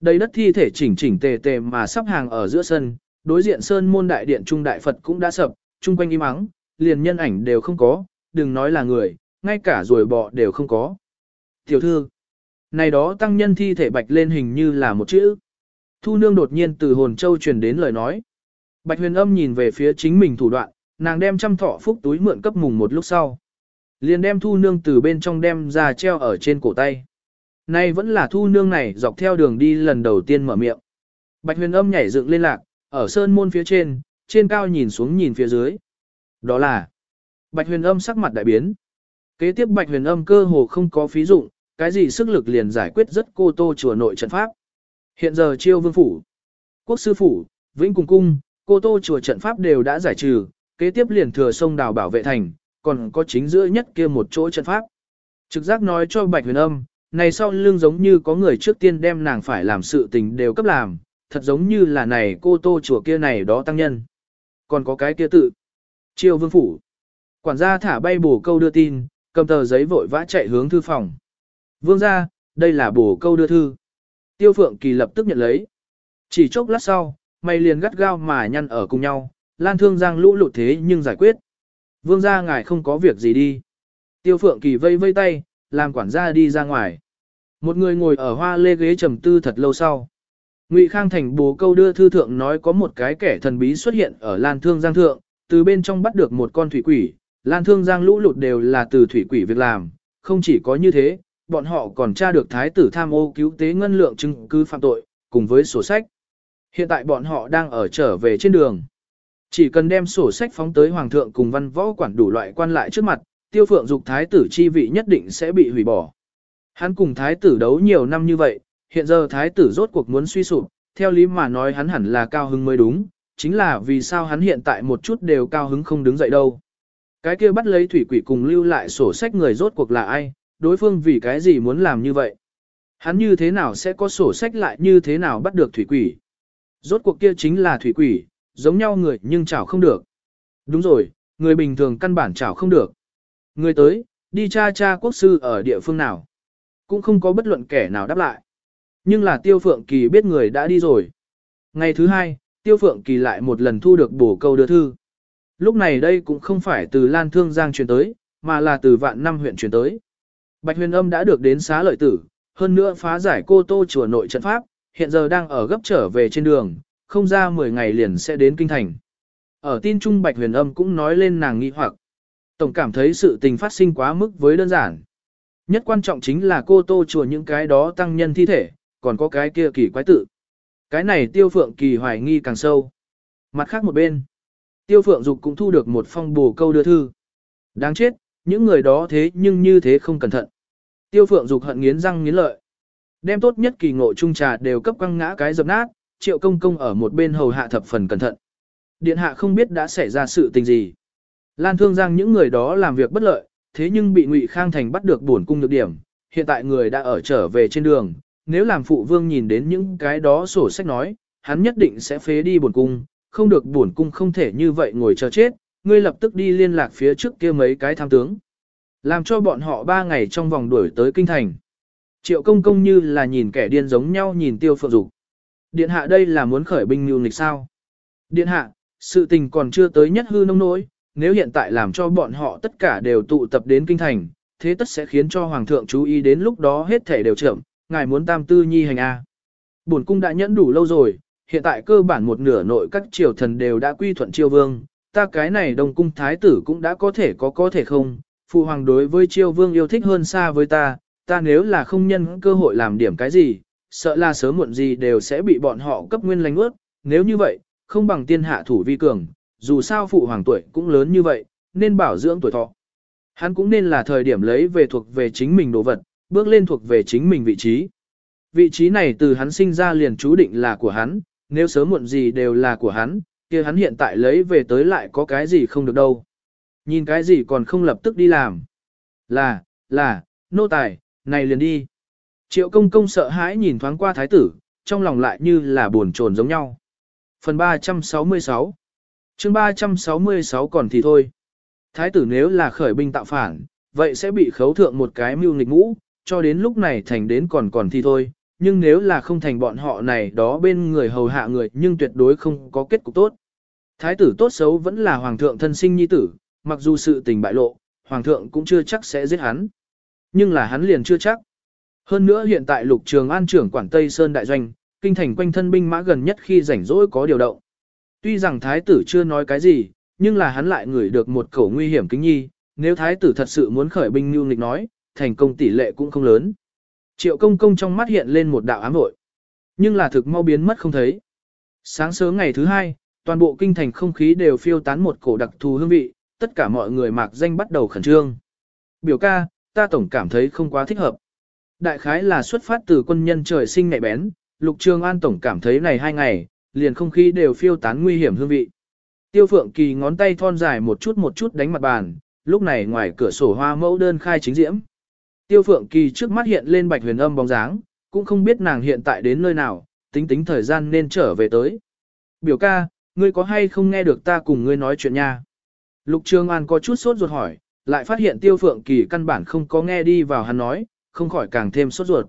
Đầy đất thi thể chỉnh chỉnh tề tề mà sắp hàng ở giữa sân, đối diện sơn môn đại điện trung đại Phật cũng đã sập, chung quanh im ắng, liền nhân ảnh đều không có, đừng nói là người, ngay cả rồi bọ đều không có. Tiểu thư, này đó tăng nhân thi thể bạch lên hình như là một chữ. Thu nương đột nhiên từ hồn châu truyền đến lời nói. Bạch huyền âm nhìn về phía chính mình thủ đoạn, nàng đem trăm thọ phúc túi mượn cấp mùng một lúc sau. Liền đem thu nương từ bên trong đem ra treo ở trên cổ tay. Nay vẫn là thu nương này dọc theo đường đi lần đầu tiên mở miệng. Bạch huyền âm nhảy dựng lên lạc, ở sơn môn phía trên, trên cao nhìn xuống nhìn phía dưới. Đó là Bạch huyền âm sắc mặt đại biến. Kế tiếp bạch huyền âm cơ hồ không có phí dụng, cái gì sức lực liền giải quyết rất cô tô chùa nội trận pháp. Hiện giờ chiêu vương phủ, quốc sư phủ, vĩnh cùng cung, cô tô chùa trận pháp đều đã giải trừ, kế tiếp liền thừa sông đào bảo vệ thành, còn có chính giữa nhất kia một chỗ trận pháp. Trực giác nói cho bạch huyền âm, này sau lưng giống như có người trước tiên đem nàng phải làm sự tình đều cấp làm, thật giống như là này cô tô chùa kia này đó tăng nhân. Còn có cái kia tự. triều vương phủ. Quản gia thả bay bổ câu đưa tin, cầm tờ giấy vội vã chạy hướng thư phòng. Vương ra, đây là bổ câu đưa thư. Tiêu phượng kỳ lập tức nhận lấy. Chỉ chốc lát sau, mày liền gắt gao mà nhăn ở cùng nhau, lan thương giang lũ lụt thế nhưng giải quyết. Vương gia ngài không có việc gì đi. Tiêu phượng kỳ vây vây tay, làm quản gia đi ra ngoài. Một người ngồi ở hoa lê ghế trầm tư thật lâu sau. Ngụy Khang Thành bố câu đưa thư thượng nói có một cái kẻ thần bí xuất hiện ở Lan Thương Giang thượng, từ bên trong bắt được một con thủy quỷ, Lan Thương Giang lũ lụt đều là từ thủy quỷ việc làm, không chỉ có như thế, bọn họ còn tra được thái tử tham ô cứu tế ngân lượng chứng cứ phạm tội, cùng với sổ sách. Hiện tại bọn họ đang ở trở về trên đường. Chỉ cần đem sổ sách phóng tới hoàng thượng cùng văn võ quản đủ loại quan lại trước mặt, tiêu phượng dục thái tử chi vị nhất định sẽ bị hủy bỏ. Hắn cùng thái tử đấu nhiều năm như vậy, hiện giờ thái tử rốt cuộc muốn suy sụp, theo lý mà nói hắn hẳn là cao hứng mới đúng, chính là vì sao hắn hiện tại một chút đều cao hứng không đứng dậy đâu. Cái kia bắt lấy thủy quỷ cùng lưu lại sổ sách người rốt cuộc là ai, đối phương vì cái gì muốn làm như vậy. Hắn như thế nào sẽ có sổ sách lại như thế nào bắt được thủy quỷ. Rốt cuộc kia chính là thủy quỷ, giống nhau người nhưng chảo không được. Đúng rồi, người bình thường căn bản chảo không được. Người tới, đi cha cha quốc sư ở địa phương nào. Cũng không có bất luận kẻ nào đáp lại. Nhưng là Tiêu Phượng Kỳ biết người đã đi rồi. Ngày thứ hai, Tiêu Phượng Kỳ lại một lần thu được bổ câu đưa thư. Lúc này đây cũng không phải từ Lan Thương Giang truyền tới, mà là từ vạn năm huyện truyền tới. Bạch huyền âm đã được đến xá lợi tử, hơn nữa phá giải cô tô chùa nội trận pháp, hiện giờ đang ở gấp trở về trên đường, không ra 10 ngày liền sẽ đến kinh thành. Ở tin trung Bạch huyền âm cũng nói lên nàng nghi hoặc. Tổng cảm thấy sự tình phát sinh quá mức với đơn giản. Nhất quan trọng chính là cô tô chùa những cái đó tăng nhân thi thể, còn có cái kia kỳ quái tự. Cái này tiêu phượng kỳ hoài nghi càng sâu. Mặt khác một bên, tiêu phượng dục cũng thu được một phong bù câu đưa thư. Đáng chết, những người đó thế nhưng như thế không cẩn thận. Tiêu phượng dục hận nghiến răng nghiến lợi. Đem tốt nhất kỳ ngộ trung trà đều cấp quăng ngã cái dập nát, triệu công công ở một bên hầu hạ thập phần cẩn thận. Điện hạ không biết đã xảy ra sự tình gì. Lan thương giang những người đó làm việc bất lợi, thế nhưng bị ngụy khang thành bắt được bổn cung được điểm. Hiện tại người đã ở trở về trên đường, nếu làm phụ vương nhìn đến những cái đó sổ sách nói, hắn nhất định sẽ phế đi bổn cung, không được bổn cung không thể như vậy ngồi chờ chết, ngươi lập tức đi liên lạc phía trước kia mấy cái tham tướng. Làm cho bọn họ ba ngày trong vòng đuổi tới kinh thành. Triệu công công như là nhìn kẻ điên giống nhau nhìn tiêu phượng dục. Điện hạ đây là muốn khởi binh mưu nghịch sao. Điện hạ, sự tình còn chưa tới nhất hư nông nỗi, nếu hiện tại làm cho bọn họ tất cả đều tụ tập đến kinh thành, thế tất sẽ khiến cho hoàng thượng chú ý đến lúc đó hết thể đều chậm, ngài muốn tam tư nhi hành A. Bổn cung đã nhẫn đủ lâu rồi, hiện tại cơ bản một nửa nội các triều thần đều đã quy thuận triều vương, ta cái này đông cung thái tử cũng đã có thể có có thể không, phụ hoàng đối với triều vương yêu thích hơn xa với ta, ta nếu là không nhân cơ hội làm điểm cái gì, sợ là sớm muộn gì đều sẽ bị bọn họ cấp nguyên lành ướt, nếu như vậy, không bằng tiên hạ thủ vi cường, dù sao phụ hoàng tuổi cũng lớn như vậy, nên bảo dưỡng tuổi thọ. Hắn cũng nên là thời điểm lấy về thuộc về chính mình đồ vật, bước lên thuộc về chính mình vị trí. Vị trí này từ hắn sinh ra liền chú định là của hắn, nếu sớm muộn gì đều là của hắn, kia hắn hiện tại lấy về tới lại có cái gì không được đâu. Nhìn cái gì còn không lập tức đi làm. Là, là, nô tài, này liền đi. Triệu công công sợ hãi nhìn thoáng qua thái tử, trong lòng lại như là buồn chồn giống nhau. Phần 366 chương 366 còn thì thôi. Thái tử nếu là khởi binh tạo phản, vậy sẽ bị khấu thượng một cái mưu nghịch ngũ, cho đến lúc này thành đến còn còn thì thôi, nhưng nếu là không thành bọn họ này đó bên người hầu hạ người nhưng tuyệt đối không có kết cục tốt. Thái tử tốt xấu vẫn là hoàng thượng thân sinh nhi tử, mặc dù sự tình bại lộ, hoàng thượng cũng chưa chắc sẽ giết hắn. Nhưng là hắn liền chưa chắc. Hơn nữa hiện tại lục trường an trưởng quản Tây Sơn Đại Doanh, kinh thành quanh thân binh mã gần nhất khi rảnh rỗi có điều động. Tuy rằng thái tử chưa nói cái gì, nhưng là hắn lại ngửi được một khẩu nguy hiểm kính nhi, nếu thái tử thật sự muốn khởi binh như nghịch nói, thành công tỷ lệ cũng không lớn. Triệu công công trong mắt hiện lên một đạo ám vội. Nhưng là thực mau biến mất không thấy. Sáng sớm ngày thứ hai, toàn bộ kinh thành không khí đều phiêu tán một cổ đặc thù hương vị, tất cả mọi người mạc danh bắt đầu khẩn trương. Biểu ca, ta tổng cảm thấy không quá thích hợp. Đại khái là xuất phát từ quân nhân trời sinh nhạy bén, Lục Trường An tổng cảm thấy này hai ngày, liền không khí đều phiêu tán nguy hiểm hương vị. Tiêu Phượng Kỳ ngón tay thon dài một chút một chút đánh mặt bàn, lúc này ngoài cửa sổ hoa mẫu đơn khai chính diễm. Tiêu Phượng Kỳ trước mắt hiện lên bạch huyền âm bóng dáng, cũng không biết nàng hiện tại đến nơi nào, tính tính thời gian nên trở về tới. Biểu ca, ngươi có hay không nghe được ta cùng ngươi nói chuyện nha? Lục Trường An có chút sốt ruột hỏi, lại phát hiện Tiêu Phượng Kỳ căn bản không có nghe đi vào hắn nói, không khỏi càng thêm sốt ruột.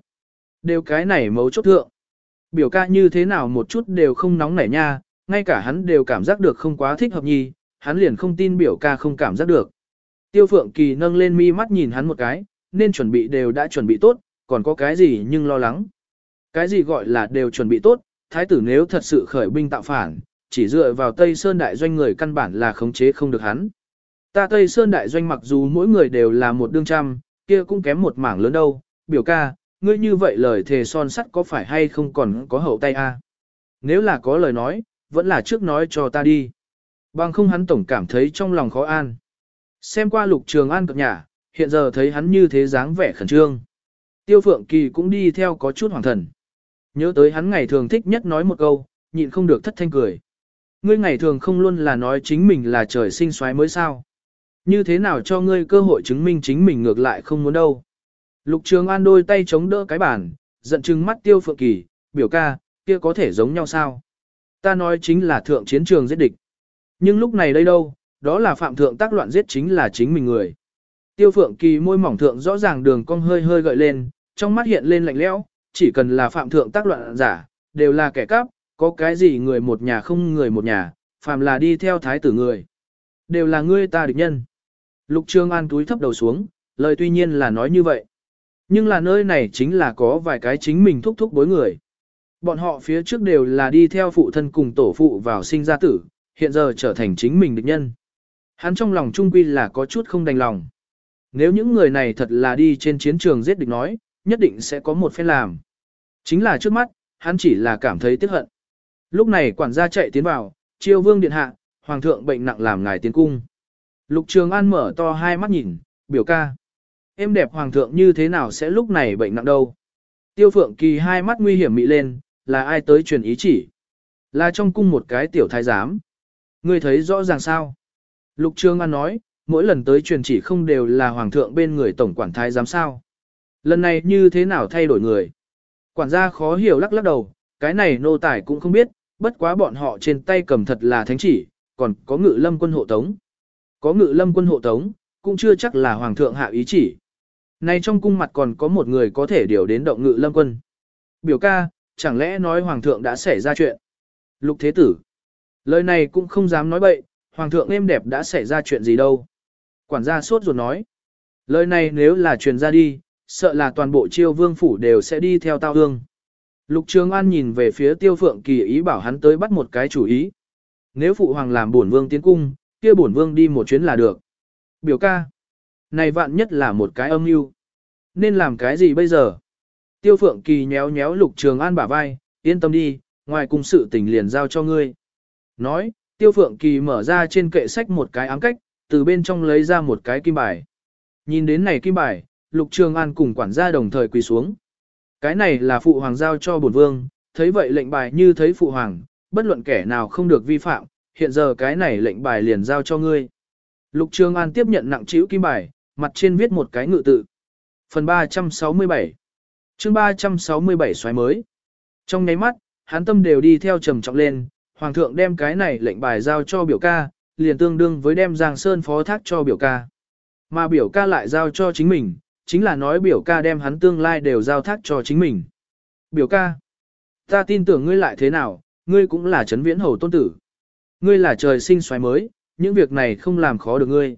Đều cái này mấu chốt thượng. Biểu ca như thế nào một chút đều không nóng nảy nha, ngay cả hắn đều cảm giác được không quá thích hợp nhi, hắn liền không tin biểu ca không cảm giác được. Tiêu Phượng Kỳ nâng lên mi mắt nhìn hắn một cái, nên chuẩn bị đều đã chuẩn bị tốt, còn có cái gì nhưng lo lắng. Cái gì gọi là đều chuẩn bị tốt, thái tử nếu thật sự khởi binh tạo phản, chỉ dựa vào Tây Sơn đại doanh người căn bản là khống chế không được hắn. Ta Tây Sơn đại doanh mặc dù mỗi người đều là một đương trăm, kia cũng kém một mảng lớn đâu, biểu ca, ngươi như vậy lời thề son sắt có phải hay không còn có hậu tay a? Nếu là có lời nói, vẫn là trước nói cho ta đi. Bằng không hắn tổng cảm thấy trong lòng khó an. Xem qua lục trường an cập nhà, hiện giờ thấy hắn như thế dáng vẻ khẩn trương. Tiêu Phượng Kỳ cũng đi theo có chút hoàng thần. Nhớ tới hắn ngày thường thích nhất nói một câu, nhịn không được thất thanh cười. Ngươi ngày thường không luôn là nói chính mình là trời sinh xoái mới sao. Như thế nào cho ngươi cơ hội chứng minh chính mình ngược lại không muốn đâu. Lục Trường An đôi tay chống đỡ cái bàn, giận chừng mắt Tiêu Phượng Kỳ, biểu ca, kia có thể giống nhau sao? Ta nói chính là thượng chiến trường giết địch. Nhưng lúc này đây đâu, đó là phạm thượng tác loạn giết chính là chính mình người. Tiêu Phượng Kỳ môi mỏng thượng rõ ràng đường cong hơi hơi gợi lên, trong mắt hiện lên lạnh lẽo, chỉ cần là phạm thượng tác loạn giả, đều là kẻ cắp, có cái gì người một nhà không người một nhà, phàm là đi theo thái tử người. Đều là ngươi ta địch nhân. Lục Trương An túi thấp đầu xuống, lời tuy nhiên là nói như vậy. Nhưng là nơi này chính là có vài cái chính mình thúc thúc bối người. Bọn họ phía trước đều là đi theo phụ thân cùng tổ phụ vào sinh ra tử, hiện giờ trở thành chính mình địch nhân. Hắn trong lòng trung quy là có chút không đành lòng. Nếu những người này thật là đi trên chiến trường giết địch nói, nhất định sẽ có một phen làm. Chính là trước mắt, hắn chỉ là cảm thấy tiếc hận. Lúc này quản gia chạy tiến vào, triều vương điện hạ, hoàng thượng bệnh nặng làm ngài tiến cung. Lục Trường An mở to hai mắt nhìn, biểu ca. Em đẹp hoàng thượng như thế nào sẽ lúc này bệnh nặng đâu? Tiêu Phượng Kỳ hai mắt nguy hiểm mị lên, là ai tới truyền ý chỉ? Là trong cung một cái tiểu thái giám. Ngươi thấy rõ ràng sao? Lục Trường An nói, mỗi lần tới truyền chỉ không đều là hoàng thượng bên người tổng quản thái giám sao? Lần này như thế nào thay đổi người? Quản gia khó hiểu lắc lắc đầu, cái này nô tài cũng không biết, bất quá bọn họ trên tay cầm thật là thánh chỉ, còn có ngự lâm quân hộ tống. Có ngự lâm quân hộ tống, cũng chưa chắc là hoàng thượng hạ ý chỉ. Này trong cung mặt còn có một người có thể điều đến động ngự lâm quân. Biểu ca, chẳng lẽ nói hoàng thượng đã xảy ra chuyện? Lục thế tử. Lời này cũng không dám nói bậy, hoàng thượng êm đẹp đã xảy ra chuyện gì đâu. Quản gia sốt ruột nói. Lời này nếu là truyền ra đi, sợ là toàn bộ chiêu vương phủ đều sẽ đi theo tao hương. Lục Trường An nhìn về phía tiêu phượng kỳ ý bảo hắn tới bắt một cái chủ ý. Nếu phụ hoàng làm bổn vương tiến cung, kia bổn vương đi một chuyến là được. Biểu ca. Này vạn nhất là một cái âm mưu Nên làm cái gì bây giờ? Tiêu phượng kỳ nhéo nhéo lục trường an bả vai, yên tâm đi, ngoài cùng sự tình liền giao cho ngươi. Nói, tiêu phượng kỳ mở ra trên kệ sách một cái ám cách, từ bên trong lấy ra một cái kim bài. Nhìn đến này kim bài, lục trường an cùng quản gia đồng thời quỳ xuống. Cái này là phụ hoàng giao cho bổn vương, thấy vậy lệnh bài như thấy phụ hoàng, bất luận kẻ nào không được vi phạm, hiện giờ cái này lệnh bài liền giao cho ngươi. Lục Trường An tiếp nhận nặng chịu kim bài, mặt trên viết một cái ngự tự. Phần 367 chương 367 xoáy mới. Trong nháy mắt, hắn tâm đều đi theo trầm trọng lên, Hoàng thượng đem cái này lệnh bài giao cho biểu ca, liền tương đương với đem Giang Sơn phó thác cho biểu ca. Mà biểu ca lại giao cho chính mình, chính là nói biểu ca đem hắn tương lai đều giao thác cho chính mình. Biểu ca, ta tin tưởng ngươi lại thế nào, ngươi cũng là chấn viễn hầu tôn tử. Ngươi là trời sinh xoáy mới, những việc này không làm khó được ngươi.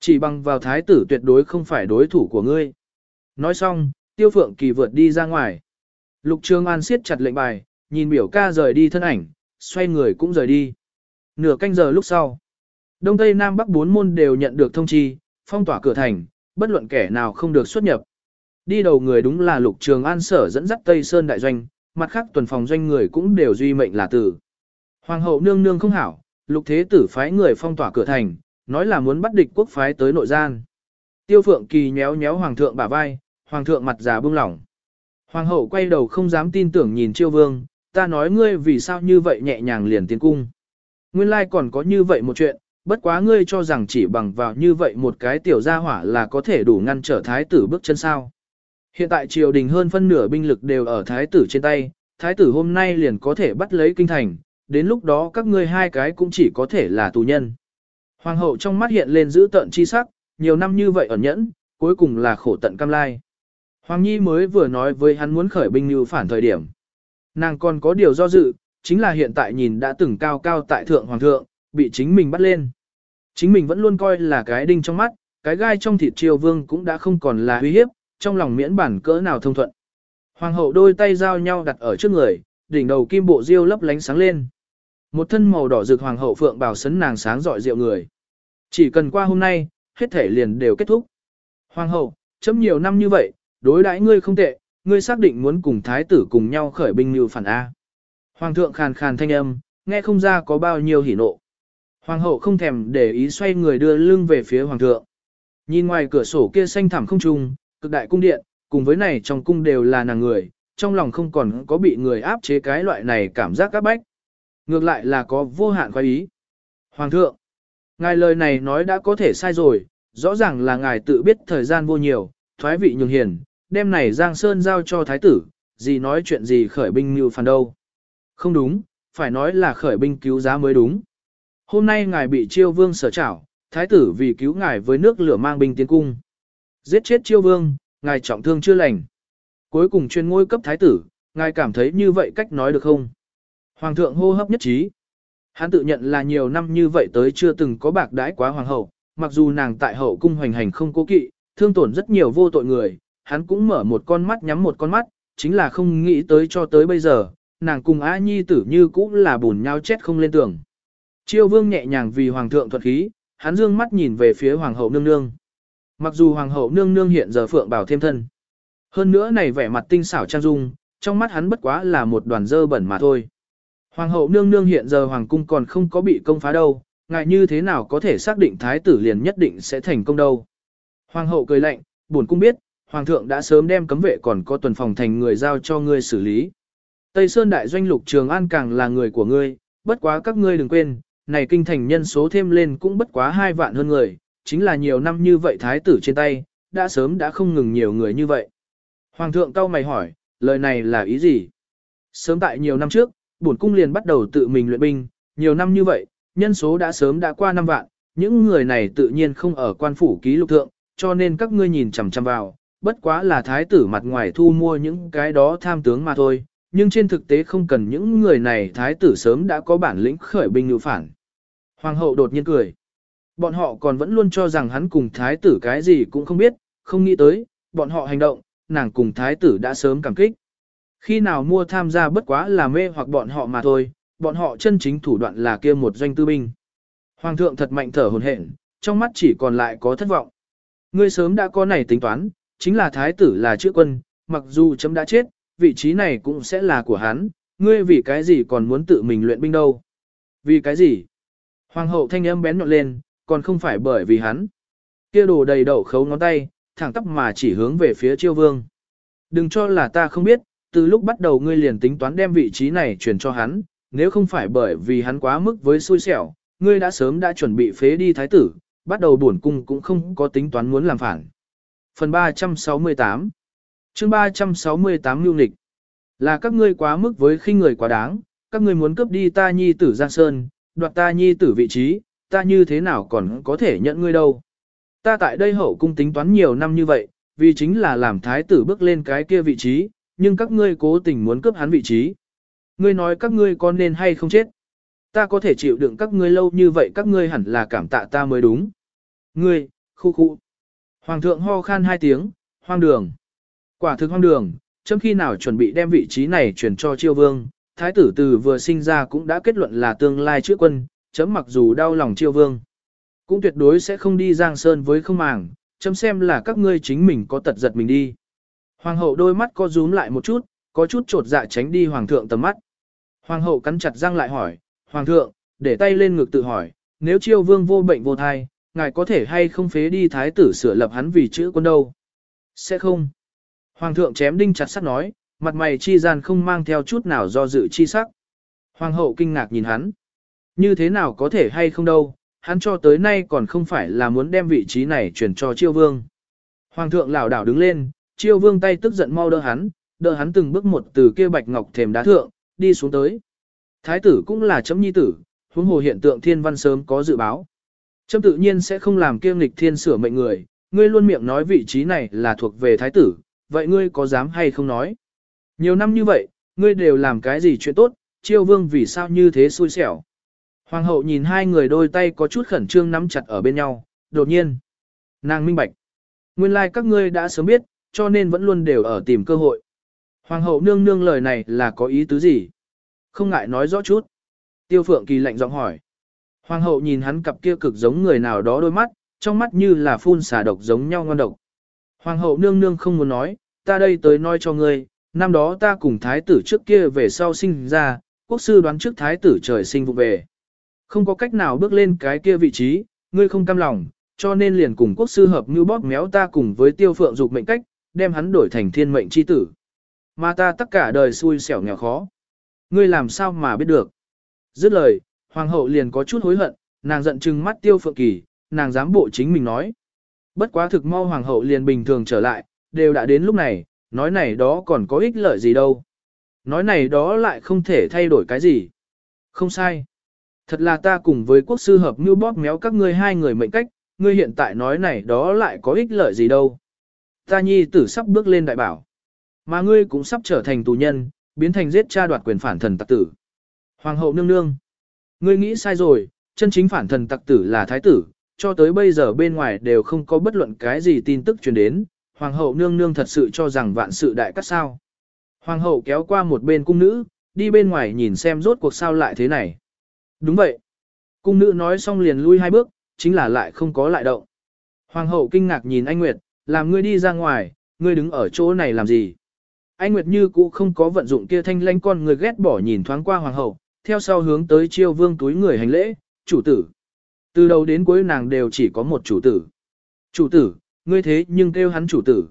Chỉ bằng vào thái tử tuyệt đối không phải đối thủ của ngươi. Nói xong, tiêu phượng kỳ vượt đi ra ngoài. Lục Trường An siết chặt lệnh bài, nhìn biểu ca rời đi thân ảnh, xoay người cũng rời đi. Nửa canh giờ lúc sau, Đông Tây Nam Bắc bốn môn đều nhận được thông chi, phong tỏa cửa thành, bất luận kẻ nào không được xuất nhập. Đi đầu người đúng là Lục Trường An sở dẫn dắt Tây Sơn đại doanh, mặt khác tuần phòng doanh người cũng đều duy mệnh là tử. Hoàng hậu nương nương không hảo, Lục Thế Tử phái người phong tỏa cửa thành, nói là muốn bắt địch quốc phái tới nội gian. Tiêu Phượng Kỳ nhéo nhéo hoàng thượng bả vai, hoàng thượng mặt già bưng lỏng. Hoàng hậu quay đầu không dám tin tưởng nhìn Chiêu Vương, ta nói ngươi vì sao như vậy nhẹ nhàng liền tiến cung. Nguyên lai còn có như vậy một chuyện, bất quá ngươi cho rằng chỉ bằng vào như vậy một cái tiểu gia hỏa là có thể đủ ngăn trở thái tử bước chân sao. Hiện tại triều đình hơn phân nửa binh lực đều ở thái tử trên tay, thái tử hôm nay liền có thể bắt lấy kinh thành, đến lúc đó các ngươi hai cái cũng chỉ có thể là tù nhân. Hoàng hậu trong mắt hiện lên giữ tận chi sắc, nhiều năm như vậy ẩn nhẫn, cuối cùng là khổ tận cam lai. Hoàng Nhi mới vừa nói với hắn muốn khởi binh như phản thời điểm. Nàng còn có điều do dự, chính là hiện tại nhìn đã từng cao cao tại thượng hoàng thượng, bị chính mình bắt lên. Chính mình vẫn luôn coi là cái đinh trong mắt, cái gai trong thịt triều vương cũng đã không còn là uy hiếp, trong lòng miễn bản cỡ nào thông thuận. Hoàng hậu đôi tay giao nhau đặt ở trước người, đỉnh đầu kim bộ diêu lấp lánh sáng lên. Một thân màu đỏ rực hoàng hậu phượng bảo sấn nàng sáng rọi rượu người. Chỉ cần qua hôm nay, hết thể liền đều kết thúc. Hoàng hậu, chấm nhiều năm như vậy, đối đãi ngươi không tệ, ngươi xác định muốn cùng thái tử cùng nhau khởi binh như phản A. Hoàng thượng khàn khàn thanh âm, nghe không ra có bao nhiêu hỉ nộ. Hoàng hậu không thèm để ý xoay người đưa lưng về phía hoàng thượng. Nhìn ngoài cửa sổ kia xanh thẳm không trung, cực đại cung điện, cùng với này trong cung đều là nàng người, trong lòng không còn có bị người áp chế cái loại này cảm giác các bách. Ngược lại là có vô hạn khoái ý. Hoàng thượng, ngài lời này nói đã có thể sai rồi, rõ ràng là ngài tự biết thời gian vô nhiều, thoái vị nhường hiền, đem này Giang Sơn giao cho thái tử, gì nói chuyện gì khởi binh như phản đâu. Không đúng, phải nói là khởi binh cứu giá mới đúng. Hôm nay ngài bị chiêu vương sở trảo, thái tử vì cứu ngài với nước lửa mang binh tiến cung. Giết chết chiêu vương, ngài trọng thương chưa lành. Cuối cùng chuyên ngôi cấp thái tử, ngài cảm thấy như vậy cách nói được không? Hoàng thượng hô hấp nhất trí. Hắn tự nhận là nhiều năm như vậy tới chưa từng có bạc đãi quá hoàng hậu, mặc dù nàng tại hậu cung hoành hành không cố kỵ, thương tổn rất nhiều vô tội người, hắn cũng mở một con mắt nhắm một con mắt, chính là không nghĩ tới cho tới bây giờ, nàng cùng A Nhi tử như cũ là bùn nhau chết không lên tường. Chiêu vương nhẹ nhàng vì hoàng thượng thuật khí, hắn dương mắt nhìn về phía hoàng hậu nương nương. Mặc dù hoàng hậu nương nương hiện giờ phượng bảo thêm thân. Hơn nữa này vẻ mặt tinh xảo trang dung, trong mắt hắn bất quá là một đoàn dơ bẩn mà thôi. Hoàng hậu nương nương hiện giờ hoàng cung còn không có bị công phá đâu, ngại như thế nào có thể xác định thái tử liền nhất định sẽ thành công đâu. Hoàng hậu cười lạnh, buồn cung biết, hoàng thượng đã sớm đem cấm vệ còn có tuần phòng thành người giao cho ngươi xử lý. Tây Sơn đại doanh lục trường an càng là người của ngươi, bất quá các ngươi đừng quên, này kinh thành nhân số thêm lên cũng bất quá hai vạn hơn người, chính là nhiều năm như vậy thái tử trên tay, đã sớm đã không ngừng nhiều người như vậy. Hoàng thượng cao mày hỏi, lời này là ý gì? Sớm tại nhiều năm trước, bổn cung liền bắt đầu tự mình luyện binh, nhiều năm như vậy, nhân số đã sớm đã qua năm vạn, những người này tự nhiên không ở quan phủ ký lục thượng, cho nên các ngươi nhìn chằm chằm vào, bất quá là thái tử mặt ngoài thu mua những cái đó tham tướng mà thôi, nhưng trên thực tế không cần những người này thái tử sớm đã có bản lĩnh khởi binh ngự phản. Hoàng hậu đột nhiên cười. Bọn họ còn vẫn luôn cho rằng hắn cùng thái tử cái gì cũng không biết, không nghĩ tới, bọn họ hành động, nàng cùng thái tử đã sớm cảm kích. Khi nào mua tham gia bất quá là mê hoặc bọn họ mà thôi, bọn họ chân chính thủ đoạn là kia một doanh tư binh. Hoàng thượng thật mạnh thở hồn hển, trong mắt chỉ còn lại có thất vọng. Ngươi sớm đã có này tính toán, chính là thái tử là chữ quân, mặc dù chấm đã chết, vị trí này cũng sẽ là của hắn, ngươi vì cái gì còn muốn tự mình luyện binh đâu. Vì cái gì? Hoàng hậu thanh âm bén nhọn lên, còn không phải bởi vì hắn. Kia đồ đầy đậu khấu ngón tay, thẳng tắp mà chỉ hướng về phía chiêu vương. Đừng cho là ta không biết, từ lúc bắt đầu ngươi liền tính toán đem vị trí này chuyển cho hắn, nếu không phải bởi vì hắn quá mức với xui xẻo, ngươi đã sớm đã chuẩn bị phế đi thái tử, bắt đầu buồn cung cũng không có tính toán muốn làm phản. Phần 368 chương 368 Lưu Nịch Là các ngươi quá mức với khinh người quá đáng, các ngươi muốn cướp đi ta nhi tử Giang Sơn, đoạt ta nhi tử vị trí, ta như thế nào còn có thể nhận ngươi đâu. Ta tại đây hậu cung tính toán nhiều năm như vậy, vì chính là làm thái tử bước lên cái kia vị trí, nhưng các ngươi cố tình muốn cướp hắn vị trí. Ngươi nói các ngươi có nên hay không chết. Ta có thể chịu đựng các ngươi lâu như vậy các ngươi hẳn là cảm tạ ta mới đúng. Ngươi, khu khu. Hoàng thượng ho khan hai tiếng, hoang đường. Quả thực hoang đường, chấm khi nào chuẩn bị đem vị trí này chuyển cho chiêu vương, thái tử từ vừa sinh ra cũng đã kết luận là tương lai chữa quân, chấm mặc dù đau lòng chiêu vương. Cũng tuyệt đối sẽ không đi giang sơn với không màng, chấm xem là các ngươi chính mình có tật giật mình đi. Hoàng hậu đôi mắt co rúm lại một chút, có chút trột dạ tránh đi hoàng thượng tầm mắt. Hoàng hậu cắn chặt răng lại hỏi, hoàng thượng, để tay lên ngực tự hỏi, nếu chiêu vương vô bệnh vô thai, ngài có thể hay không phế đi thái tử sửa lập hắn vì chữ quân đâu? Sẽ không. Hoàng thượng chém đinh chặt sắt nói, mặt mày chi gian không mang theo chút nào do dự chi sắc. Hoàng hậu kinh ngạc nhìn hắn. Như thế nào có thể hay không đâu, hắn cho tới nay còn không phải là muốn đem vị trí này chuyển cho chiêu vương. Hoàng thượng lảo đảo đứng lên, chiêu vương tay tức giận mau đỡ hắn, đỡ hắn từng bước một từ kia bạch ngọc thềm đá thượng, đi xuống tới. Thái tử cũng là chấm nhi tử, huống hồ hiện tượng thiên văn sớm có dự báo. Chấm tự nhiên sẽ không làm kiêng nghịch thiên sửa mệnh người, ngươi luôn miệng nói vị trí này là thuộc về thái tử, vậy ngươi có dám hay không nói? Nhiều năm như vậy, ngươi đều làm cái gì chuyện tốt, chiêu vương vì sao như thế xui xẻo. Hoàng hậu nhìn hai người đôi tay có chút khẩn trương nắm chặt ở bên nhau, đột nhiên. Nàng minh bạch. Nguyên lai like các ngươi đã sớm biết, cho nên vẫn luôn đều ở tìm cơ hội. Hoàng hậu nương nương lời này là có ý tứ gì? Không ngại nói rõ chút. Tiêu phượng kỳ lạnh giọng hỏi. Hoàng hậu nhìn hắn cặp kia cực giống người nào đó đôi mắt, trong mắt như là phun xả độc giống nhau ngon độc. Hoàng hậu nương nương không muốn nói, ta đây tới nói cho ngươi, năm đó ta cùng thái tử trước kia về sau sinh ra, quốc sư đoán trước thái tử trời sinh vụ về. Không có cách nào bước lên cái kia vị trí, ngươi không cam lòng, cho nên liền cùng quốc sư hợp như bóp méo ta cùng với tiêu phượng dục mệnh cách, đem hắn đổi thành thiên mệnh chi tử. Mà ta tất cả đời xui xẻo nghèo khó. Ngươi làm sao mà biết được. Dứt lời, hoàng hậu liền có chút hối hận, nàng giận chừng mắt tiêu phượng kỳ, nàng dám bộ chính mình nói. Bất quá thực mau hoàng hậu liền bình thường trở lại, đều đã đến lúc này, nói này đó còn có ích lợi gì đâu. Nói này đó lại không thể thay đổi cái gì. Không sai. Thật là ta cùng với quốc sư hợp như bóp méo các ngươi hai người mệnh cách, ngươi hiện tại nói này đó lại có ích lợi gì đâu. Ta nhi tử sắp bước lên đại bảo. Mà ngươi cũng sắp trở thành tù nhân, biến thành giết cha đoạt quyền phản thần tặc tử. Hoàng hậu nương nương. Ngươi nghĩ sai rồi, chân chính phản thần tặc tử là thái tử, cho tới bây giờ bên ngoài đều không có bất luận cái gì tin tức truyền đến. Hoàng hậu nương nương thật sự cho rằng vạn sự đại cắt sao. Hoàng hậu kéo qua một bên cung nữ, đi bên ngoài nhìn xem rốt cuộc sao lại thế này. Đúng vậy. Cung nữ nói xong liền lui hai bước, chính là lại không có lại động. Hoàng hậu kinh ngạc nhìn anh Nguyệt, làm ngươi đi ra ngoài, ngươi đứng ở chỗ này làm gì? Anh Nguyệt như cũ không có vận dụng kia thanh lãnh con người ghét bỏ nhìn thoáng qua hoàng hậu, theo sau hướng tới chiêu vương túi người hành lễ, chủ tử. Từ đầu đến cuối nàng đều chỉ có một chủ tử. Chủ tử, ngươi thế nhưng kêu hắn chủ tử.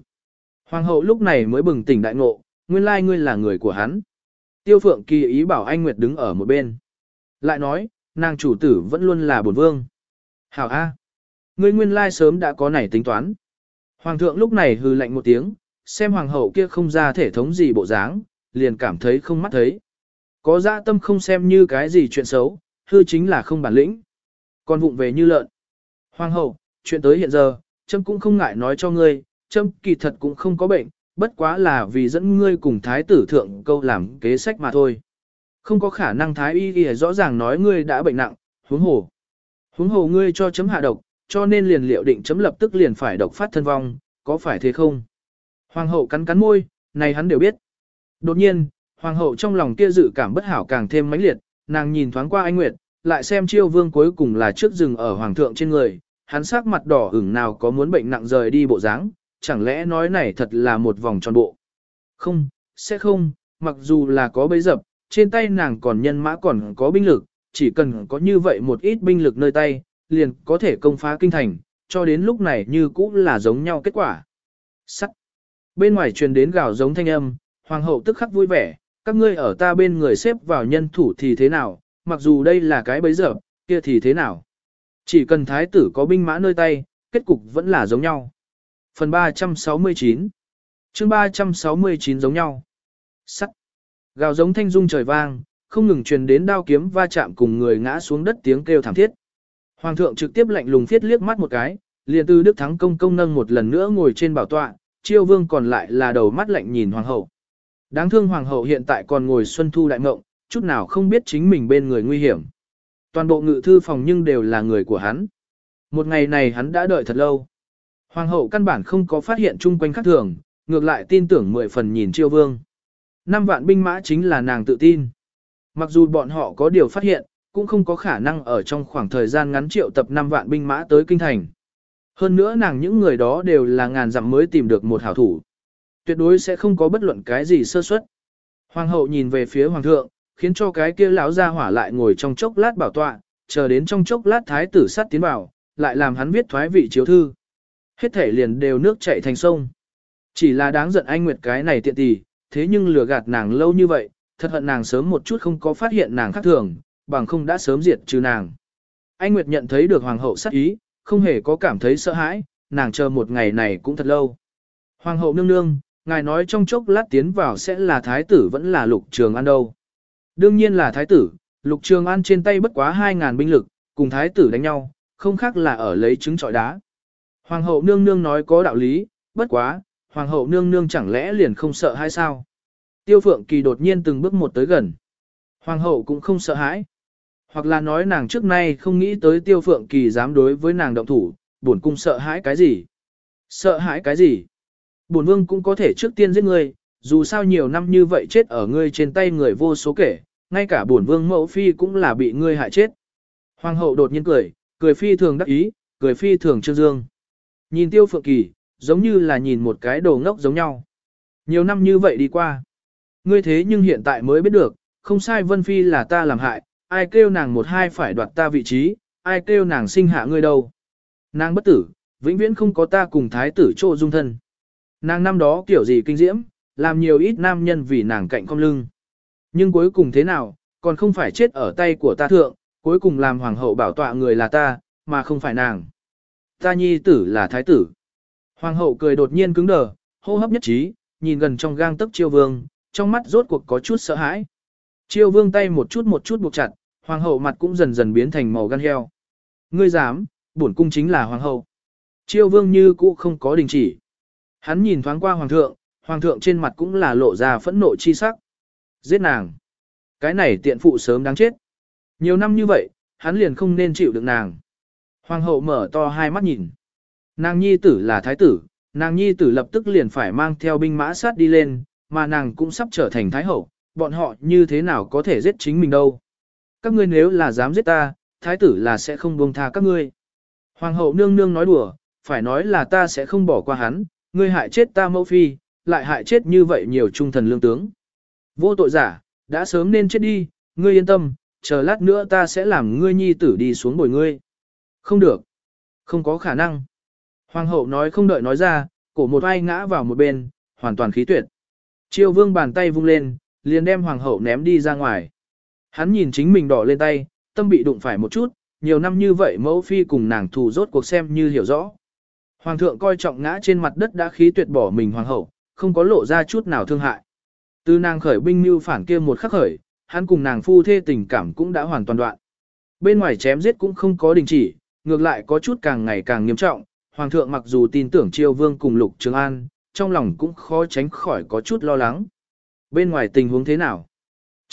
Hoàng hậu lúc này mới bừng tỉnh đại ngộ, nguyên lai ngươi là người của hắn. Tiêu phượng kỳ ý bảo anh Nguyệt đứng ở một bên. Lại nói, nàng chủ tử vẫn luôn là bổn vương. Hảo A. Ngươi nguyên lai sớm đã có nảy tính toán. Hoàng thượng lúc này hư lạnh một tiếng, xem hoàng hậu kia không ra thể thống gì bộ dáng, liền cảm thấy không mắt thấy. Có dạ tâm không xem như cái gì chuyện xấu, hư chính là không bản lĩnh. Còn vụng về như lợn. Hoàng hậu, chuyện tới hiện giờ, trâm cũng không ngại nói cho ngươi, trâm kỳ thật cũng không có bệnh, bất quá là vì dẫn ngươi cùng thái tử thượng câu làm kế sách mà thôi. Không có khả năng thái y y rõ ràng nói ngươi đã bệnh nặng, huống hồ. Huống hồ ngươi cho chấm hạ độc, cho nên liền liệu định chấm lập tức liền phải độc phát thân vong, có phải thế không? Hoàng hậu cắn cắn môi, này hắn đều biết. Đột nhiên, hoàng hậu trong lòng kia dự cảm bất hảo càng thêm mãnh liệt, nàng nhìn thoáng qua anh Nguyệt, lại xem chiêu vương cuối cùng là trước rừng ở hoàng thượng trên người, hắn sắc mặt đỏ ửng nào có muốn bệnh nặng rời đi bộ dáng, chẳng lẽ nói này thật là một vòng tròn bộ. Không, sẽ không, mặc dù là có bấy dập, trên tay nàng còn nhân mã còn có binh lực, chỉ cần có như vậy một ít binh lực nơi tay, liền có thể công phá kinh thành, cho đến lúc này như cũ là giống nhau kết quả. Sắt. Bên ngoài truyền đến gào giống thanh âm, hoàng hậu tức khắc vui vẻ, các ngươi ở ta bên người xếp vào nhân thủ thì thế nào, mặc dù đây là cái bấy giờ, kia thì thế nào. Chỉ cần thái tử có binh mã nơi tay, kết cục vẫn là giống nhau. Phần 369 chương 369 giống nhau. Sắt. Gào giống thanh dung trời vang, không ngừng truyền đến đao kiếm va chạm cùng người ngã xuống đất tiếng kêu thảm thiết. Hoàng thượng trực tiếp lạnh lùng phiết liếc mắt một cái, liền từ Đức Thắng công công nâng một lần nữa ngồi trên bảo tọa, chiêu vương còn lại là đầu mắt lạnh nhìn hoàng hậu. Đáng thương hoàng hậu hiện tại còn ngồi xuân thu đại mộng, chút nào không biết chính mình bên người nguy hiểm. Toàn bộ ngự thư phòng nhưng đều là người của hắn. Một ngày này hắn đã đợi thật lâu. Hoàng hậu căn bản không có phát hiện chung quanh khác thường, ngược lại tin tưởng mười phần nhìn chiêu vương. Năm vạn binh mã chính là nàng tự tin. Mặc dù bọn họ có điều phát hiện, cũng không có khả năng ở trong khoảng thời gian ngắn triệu tập 5 vạn binh mã tới kinh thành. Hơn nữa nàng những người đó đều là ngàn dặm mới tìm được một hảo thủ. Tuyệt đối sẽ không có bất luận cái gì sơ suất. Hoàng hậu nhìn về phía hoàng thượng, khiến cho cái kia lão ra hỏa lại ngồi trong chốc lát bảo tọa, chờ đến trong chốc lát thái tử sát tiến vào, lại làm hắn viết thoái vị chiếu thư. Hết thể liền đều nước chảy thành sông. Chỉ là đáng giận anh Nguyệt cái này tiện tỷ, thế nhưng lừa gạt nàng lâu như vậy, thật hận nàng sớm một chút không có phát hiện nàng khác thường, bằng không đã sớm diệt trừ nàng. Anh Nguyệt nhận thấy được hoàng hậu sắc ý, không hề có cảm thấy sợ hãi, nàng chờ một ngày này cũng thật lâu. Hoàng hậu nương nương, ngài nói trong chốc lát tiến vào sẽ là thái tử vẫn là lục trường an đâu. Đương nhiên là thái tử, lục trường an trên tay bất quá 2.000 binh lực, cùng thái tử đánh nhau, không khác là ở lấy trứng trọi đá. Hoàng hậu nương nương nói có đạo lý, bất quá, hoàng hậu nương nương chẳng lẽ liền không sợ hay sao? Tiêu phượng kỳ đột nhiên từng bước một tới gần. Hoàng hậu cũng không sợ hãi. Hoặc là nói nàng trước nay không nghĩ tới tiêu phượng kỳ dám đối với nàng động thủ, bổn cung sợ hãi cái gì? Sợ hãi cái gì? Bổn vương cũng có thể trước tiên giết ngươi, dù sao nhiều năm như vậy chết ở ngươi trên tay người vô số kể, ngay cả bổn vương mẫu phi cũng là bị ngươi hại chết. Hoàng hậu đột nhiên cười, cười phi thường đắc ý, cười phi thường trương dương. Nhìn tiêu phượng kỳ, giống như là nhìn một cái đồ ngốc giống nhau. Nhiều năm như vậy đi qua. Ngươi thế nhưng hiện tại mới biết được, không sai Vân Phi là ta làm hại, ai kêu nàng một hai phải đoạt ta vị trí, ai kêu nàng sinh hạ ngươi đâu. Nàng bất tử, vĩnh viễn không có ta cùng thái tử chỗ dung thân. Nàng năm đó kiểu gì kinh diễm, làm nhiều ít nam nhân vì nàng cạnh cong lưng. Nhưng cuối cùng thế nào, còn không phải chết ở tay của ta thượng, cuối cùng làm hoàng hậu bảo tọa người là ta, mà không phải nàng. Ta nhi tử là thái tử. Hoàng hậu cười đột nhiên cứng đờ, hô hấp nhất trí, nhìn gần trong gang tấc chiêu vương, trong mắt rốt cuộc có chút sợ hãi. Chiêu vương tay một chút một chút buộc chặt, hoàng hậu mặt cũng dần dần biến thành màu gan heo. Ngươi dám, bổn cung chính là hoàng hậu. Chiêu vương như cũ không có đình chỉ. Hắn nhìn thoáng qua hoàng thượng, hoàng thượng trên mặt cũng là lộ ra phẫn nộ chi sắc. Giết nàng. Cái này tiện phụ sớm đáng chết. Nhiều năm như vậy, hắn liền không nên chịu được nàng. Hoàng hậu mở to hai mắt nhìn. Nàng nhi tử là thái tử, nàng nhi tử lập tức liền phải mang theo binh mã sát đi lên, mà nàng cũng sắp trở thành thái hậu, bọn họ như thế nào có thể giết chính mình đâu. Các ngươi nếu là dám giết ta, thái tử là sẽ không buông tha các ngươi. Hoàng hậu nương nương nói đùa, phải nói là ta sẽ không bỏ qua hắn, ngươi hại chết ta mẫu phi, lại hại chết như vậy nhiều trung thần lương tướng. Vô tội giả, đã sớm nên chết đi, ngươi yên tâm, chờ lát nữa ta sẽ làm ngươi nhi tử đi xuống bồi ngươi. Không được. Không có khả năng. Hoàng hậu nói không đợi nói ra, cổ một ai ngã vào một bên, hoàn toàn khí tuyệt. Triều vương bàn tay vung lên, liền đem hoàng hậu ném đi ra ngoài. Hắn nhìn chính mình đỏ lên tay, tâm bị đụng phải một chút, nhiều năm như vậy mẫu phi cùng nàng thù rốt cuộc xem như hiểu rõ. Hoàng thượng coi trọng ngã trên mặt đất đã khí tuyệt bỏ mình hoàng hậu, không có lộ ra chút nào thương hại. Từ nàng khởi binh mưu phản kia một khắc khởi, hắn cùng nàng phu thê tình cảm cũng đã hoàn toàn đoạn. Bên ngoài chém giết cũng không có đình chỉ, ngược lại có chút càng ngày càng nghiêm trọng, hoàng thượng mặc dù tin tưởng triều vương cùng lục trường an, trong lòng cũng khó tránh khỏi có chút lo lắng. Bên ngoài tình huống thế nào?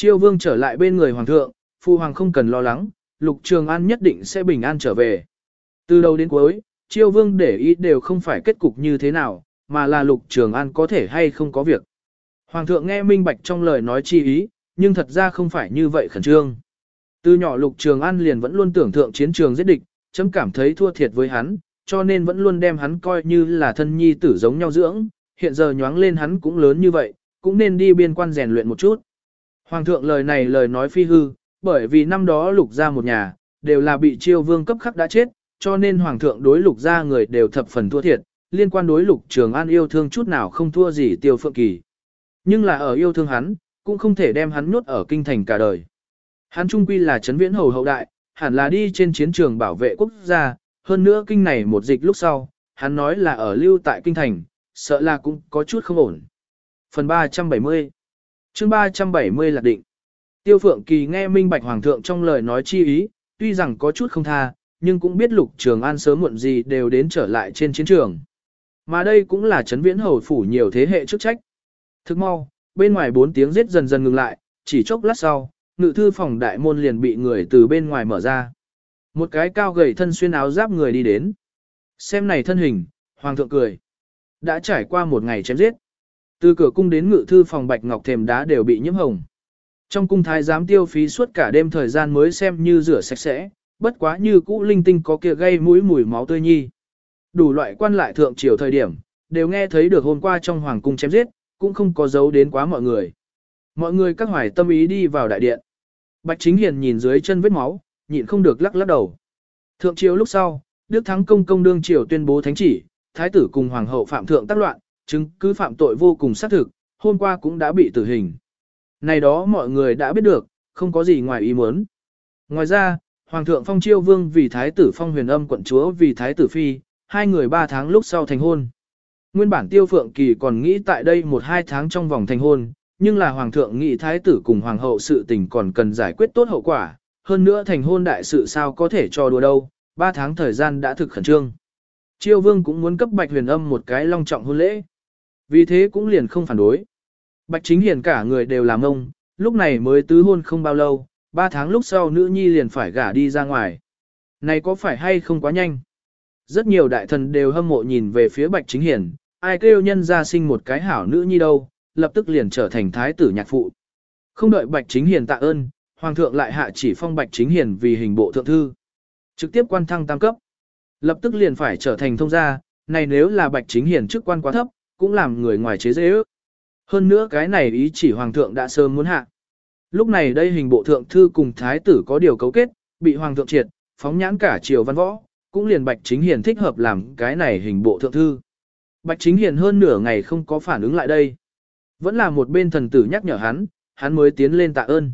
Triều vương trở lại bên người hoàng thượng, phu hoàng không cần lo lắng, lục trường an nhất định sẽ bình an trở về. Từ đầu đến cuối, triều vương để ý đều không phải kết cục như thế nào, mà là lục trường an có thể hay không có việc. Hoàng thượng nghe minh bạch trong lời nói chi ý, nhưng thật ra không phải như vậy khẩn trương. Từ nhỏ lục trường an liền vẫn luôn tưởng thượng chiến trường giết địch, chấm cảm thấy thua thiệt với hắn, cho nên vẫn luôn đem hắn coi như là thân nhi tử giống nhau dưỡng, hiện giờ nhoáng lên hắn cũng lớn như vậy, cũng nên đi biên quan rèn luyện một chút. Hoàng thượng lời này lời nói phi hư, bởi vì năm đó lục ra một nhà, đều là bị chiêu vương cấp khắc đã chết, cho nên hoàng thượng đối lục ra người đều thập phần thua thiệt, liên quan đối lục trường an yêu thương chút nào không thua gì tiêu phượng kỳ. Nhưng là ở yêu thương hắn, cũng không thể đem hắn nhốt ở kinh thành cả đời. Hắn trung quy là chấn viễn hầu hậu đại, hẳn là đi trên chiến trường bảo vệ quốc gia, hơn nữa kinh này một dịch lúc sau, hắn nói là ở lưu tại kinh thành, sợ là cũng có chút không ổn. Phần 370 chương 370 là định. Tiêu Phượng Kỳ nghe minh bạch hoàng thượng trong lời nói chi ý, tuy rằng có chút không tha, nhưng cũng biết lục trường an sớm muộn gì đều đến trở lại trên chiến trường. Mà đây cũng là chấn viễn hầu phủ nhiều thế hệ chức trách. Thức mau, bên ngoài bốn tiếng giết dần dần ngừng lại, chỉ chốc lát sau, ngự thư phòng đại môn liền bị người từ bên ngoài mở ra. Một cái cao gầy thân xuyên áo giáp người đi đến. Xem này thân hình, hoàng thượng cười. Đã trải qua một ngày chém giết. Từ cửa cung đến ngự thư phòng bạch ngọc thềm đá đều bị nhiễm hồng. Trong cung thái giám tiêu phí suốt cả đêm thời gian mới xem như rửa sạch sẽ, bất quá như cũ linh tinh có kia gây mũi mùi máu tươi nhi. Đủ loại quan lại thượng triều thời điểm, đều nghe thấy được hôm qua trong hoàng cung chém giết, cũng không có dấu đến quá mọi người. Mọi người các hoài tâm ý đi vào đại điện. Bạch Chính Hiền nhìn dưới chân vết máu, nhịn không được lắc lắc đầu. Thượng triều lúc sau, Đức Thắng công công đương triều tuyên bố thánh chỉ, thái tử cùng hoàng hậu phạm thượng tác loạn, chứng cứ phạm tội vô cùng xác thực, hôm qua cũng đã bị tử hình. Này đó mọi người đã biết được, không có gì ngoài ý muốn. Ngoài ra, Hoàng thượng phong chiêu vương vì thái tử phong huyền âm quận chúa vì thái tử phi, hai người ba tháng lúc sau thành hôn. Nguyên bản tiêu phượng kỳ còn nghĩ tại đây một hai tháng trong vòng thành hôn, nhưng là hoàng thượng nghĩ thái tử cùng hoàng hậu sự tình còn cần giải quyết tốt hậu quả, hơn nữa thành hôn đại sự sao có thể cho đùa đâu, ba tháng thời gian đã thực khẩn trương. Chiêu vương cũng muốn cấp bạch huyền âm một cái long trọng hôn lễ. Vì thế cũng liền không phản đối. Bạch chính hiền cả người đều làm ông, lúc này mới tứ hôn không bao lâu, ba tháng lúc sau nữ nhi liền phải gả đi ra ngoài. Này có phải hay không quá nhanh? Rất nhiều đại thần đều hâm mộ nhìn về phía bạch chính hiền, ai kêu nhân ra sinh một cái hảo nữ nhi đâu, lập tức liền trở thành thái tử nhạc phụ. Không đợi bạch chính hiền tạ ơn, hoàng thượng lại hạ chỉ phong bạch chính hiền vì hình bộ thượng thư. Trực tiếp quan thăng tam cấp. Lập tức liền phải trở thành thông gia, này nếu là bạch chính hiền chức quan quá thấp, cũng làm người ngoài chế dễ ước. Hơn nữa cái này ý chỉ hoàng thượng đã sớm muốn hạ. Lúc này đây hình bộ thượng thư cùng thái tử có điều cấu kết, bị hoàng thượng triệt, phóng nhãn cả triều văn võ, cũng liền Bạch Chính Hiền thích hợp làm cái này hình bộ thượng thư. Bạch Chính Hiền hơn nửa ngày không có phản ứng lại đây. Vẫn là một bên thần tử nhắc nhở hắn, hắn mới tiến lên tạ ơn.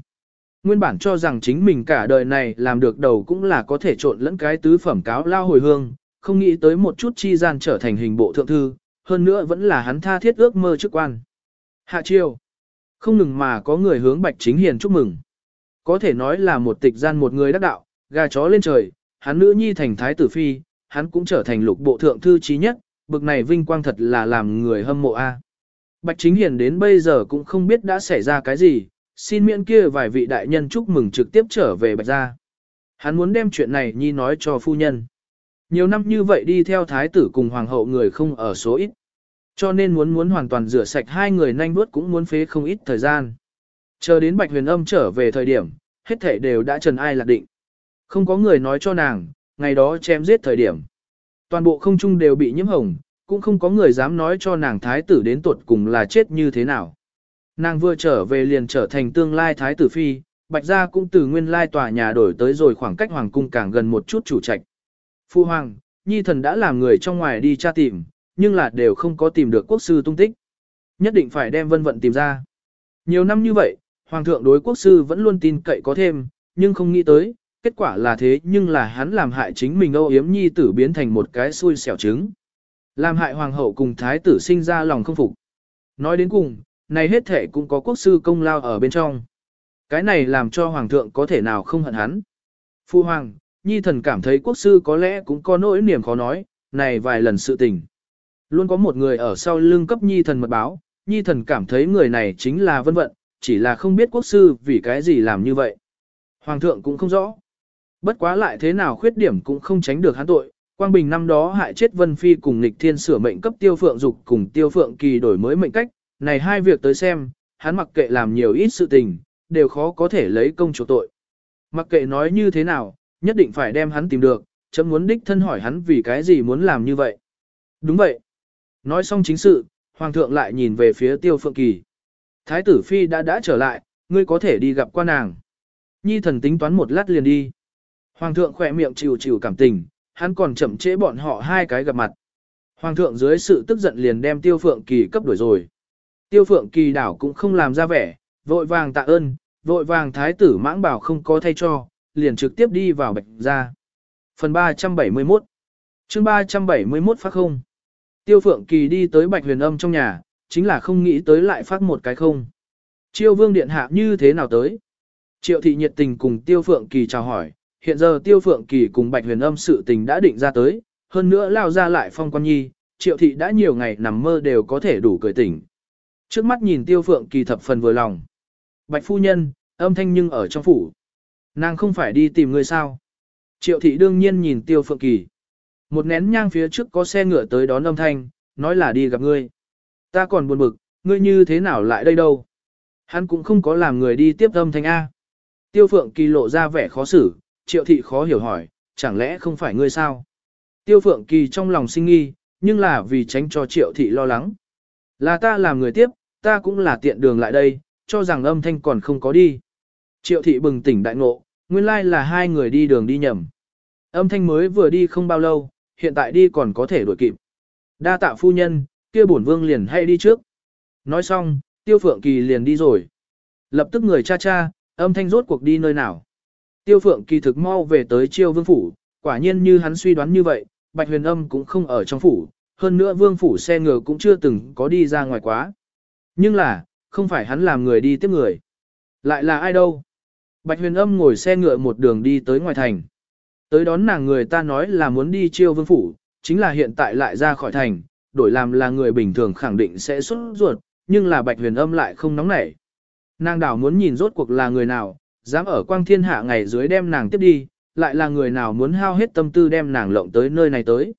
Nguyên bản cho rằng chính mình cả đời này làm được đầu cũng là có thể trộn lẫn cái tứ phẩm cáo lao hồi hương, không nghĩ tới một chút chi gian trở thành hình bộ thượng thư, hơn nữa vẫn là hắn tha thiết ước mơ chức quan. Hạ triều, không ngừng mà có người hướng Bạch Chính Hiền chúc mừng. Có thể nói là một tịch gian một người đắc đạo, gà chó lên trời, hắn nữ nhi thành thái tử phi, hắn cũng trở thành lục bộ thượng thư trí nhất, bực này vinh quang thật là làm người hâm mộ a. Bạch Chính Hiền đến bây giờ cũng không biết đã xảy ra cái gì, xin miễn kia vài vị đại nhân chúc mừng trực tiếp trở về Bạch gia. Hắn muốn đem chuyện này nhi nói cho phu nhân. Nhiều năm như vậy đi theo thái tử cùng hoàng hậu người không ở số ít. Cho nên muốn muốn hoàn toàn rửa sạch hai người nhanh bước cũng muốn phế không ít thời gian. Chờ đến Bạch Huyền Âm trở về thời điểm, hết thể đều đã trần ai lạc định. Không có người nói cho nàng, ngày đó chém giết thời điểm. Toàn bộ không trung đều bị nhiễm hồng, cũng không có người dám nói cho nàng thái tử đến tuột cùng là chết như thế nào. Nàng vừa trở về liền trở thành tương lai thái tử phi, bạch gia cũng từ nguyên lai tòa nhà đổi tới rồi khoảng cách hoàng cung càng gần một chút chủ trạch. Phu hoàng, nhi thần đã làm người trong ngoài đi tra tìm, nhưng là đều không có tìm được quốc sư tung tích. Nhất định phải đem vân vận tìm ra. Nhiều năm như vậy, hoàng thượng đối quốc sư vẫn luôn tin cậy có thêm, nhưng không nghĩ tới, kết quả là thế nhưng là hắn làm hại chính mình âu yếm nhi tử biến thành một cái xui xẻo trứng. Làm hại hoàng hậu cùng thái tử sinh ra lòng không phục. Nói đến cùng, này hết thể cũng có quốc sư công lao ở bên trong. Cái này làm cho hoàng thượng có thể nào không hận hắn. Phu hoàng, nhi thần cảm thấy quốc sư có lẽ cũng có nỗi niềm khó nói, này vài lần sự tình. Luôn có một người ở sau lưng cấp nhi thần mật báo, nhi thần cảm thấy người này chính là vân vận, chỉ là không biết quốc sư vì cái gì làm như vậy. Hoàng thượng cũng không rõ. Bất quá lại thế nào khuyết điểm cũng không tránh được hắn tội, Quang Bình năm đó hại chết Vân Phi cùng Nịch Thiên sửa mệnh cấp Tiêu Phượng Dục cùng Tiêu Phượng Kỳ đổi mới mệnh cách, này hai việc tới xem, hắn mặc kệ làm nhiều ít sự tình, đều khó có thể lấy công chủ tội. Mặc kệ nói như thế nào, nhất định phải đem hắn tìm được, chấm muốn đích thân hỏi hắn vì cái gì muốn làm như vậy. Đúng vậy. Nói xong chính sự, Hoàng thượng lại nhìn về phía Tiêu Phượng Kỳ. Thái tử Phi đã đã trở lại, ngươi có thể đi gặp qua nàng. Nhi thần tính toán một lát liền đi. Hoàng thượng khỏe miệng chịu chịu cảm tình, hắn còn chậm trễ bọn họ hai cái gặp mặt. Hoàng thượng dưới sự tức giận liền đem Tiêu Phượng Kỳ cấp đuổi rồi. Tiêu Phượng Kỳ đảo cũng không làm ra vẻ, vội vàng tạ ơn, vội vàng thái tử mãng bảo không có thay cho, liền trực tiếp đi vào bạch ra. Phần 371 chương 371 phát không. Tiêu Phượng Kỳ đi tới bạch huyền âm trong nhà, chính là không nghĩ tới lại phát một cái không. Chiêu vương điện hạ như thế nào tới? Triệu thị nhiệt tình cùng Tiêu Phượng Kỳ chào hỏi, hiện giờ Tiêu Phượng Kỳ cùng Bạch Huyền Âm sự tình đã định ra tới, hơn nữa lao ra lại phong quan nhi, Triệu thị đã nhiều ngày nằm mơ đều có thể đủ cười tỉnh. Trước mắt nhìn Tiêu Phượng Kỳ thập phần vừa lòng. Bạch phu nhân, âm thanh nhưng ở trong phủ. Nàng không phải đi tìm người sao? Triệu thị đương nhiên nhìn Tiêu Phượng Kỳ. Một nén nhang phía trước có xe ngựa tới đón âm thanh, nói là đi gặp ngươi. Ta còn buồn bực, ngươi như thế nào lại đây đâu? Hắn cũng không có làm người đi tiếp âm thanh A. Tiêu Phượng Kỳ lộ ra vẻ khó xử, triệu thị khó hiểu hỏi, chẳng lẽ không phải ngươi sao? Tiêu Phượng Kỳ trong lòng sinh nghi, nhưng là vì tránh cho triệu thị lo lắng. Là ta làm người tiếp, ta cũng là tiện đường lại đây, cho rằng âm thanh còn không có đi. Triệu thị bừng tỉnh đại ngộ, nguyên lai là hai người đi đường đi nhầm. Âm thanh mới vừa đi không bao lâu, hiện tại đi còn có thể đuổi kịp. Đa tạ phu nhân, kia bổn vương liền hay đi trước. Nói xong, tiêu phượng kỳ liền đi rồi. Lập tức người cha cha, âm thanh rốt cuộc đi nơi nào. Tiêu phượng kỳ thực mau về tới chiêu vương phủ, quả nhiên như hắn suy đoán như vậy, bạch huyền âm cũng không ở trong phủ, hơn nữa vương phủ xe ngựa cũng chưa từng có đi ra ngoài quá. Nhưng là, không phải hắn làm người đi tiếp người. Lại là ai đâu? Bạch huyền âm ngồi xe ngựa một đường đi tới ngoài thành. Tới đón nàng người ta nói là muốn đi chiêu vương phủ, chính là hiện tại lại ra khỏi thành, đổi làm là người bình thường khẳng định sẽ xuất ruột, nhưng là bạch huyền âm lại không nóng nảy. Nàng đảo muốn nhìn rốt cuộc là người nào, dám ở quang thiên hạ ngày dưới đem nàng tiếp đi, lại là người nào muốn hao hết tâm tư đem nàng lộng tới nơi này tới.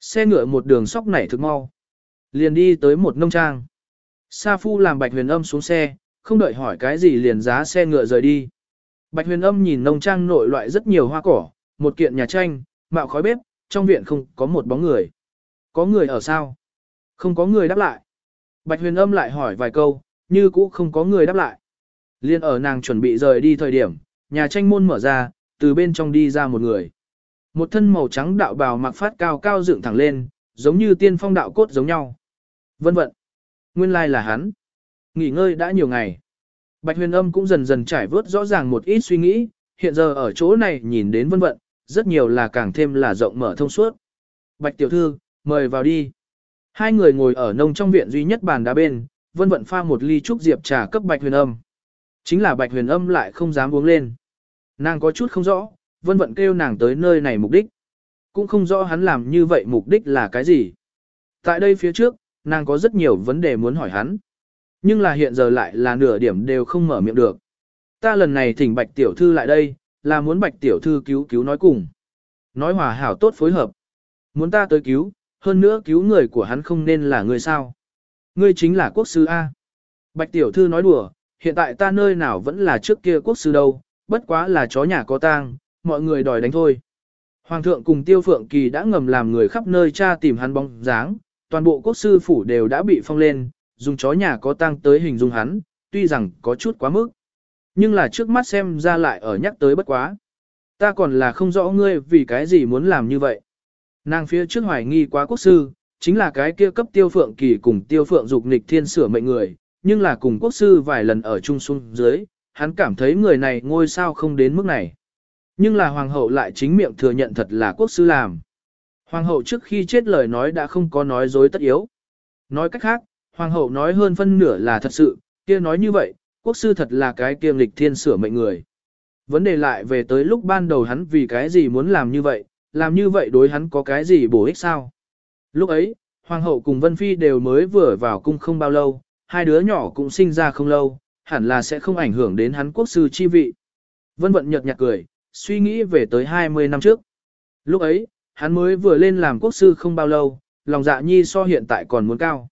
Xe ngựa một đường sóc nảy thực mau. Liền đi tới một nông trang. Sa phu làm bạch huyền âm xuống xe, không đợi hỏi cái gì liền giá xe ngựa rời đi. Bạch huyền âm nhìn nông trang nội loại rất nhiều hoa cỏ, một kiện nhà tranh, mạo khói bếp, trong viện không có một bóng người. Có người ở sao? Không có người đáp lại. Bạch huyền âm lại hỏi vài câu, như cũ không có người đáp lại. Liên ở nàng chuẩn bị rời đi thời điểm, nhà tranh môn mở ra, từ bên trong đi ra một người. Một thân màu trắng đạo bào mặc phát cao cao dựng thẳng lên, giống như tiên phong đạo cốt giống nhau. Vân vận. Nguyên lai là hắn. Nghỉ ngơi đã nhiều ngày. Bạch huyền âm cũng dần dần trải vớt rõ ràng một ít suy nghĩ, hiện giờ ở chỗ này nhìn đến vân vận, rất nhiều là càng thêm là rộng mở thông suốt. Bạch tiểu thư, mời vào đi. Hai người ngồi ở nông trong viện duy nhất bàn đá bên, vân vận pha một ly trúc diệp trà cấp bạch huyền âm. Chính là bạch huyền âm lại không dám uống lên. Nàng có chút không rõ, vân vận kêu nàng tới nơi này mục đích. Cũng không rõ hắn làm như vậy mục đích là cái gì. Tại đây phía trước, nàng có rất nhiều vấn đề muốn hỏi hắn. Nhưng là hiện giờ lại là nửa điểm đều không mở miệng được. Ta lần này thỉnh bạch tiểu thư lại đây, là muốn bạch tiểu thư cứu cứu nói cùng. Nói hòa hảo tốt phối hợp. Muốn ta tới cứu, hơn nữa cứu người của hắn không nên là người sao. Ngươi chính là quốc sư A. Bạch tiểu thư nói đùa, hiện tại ta nơi nào vẫn là trước kia quốc sư đâu, bất quá là chó nhà có tang, mọi người đòi đánh thôi. Hoàng thượng cùng tiêu phượng kỳ đã ngầm làm người khắp nơi tra tìm hắn bóng dáng, toàn bộ quốc sư phủ đều đã bị phong lên, dùng chó nhà có tang tới hình dung hắn, tuy rằng có chút quá mức. Nhưng là trước mắt xem ra lại ở nhắc tới bất quá. Ta còn là không rõ ngươi vì cái gì muốn làm như vậy. Nàng phía trước hoài nghi quá quốc sư, chính là cái kia cấp tiêu phượng kỳ cùng tiêu phượng dục nịch thiên sửa mệnh người, nhưng là cùng quốc sư vài lần ở chung xuống dưới, hắn cảm thấy người này ngôi sao không đến mức này. Nhưng là hoàng hậu lại chính miệng thừa nhận thật là quốc sư làm. Hoàng hậu trước khi chết lời nói đã không có nói dối tất yếu. Nói cách khác, hoàng hậu nói hơn phân nửa là thật sự, kia nói như vậy, quốc sư thật là cái kiêm lịch thiên sửa mệnh người. Vấn đề lại về tới lúc ban đầu hắn vì cái gì muốn làm như vậy, làm như vậy đối hắn có cái gì bổ ích sao? Lúc ấy, hoàng hậu cùng Vân Phi đều mới vừa vào cung không bao lâu, hai đứa nhỏ cũng sinh ra không lâu, hẳn là sẽ không ảnh hưởng đến hắn quốc sư chi vị. Vân vận nhợt nhạt cười, suy nghĩ về tới 20 năm trước. Lúc ấy, hắn mới vừa lên làm quốc sư không bao lâu, lòng dạ nhi so hiện tại còn muốn cao.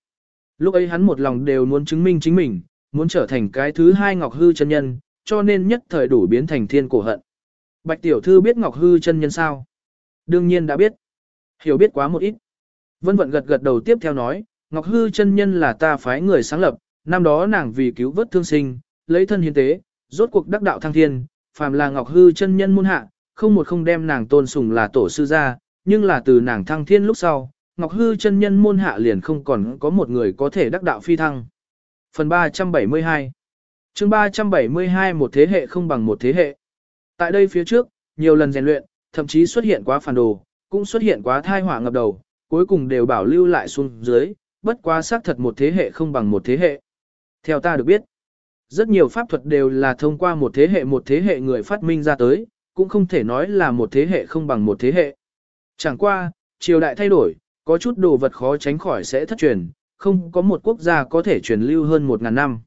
Lúc ấy hắn một lòng đều muốn chứng minh chính mình, muốn trở thành cái thứ hai Ngọc Hư chân nhân, cho nên nhất thời đủ biến thành thiên cổ hận. Bạch tiểu thư biết Ngọc Hư chân nhân sao? Đương nhiên đã biết. Hiểu biết quá một ít. Vân vận gật gật đầu tiếp theo nói, Ngọc Hư chân nhân là ta phái người sáng lập, năm đó nàng vì cứu vớt thương sinh, lấy thân hiến tế, rốt cuộc đắc đạo thăng thiên, phàm là Ngọc Hư chân nhân môn hạ, không một không đem nàng tôn sùng là tổ sư gia, nhưng là từ nàng thăng thiên lúc sau, Ngọc Hư chân nhân môn hạ liền không còn có một người có thể đắc đạo phi thăng. Phần 372 chương 372 một thế hệ không bằng một thế hệ. Tại đây phía trước, nhiều lần rèn luyện, thậm chí xuất hiện quá phản đồ, cũng xuất hiện quá thai hỏa ngập đầu, cuối cùng đều bảo lưu lại xuống dưới, bất quá xác thật một thế hệ không bằng một thế hệ. Theo ta được biết, rất nhiều pháp thuật đều là thông qua một thế hệ một thế hệ người phát minh ra tới, cũng không thể nói là một thế hệ không bằng một thế hệ. Chẳng qua, triều đại thay đổi, có chút đồ vật khó tránh khỏi sẽ thất truyền, không có một quốc gia có thể truyền lưu hơn một ngàn năm.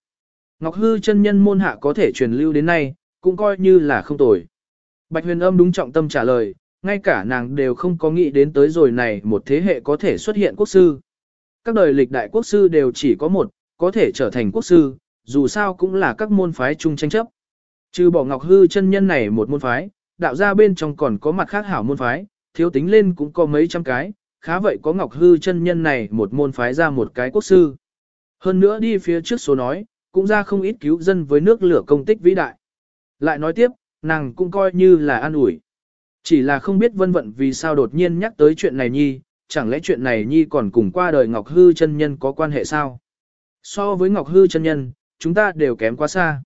Ngọc Hư chân nhân môn hạ có thể truyền lưu đến nay, cũng coi như là không tồi. Bạch huyền âm đúng trọng tâm trả lời, ngay cả nàng đều không có nghĩ đến tới rồi này một thế hệ có thể xuất hiện quốc sư. Các đời lịch đại quốc sư đều chỉ có một, có thể trở thành quốc sư, dù sao cũng là các môn phái chung tranh chấp. Trừ bỏ Ngọc Hư chân nhân này một môn phái, đạo gia bên trong còn có mặt khác hảo môn phái, thiếu tính lên cũng có mấy trăm cái, khá vậy có Ngọc Hư chân nhân này một môn phái ra một cái quốc sư. Hơn nữa đi phía trước số nói, cũng ra không ít cứu dân với nước lửa công tích vĩ đại. Lại nói tiếp, nàng cũng coi như là an ủi. Chỉ là không biết vân vận vì sao đột nhiên nhắc tới chuyện này nhi, chẳng lẽ chuyện này nhi còn cùng qua đời Ngọc Hư chân nhân có quan hệ sao? So với Ngọc Hư chân nhân, chúng ta đều kém quá xa.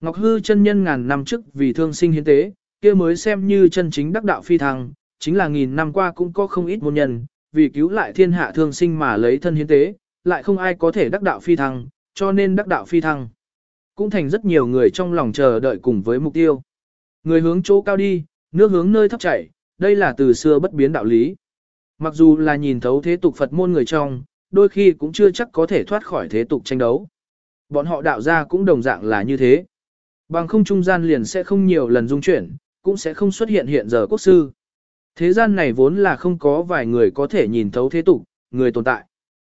Ngọc Hư chân nhân ngàn năm trước vì thương sinh hiến tế, kia mới xem như chân chính đắc đạo phi thăng, chính là nghìn năm qua cũng có không ít môn nhân, vì cứu lại thiên hạ thương sinh mà lấy thân hiến tế, lại không ai có thể đắc đạo phi thăng, cho nên đắc đạo phi thăng. Cũng thành rất nhiều người trong lòng chờ đợi cùng với mục tiêu. Người hướng chỗ cao đi, nước hướng nơi thấp chảy, đây là từ xưa bất biến đạo lý. Mặc dù là nhìn thấu thế tục Phật môn người trong, đôi khi cũng chưa chắc có thể thoát khỏi thế tục tranh đấu. Bọn họ đạo ra cũng đồng dạng là như thế. Bằng không trung gian liền sẽ không nhiều lần dung chuyển, cũng sẽ không xuất hiện hiện giờ quốc sư. Thế gian này vốn là không có vài người có thể nhìn thấu thế tục, người tồn tại.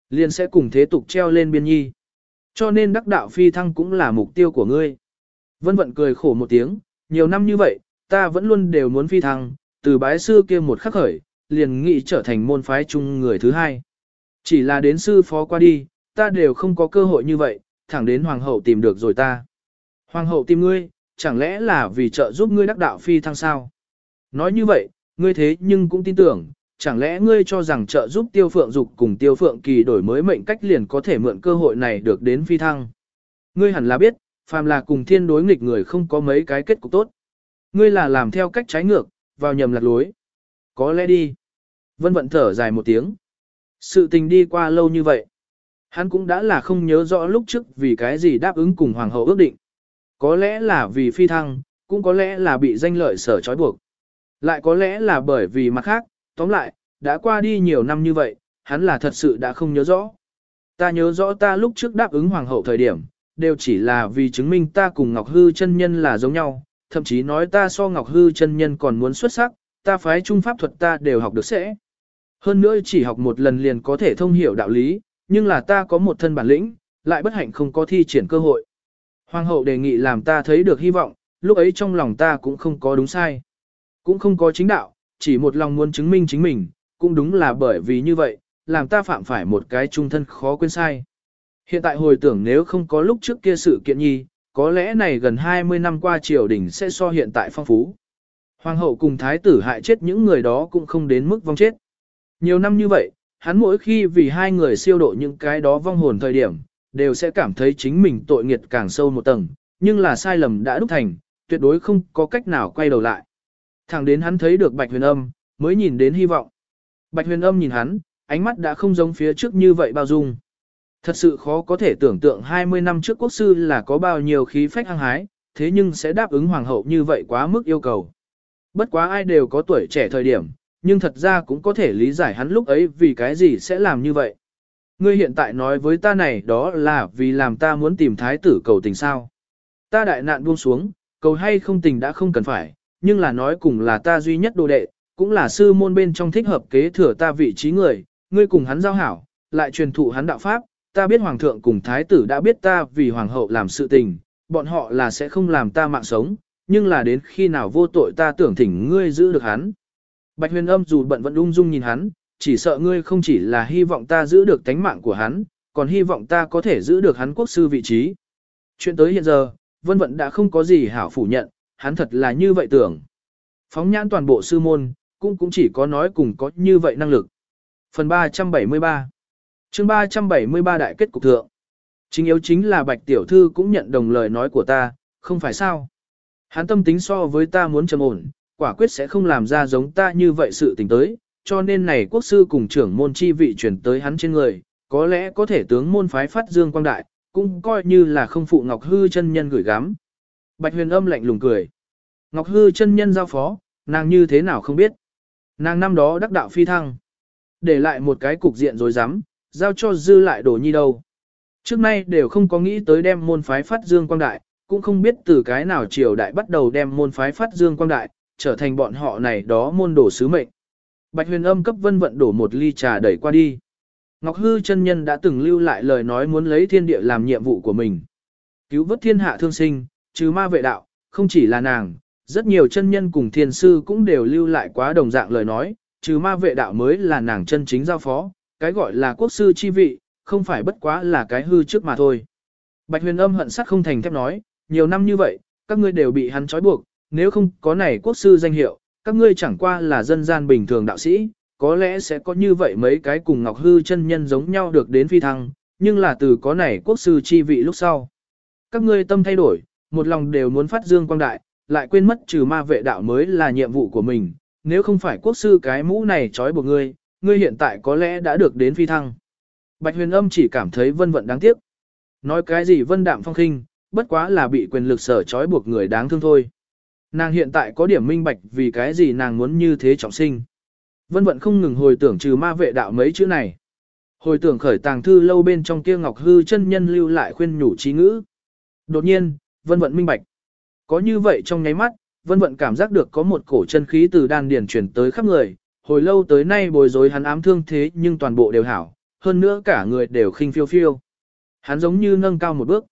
Liền sẽ cùng thế tục treo lên biên nhi. Cho nên đắc đạo phi thăng cũng là mục tiêu của ngươi. Vân vận cười khổ một tiếng, nhiều năm như vậy, ta vẫn luôn đều muốn phi thăng, từ bái sư kia một khắc khởi, liền nghĩ trở thành môn phái chung người thứ hai. Chỉ là đến sư phó qua đi, ta đều không có cơ hội như vậy, thẳng đến hoàng hậu tìm được rồi ta. Hoàng hậu tìm ngươi, chẳng lẽ là vì trợ giúp ngươi đắc đạo phi thăng sao? Nói như vậy, ngươi thế nhưng cũng tin tưởng, chẳng lẽ ngươi cho rằng trợ giúp tiêu phượng dục cùng tiêu phượng kỳ đổi mới mệnh cách liền có thể mượn cơ hội này được đến phi thăng? Ngươi hẳn là biết, phàm là cùng thiên đối nghịch người không có mấy cái kết cục tốt. Ngươi là làm theo cách trái ngược, vào nhầm lạc lối. Có lẽ đi. Vân vận thở dài một tiếng. Sự tình đi qua lâu như vậy. Hắn cũng đã là không nhớ rõ lúc trước vì cái gì đáp ứng cùng hoàng hậu ước định. Có lẽ là vì phi thăng, cũng có lẽ là bị danh lợi sở trói buộc. Lại có lẽ là bởi vì mặt khác, tóm lại, đã qua đi nhiều năm như vậy, hắn là thật sự đã không nhớ rõ. Ta nhớ rõ ta lúc trước đáp ứng hoàng hậu thời điểm, đều chỉ là vì chứng minh ta cùng Ngọc Hư chân nhân là giống nhau, thậm chí nói ta so Ngọc Hư chân nhân còn muốn xuất sắc, ta phái trung pháp thuật ta đều học được sẽ. Hơn nữa chỉ học một lần liền có thể thông hiểu đạo lý, nhưng là ta có một thân bản lĩnh, lại bất hạnh không có thi triển cơ hội. Hoàng hậu đề nghị làm ta thấy được hy vọng, lúc ấy trong lòng ta cũng không có đúng sai. Cũng không có chính đạo, chỉ một lòng muốn chứng minh chính mình, cũng đúng là bởi vì như vậy, làm ta phạm phải một cái trung thân khó quên sai. Hiện tại hồi tưởng nếu không có lúc trước kia sự kiện nhi, có lẽ này gần 20 năm qua triều đình sẽ so hiện tại phong phú. Hoàng hậu cùng thái tử hại chết những người đó cũng không đến mức vong chết. Nhiều năm như vậy, hắn mỗi khi vì hai người siêu độ những cái đó vong hồn thời điểm, đều sẽ cảm thấy chính mình tội nghiệt càng sâu một tầng, nhưng là sai lầm đã đúc thành, tuyệt đối không có cách nào quay đầu lại. Thẳng đến hắn thấy được Bạch Huyền Âm, mới nhìn đến hy vọng. Bạch Huyền Âm nhìn hắn, ánh mắt đã không giống phía trước như vậy bao dung. Thật sự khó có thể tưởng tượng 20 năm trước quốc sư là có bao nhiêu khí phách hăng hái, thế nhưng sẽ đáp ứng hoàng hậu như vậy quá mức yêu cầu. Bất quá ai đều có tuổi trẻ thời điểm, nhưng thật ra cũng có thể lý giải hắn lúc ấy vì cái gì sẽ làm như vậy. Ngươi hiện tại nói với ta này đó là vì làm ta muốn tìm thái tử cầu tình sao. Ta đại nạn buông xuống, cầu hay không tình đã không cần phải, nhưng là nói cùng là ta duy nhất đồ đệ, cũng là sư môn bên trong thích hợp kế thừa ta vị trí người, ngươi cùng hắn giao hảo, lại truyền thụ hắn đạo pháp, ta biết hoàng thượng cùng thái tử đã biết ta vì hoàng hậu làm sự tình, bọn họ là sẽ không làm ta mạng sống, nhưng là đến khi nào vô tội ta tưởng thỉnh ngươi giữ được hắn. Bạch huyền âm dù bận vẫn ung dung nhìn hắn, chỉ sợ ngươi không chỉ là hy vọng ta giữ được tánh mạng của hắn, còn hy vọng ta có thể giữ được hắn quốc sư vị trí. Chuyện tới hiện giờ, vân vận đã không có gì hảo phủ nhận, hắn thật là như vậy tưởng. Phóng nhãn toàn bộ sư môn, cũng cũng chỉ có nói cùng có như vậy năng lực. Phần 373 chương 373 đại kết cục thượng. Chính yếu chính là bạch tiểu thư cũng nhận đồng lời nói của ta, không phải sao. Hắn tâm tính so với ta muốn trầm ổn, quả quyết sẽ không làm ra giống ta như vậy sự tình tới, cho nên này quốc sư cùng trưởng môn chi vị chuyển tới hắn trên người, có lẽ có thể tướng môn phái phát dương quang đại, cũng coi như là không phụ Ngọc Hư chân nhân gửi gắm. Bạch huyền âm lạnh lùng cười. Ngọc Hư chân nhân giao phó, nàng như thế nào không biết. Nàng năm đó đắc đạo phi thăng. Để lại một cái cục diện rồi dám, giao cho dư lại đồ nhi đâu. Trước nay đều không có nghĩ tới đem môn phái phát dương quang đại, cũng không biết từ cái nào triều đại bắt đầu đem môn phái phát dương quang đại, trở thành bọn họ này đó môn đổ sứ mệnh. Bạch huyền âm cấp vân vận đổ một ly trà đẩy qua đi. Ngọc Hư chân nhân đã từng lưu lại lời nói muốn lấy thiên địa làm nhiệm vụ của mình. Cứu vớt thiên hạ thương sinh, trừ ma vệ đạo, không chỉ là nàng, rất nhiều chân nhân cùng thiên sư cũng đều lưu lại quá đồng dạng lời nói, trừ ma vệ đạo mới là nàng chân chính giao phó, cái gọi là quốc sư chi vị, không phải bất quá là cái hư trước mà thôi. Bạch huyền âm hận sắt không thành thép nói, nhiều năm như vậy, các ngươi đều bị hắn trói buộc, nếu không có này quốc sư danh hiệu, các ngươi chẳng qua là dân gian bình thường đạo sĩ, có lẽ sẽ có như vậy mấy cái cùng Ngọc Hư chân nhân giống nhau được đến phi thăng, nhưng là từ có này quốc sư chi vị lúc sau. Các ngươi tâm thay đổi, một lòng đều muốn phát dương quang đại, lại quên mất trừ ma vệ đạo mới là nhiệm vụ của mình, nếu không phải quốc sư cái mũ này trói buộc ngươi, ngươi hiện tại có lẽ đã được đến phi thăng. Bạch huyền âm chỉ cảm thấy vân vận đáng tiếc. Nói cái gì vân đạm phong khinh, bất quá là bị quyền lực sở trói buộc người đáng thương thôi. Nàng hiện tại có điểm minh bạch vì cái gì nàng muốn như thế trọng sinh. Vân vận không ngừng hồi tưởng trừ ma vệ đạo mấy chữ này. Hồi tưởng khởi tàng thư lâu bên trong kia ngọc hư chân nhân lưu lại khuyên nhủ trí ngữ. Đột nhiên, vân vận minh bạch. Có như vậy trong nháy mắt, vân vận cảm giác được có một cổ chân khí từ đan điền chuyển tới khắp người. Hồi lâu tới nay bồi dối hắn ám thương thế nhưng toàn bộ đều hảo, hơn nữa cả người đều khinh phiêu phiêu. Hắn giống như nâng cao một bước.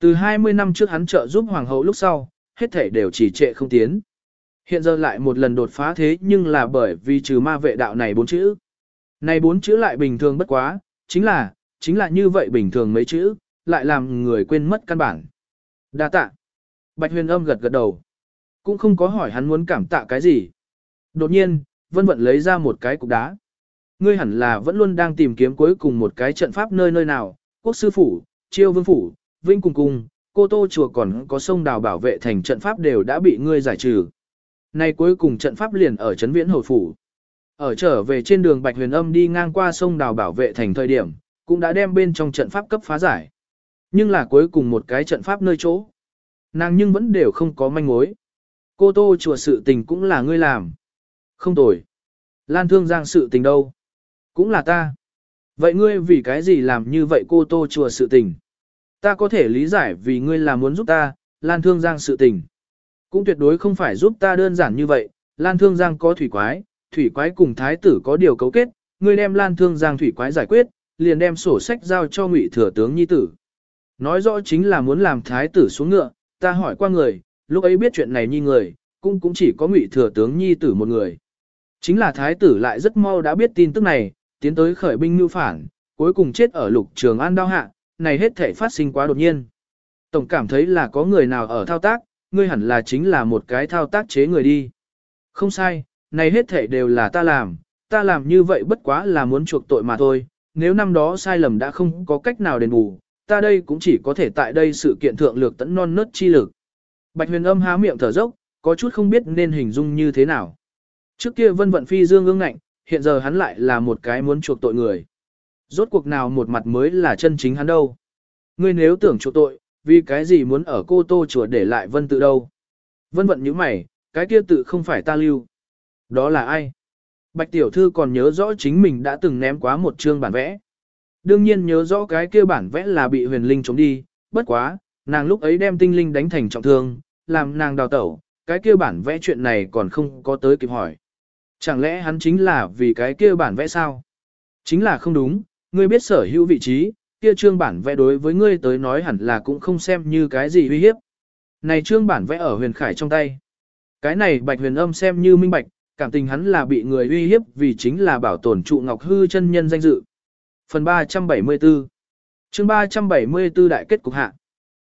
Từ 20 năm trước hắn trợ giúp hoàng hậu lúc sau, hết thể đều chỉ trệ không tiến. Hiện giờ lại một lần đột phá thế nhưng là bởi vì trừ ma vệ đạo này bốn chữ. Này bốn chữ lại bình thường bất quá, chính là, chính là như vậy bình thường mấy chữ, lại làm người quên mất căn bản. Đa tạ. Bạch huyền âm gật gật đầu. Cũng không có hỏi hắn muốn cảm tạ cái gì. Đột nhiên, vân vận lấy ra một cái cục đá. Ngươi hẳn là vẫn luôn đang tìm kiếm cuối cùng một cái trận pháp nơi nơi nào, quốc sư phủ, chiêu vương phủ, vinh cùng cung, cô tô chùa còn có sông đào bảo vệ thành trận pháp đều đã bị ngươi giải trừ. Nay cuối cùng trận pháp liền ở trấn viễn hồi phủ. Ở trở về trên đường Bạch Huyền Âm đi ngang qua sông đào bảo vệ thành thời điểm, cũng đã đem bên trong trận pháp cấp phá giải. Nhưng là cuối cùng một cái trận pháp nơi chỗ. Nàng nhưng vẫn đều không có manh mối. Cô tô chùa sự tình cũng là ngươi làm. Không tồi. Lan thương giang sự tình đâu? Cũng là ta. Vậy ngươi vì cái gì làm như vậy cô tô chùa sự tình? Ta có thể lý giải vì ngươi là muốn giúp ta, Lan thương giang sự tình. Cũng tuyệt đối không phải giúp ta đơn giản như vậy, Lan thương giang có thủy quái, thủy quái cùng thái tử có điều cấu kết, ngươi đem Lan thương giang thủy quái giải quyết, liền đem sổ sách giao cho ngụy thừa tướng nhi tử. Nói rõ chính là muốn làm thái tử xuống ngựa, ta hỏi qua người, lúc ấy biết chuyện này nhi người, cũng cũng chỉ có ngụy thừa tướng nhi tử một người. Chính là thái tử lại rất mau đã biết tin tức này, tiến tới khởi binh mưu phản, cuối cùng chết ở lục trường an đao hạ, này hết thể phát sinh quá đột nhiên. Tổng cảm thấy là có người nào ở thao tác, ngươi hẳn là chính là một cái thao tác chế người đi. Không sai, này hết thể đều là ta làm, ta làm như vậy bất quá là muốn chuộc tội mà thôi, nếu năm đó sai lầm đã không có cách nào đền bù, ta đây cũng chỉ có thể tại đây sự kiện thượng lược tẫn non nớt chi lực. Bạch huyền âm há miệng thở dốc, có chút không biết nên hình dung như thế nào. Trước kia vân vận phi dương ương ngạnh, hiện giờ hắn lại là một cái muốn chuộc tội người. Rốt cuộc nào một mặt mới là chân chính hắn đâu. Ngươi nếu tưởng chuộc tội, vì cái gì muốn ở cô tô chùa để lại vân tự đâu. Vân vận như mày, cái kia tự không phải ta lưu. Đó là ai? Bạch tiểu thư còn nhớ rõ chính mình đã từng ném quá một chương bản vẽ. Đương nhiên nhớ rõ cái kia bản vẽ là bị huyền linh chống đi, bất quá, nàng lúc ấy đem tinh linh đánh thành trọng thương, làm nàng đào tẩu, cái kia bản vẽ chuyện này còn không có tới kịp hỏi. Chẳng lẽ hắn chính là vì cái kia bản vẽ sao? Chính là không đúng, ngươi biết sở hữu vị trí, kia trương bản vẽ đối với ngươi tới nói hẳn là cũng không xem như cái gì uy hiếp. Này trương bản vẽ ở huyền khải trong tay. Cái này bạch huyền âm xem như minh bạch, cảm tình hắn là bị người uy hiếp vì chính là bảo tồn trụ ngọc hư chân nhân danh dự. Phần 374 chương 374 đại kết cục hạ.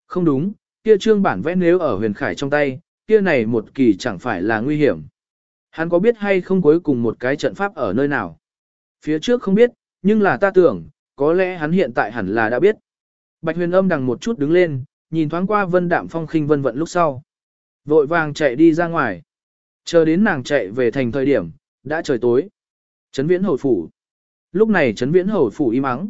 Không đúng, kia trương bản vẽ nếu ở huyền khải trong tay, kia này một kỳ chẳng phải là nguy hiểm. Hắn có biết hay không cuối cùng một cái trận pháp ở nơi nào? Phía trước không biết, nhưng là ta tưởng, có lẽ hắn hiện tại hẳn là đã biết. Bạch huyền âm đằng một chút đứng lên, nhìn thoáng qua vân đạm phong khinh vân vận lúc sau. Vội vàng chạy đi ra ngoài. Chờ đến nàng chạy về thành thời điểm, đã trời tối. Trấn viễn hồi phủ. Lúc này trấn viễn hồi phủ im ắng.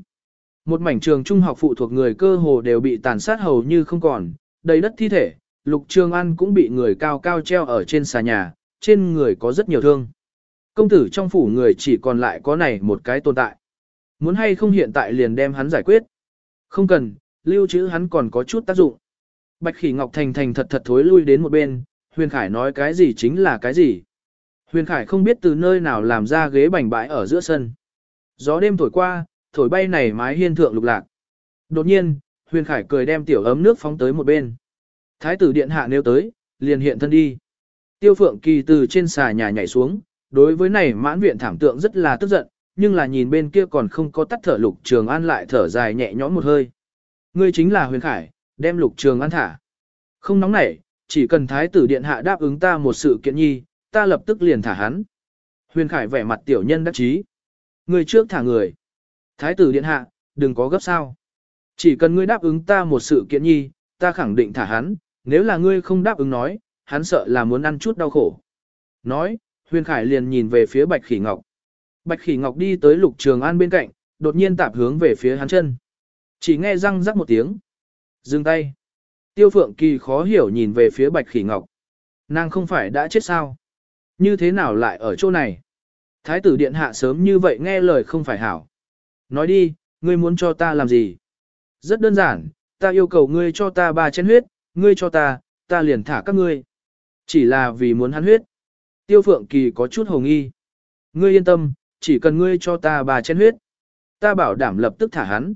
Một mảnh trường trung học phụ thuộc người cơ hồ đều bị tàn sát hầu như không còn, đầy đất thi thể, lục trường an cũng bị người cao cao treo ở trên xà nhà, trên người có rất nhiều thương. Công tử trong phủ người chỉ còn lại có này một cái tồn tại. Muốn hay không hiện tại liền đem hắn giải quyết. Không cần, lưu trữ hắn còn có chút tác dụng. Bạch khỉ ngọc thành thành thật thật thối lui đến một bên, huyền khải nói cái gì chính là cái gì. Huyền khải không biết từ nơi nào làm ra ghế bành bãi ở giữa sân. Gió đêm thổi qua, thổi bay này mái hiên thượng lục lạc. Đột nhiên, huyền khải cười đem tiểu ấm nước phóng tới một bên. Thái tử điện hạ nêu tới, liền hiện thân đi. Tiêu phượng kỳ từ trên xà nhà nhảy xuống, đối với này mãn viện thảm tượng rất là tức giận, nhưng là nhìn bên kia còn không có tắt thở lục trường an lại thở dài nhẹ nhõm một hơi. Ngươi chính là huyền khải, đem lục trường an thả. Không nóng nảy, chỉ cần thái tử điện hạ đáp ứng ta một sự kiện nhi, ta lập tức liền thả hắn. Huyền khải vẻ mặt tiểu nhân đắc chí. Ngươi trước thả người. Thái tử điện hạ, đừng có gấp sao. Chỉ cần ngươi đáp ứng ta một sự kiện nhi, ta khẳng định thả hắn, nếu là ngươi không đáp ứng nói, hắn sợ là muốn ăn chút đau khổ. Nói, Huyền Khải liền nhìn về phía Bạch Khỉ Ngọc. Bạch Khỉ Ngọc đi tới Lục Trường An bên cạnh, đột nhiên tạp hướng về phía hắn chân. Chỉ nghe răng rắc một tiếng. Dừng tay. Tiêu Phượng Kỳ khó hiểu nhìn về phía Bạch Khỉ Ngọc. Nàng không phải đã chết sao? Như thế nào lại ở chỗ này? Thái tử điện hạ sớm như vậy nghe lời không phải hảo. Nói đi, ngươi muốn cho ta làm gì? Rất đơn giản, ta yêu cầu ngươi cho ta ba chén huyết, ngươi cho ta, ta liền thả các ngươi. Chỉ là vì muốn hắn huyết. Tiêu Phượng Kỳ có chút hồng nghi. Ngươi yên tâm, chỉ cần ngươi cho ta ba chén huyết. Ta bảo đảm lập tức thả hắn.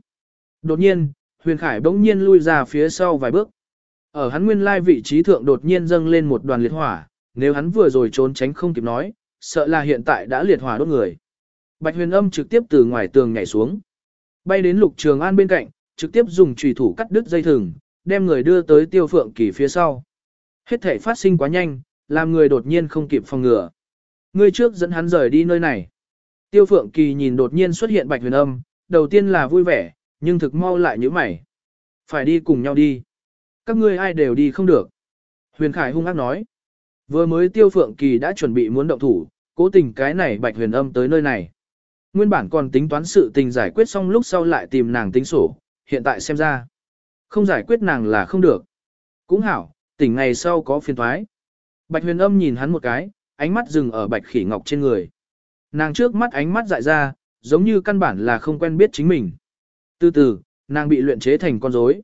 Đột nhiên, Huyền Khải bỗng nhiên lui ra phía sau vài bước. Ở hắn nguyên lai vị trí thượng đột nhiên dâng lên một đoàn liệt hỏa, nếu hắn vừa rồi trốn tránh không kịp nói, sợ là hiện tại đã liệt hỏa đốt người. Bạch huyền âm trực tiếp từ ngoài tường nhảy xuống. Bay đến lục trường an bên cạnh, trực tiếp dùng trùy thủ cắt đứt dây thừng, đem người đưa tới tiêu phượng kỳ phía sau. Hết thể phát sinh quá nhanh, làm người đột nhiên không kịp phòng ngừa. Ngươi trước dẫn hắn rời đi nơi này. Tiêu Phượng Kỳ nhìn đột nhiên xuất hiện Bạch Huyền Âm, đầu tiên là vui vẻ, nhưng thực mau lại như mày. Phải đi cùng nhau đi. Các ngươi ai đều đi không được. Huyền Khải hung ác nói. Vừa mới Tiêu Phượng Kỳ đã chuẩn bị muốn động thủ, cố tình cái này Bạch Huyền Âm tới nơi này. Nguyên bản còn tính toán sự tình giải quyết xong lúc sau lại tìm nàng tính sổ, hiện tại xem ra. Không giải quyết nàng là không được. Cũng hảo, tỉnh ngày sau có phiền thoái. Bạch huyền âm nhìn hắn một cái, ánh mắt dừng ở bạch khỉ ngọc trên người. Nàng trước mắt ánh mắt dại ra, giống như căn bản là không quen biết chính mình. Từ từ, nàng bị luyện chế thành con rối.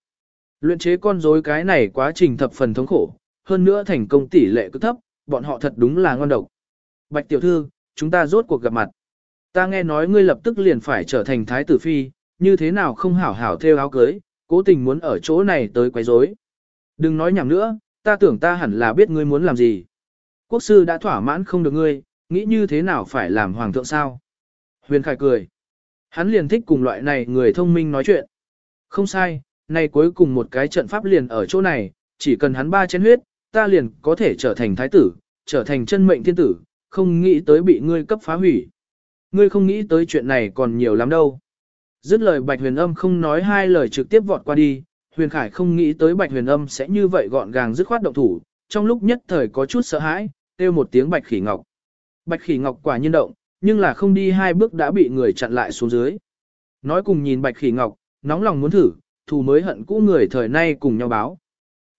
Luyện chế con rối cái này quá trình thập phần thống khổ, hơn nữa thành công tỷ lệ cứ thấp, bọn họ thật đúng là ngon độc. Bạch tiểu thư, chúng ta rốt cuộc gặp mặt. Ta nghe nói ngươi lập tức liền phải trở thành thái tử phi, như thế nào không hảo hảo theo áo cưới, cố tình muốn ở chỗ này tới quấy rối. Đừng nói nhảm nữa, ta tưởng ta hẳn là biết ngươi muốn làm gì. Quốc sư đã thỏa mãn không được ngươi, nghĩ như thế nào phải làm hoàng thượng sao? Huyền Khải cười. Hắn liền thích cùng loại này người thông minh nói chuyện. Không sai, nay cuối cùng một cái trận pháp liền ở chỗ này, chỉ cần hắn ba chén huyết, ta liền có thể trở thành thái tử, trở thành chân mệnh thiên tử, không nghĩ tới bị ngươi cấp phá hủy. Ngươi không nghĩ tới chuyện này còn nhiều lắm đâu. Dứt lời Bạch Huyền Âm không nói hai lời trực tiếp vọt qua đi, Huyền Khải không nghĩ tới Bạch Huyền Âm sẽ như vậy gọn gàng dứt khoát động thủ, trong lúc nhất thời có chút sợ hãi, kêu một tiếng Bạch Khỉ Ngọc. Bạch Khỉ Ngọc quả nhiên động, nhưng là không đi hai bước đã bị người chặn lại xuống dưới. Nói cùng nhìn Bạch Khỉ Ngọc, nóng lòng muốn thử, thù mới hận cũ người thời nay cùng nhau báo.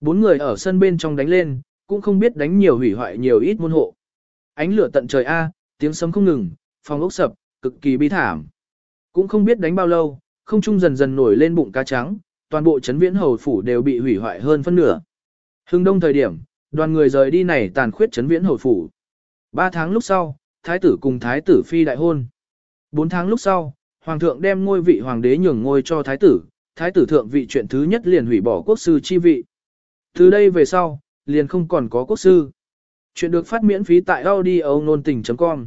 Bốn người ở sân bên trong đánh lên, cũng không biết đánh nhiều hủy hoại nhiều ít môn hộ. Ánh lửa tận trời A, tiếng sấm không ngừng, phòng ốc sập, cực kỳ bi thảm. Cũng không biết đánh bao lâu, không trung dần dần nổi lên bụng cá trắng, toàn bộ chấn viễn hầu phủ đều bị hủy hoại hơn phân nửa. Hưng đông thời điểm, đoàn người rời đi này tàn khuyết chấn viễn hầu phủ. Ba tháng lúc sau, thái tử cùng thái tử phi đại hôn. Bốn tháng lúc sau, hoàng thượng đem ngôi vị hoàng đế nhường ngôi cho thái tử, thái tử thượng vị chuyện thứ nhất liền hủy bỏ quốc sư chi vị. Từ đây về sau, liền không còn có quốc sư. Chuyện được phát miễn phí tại audio nôn tình.com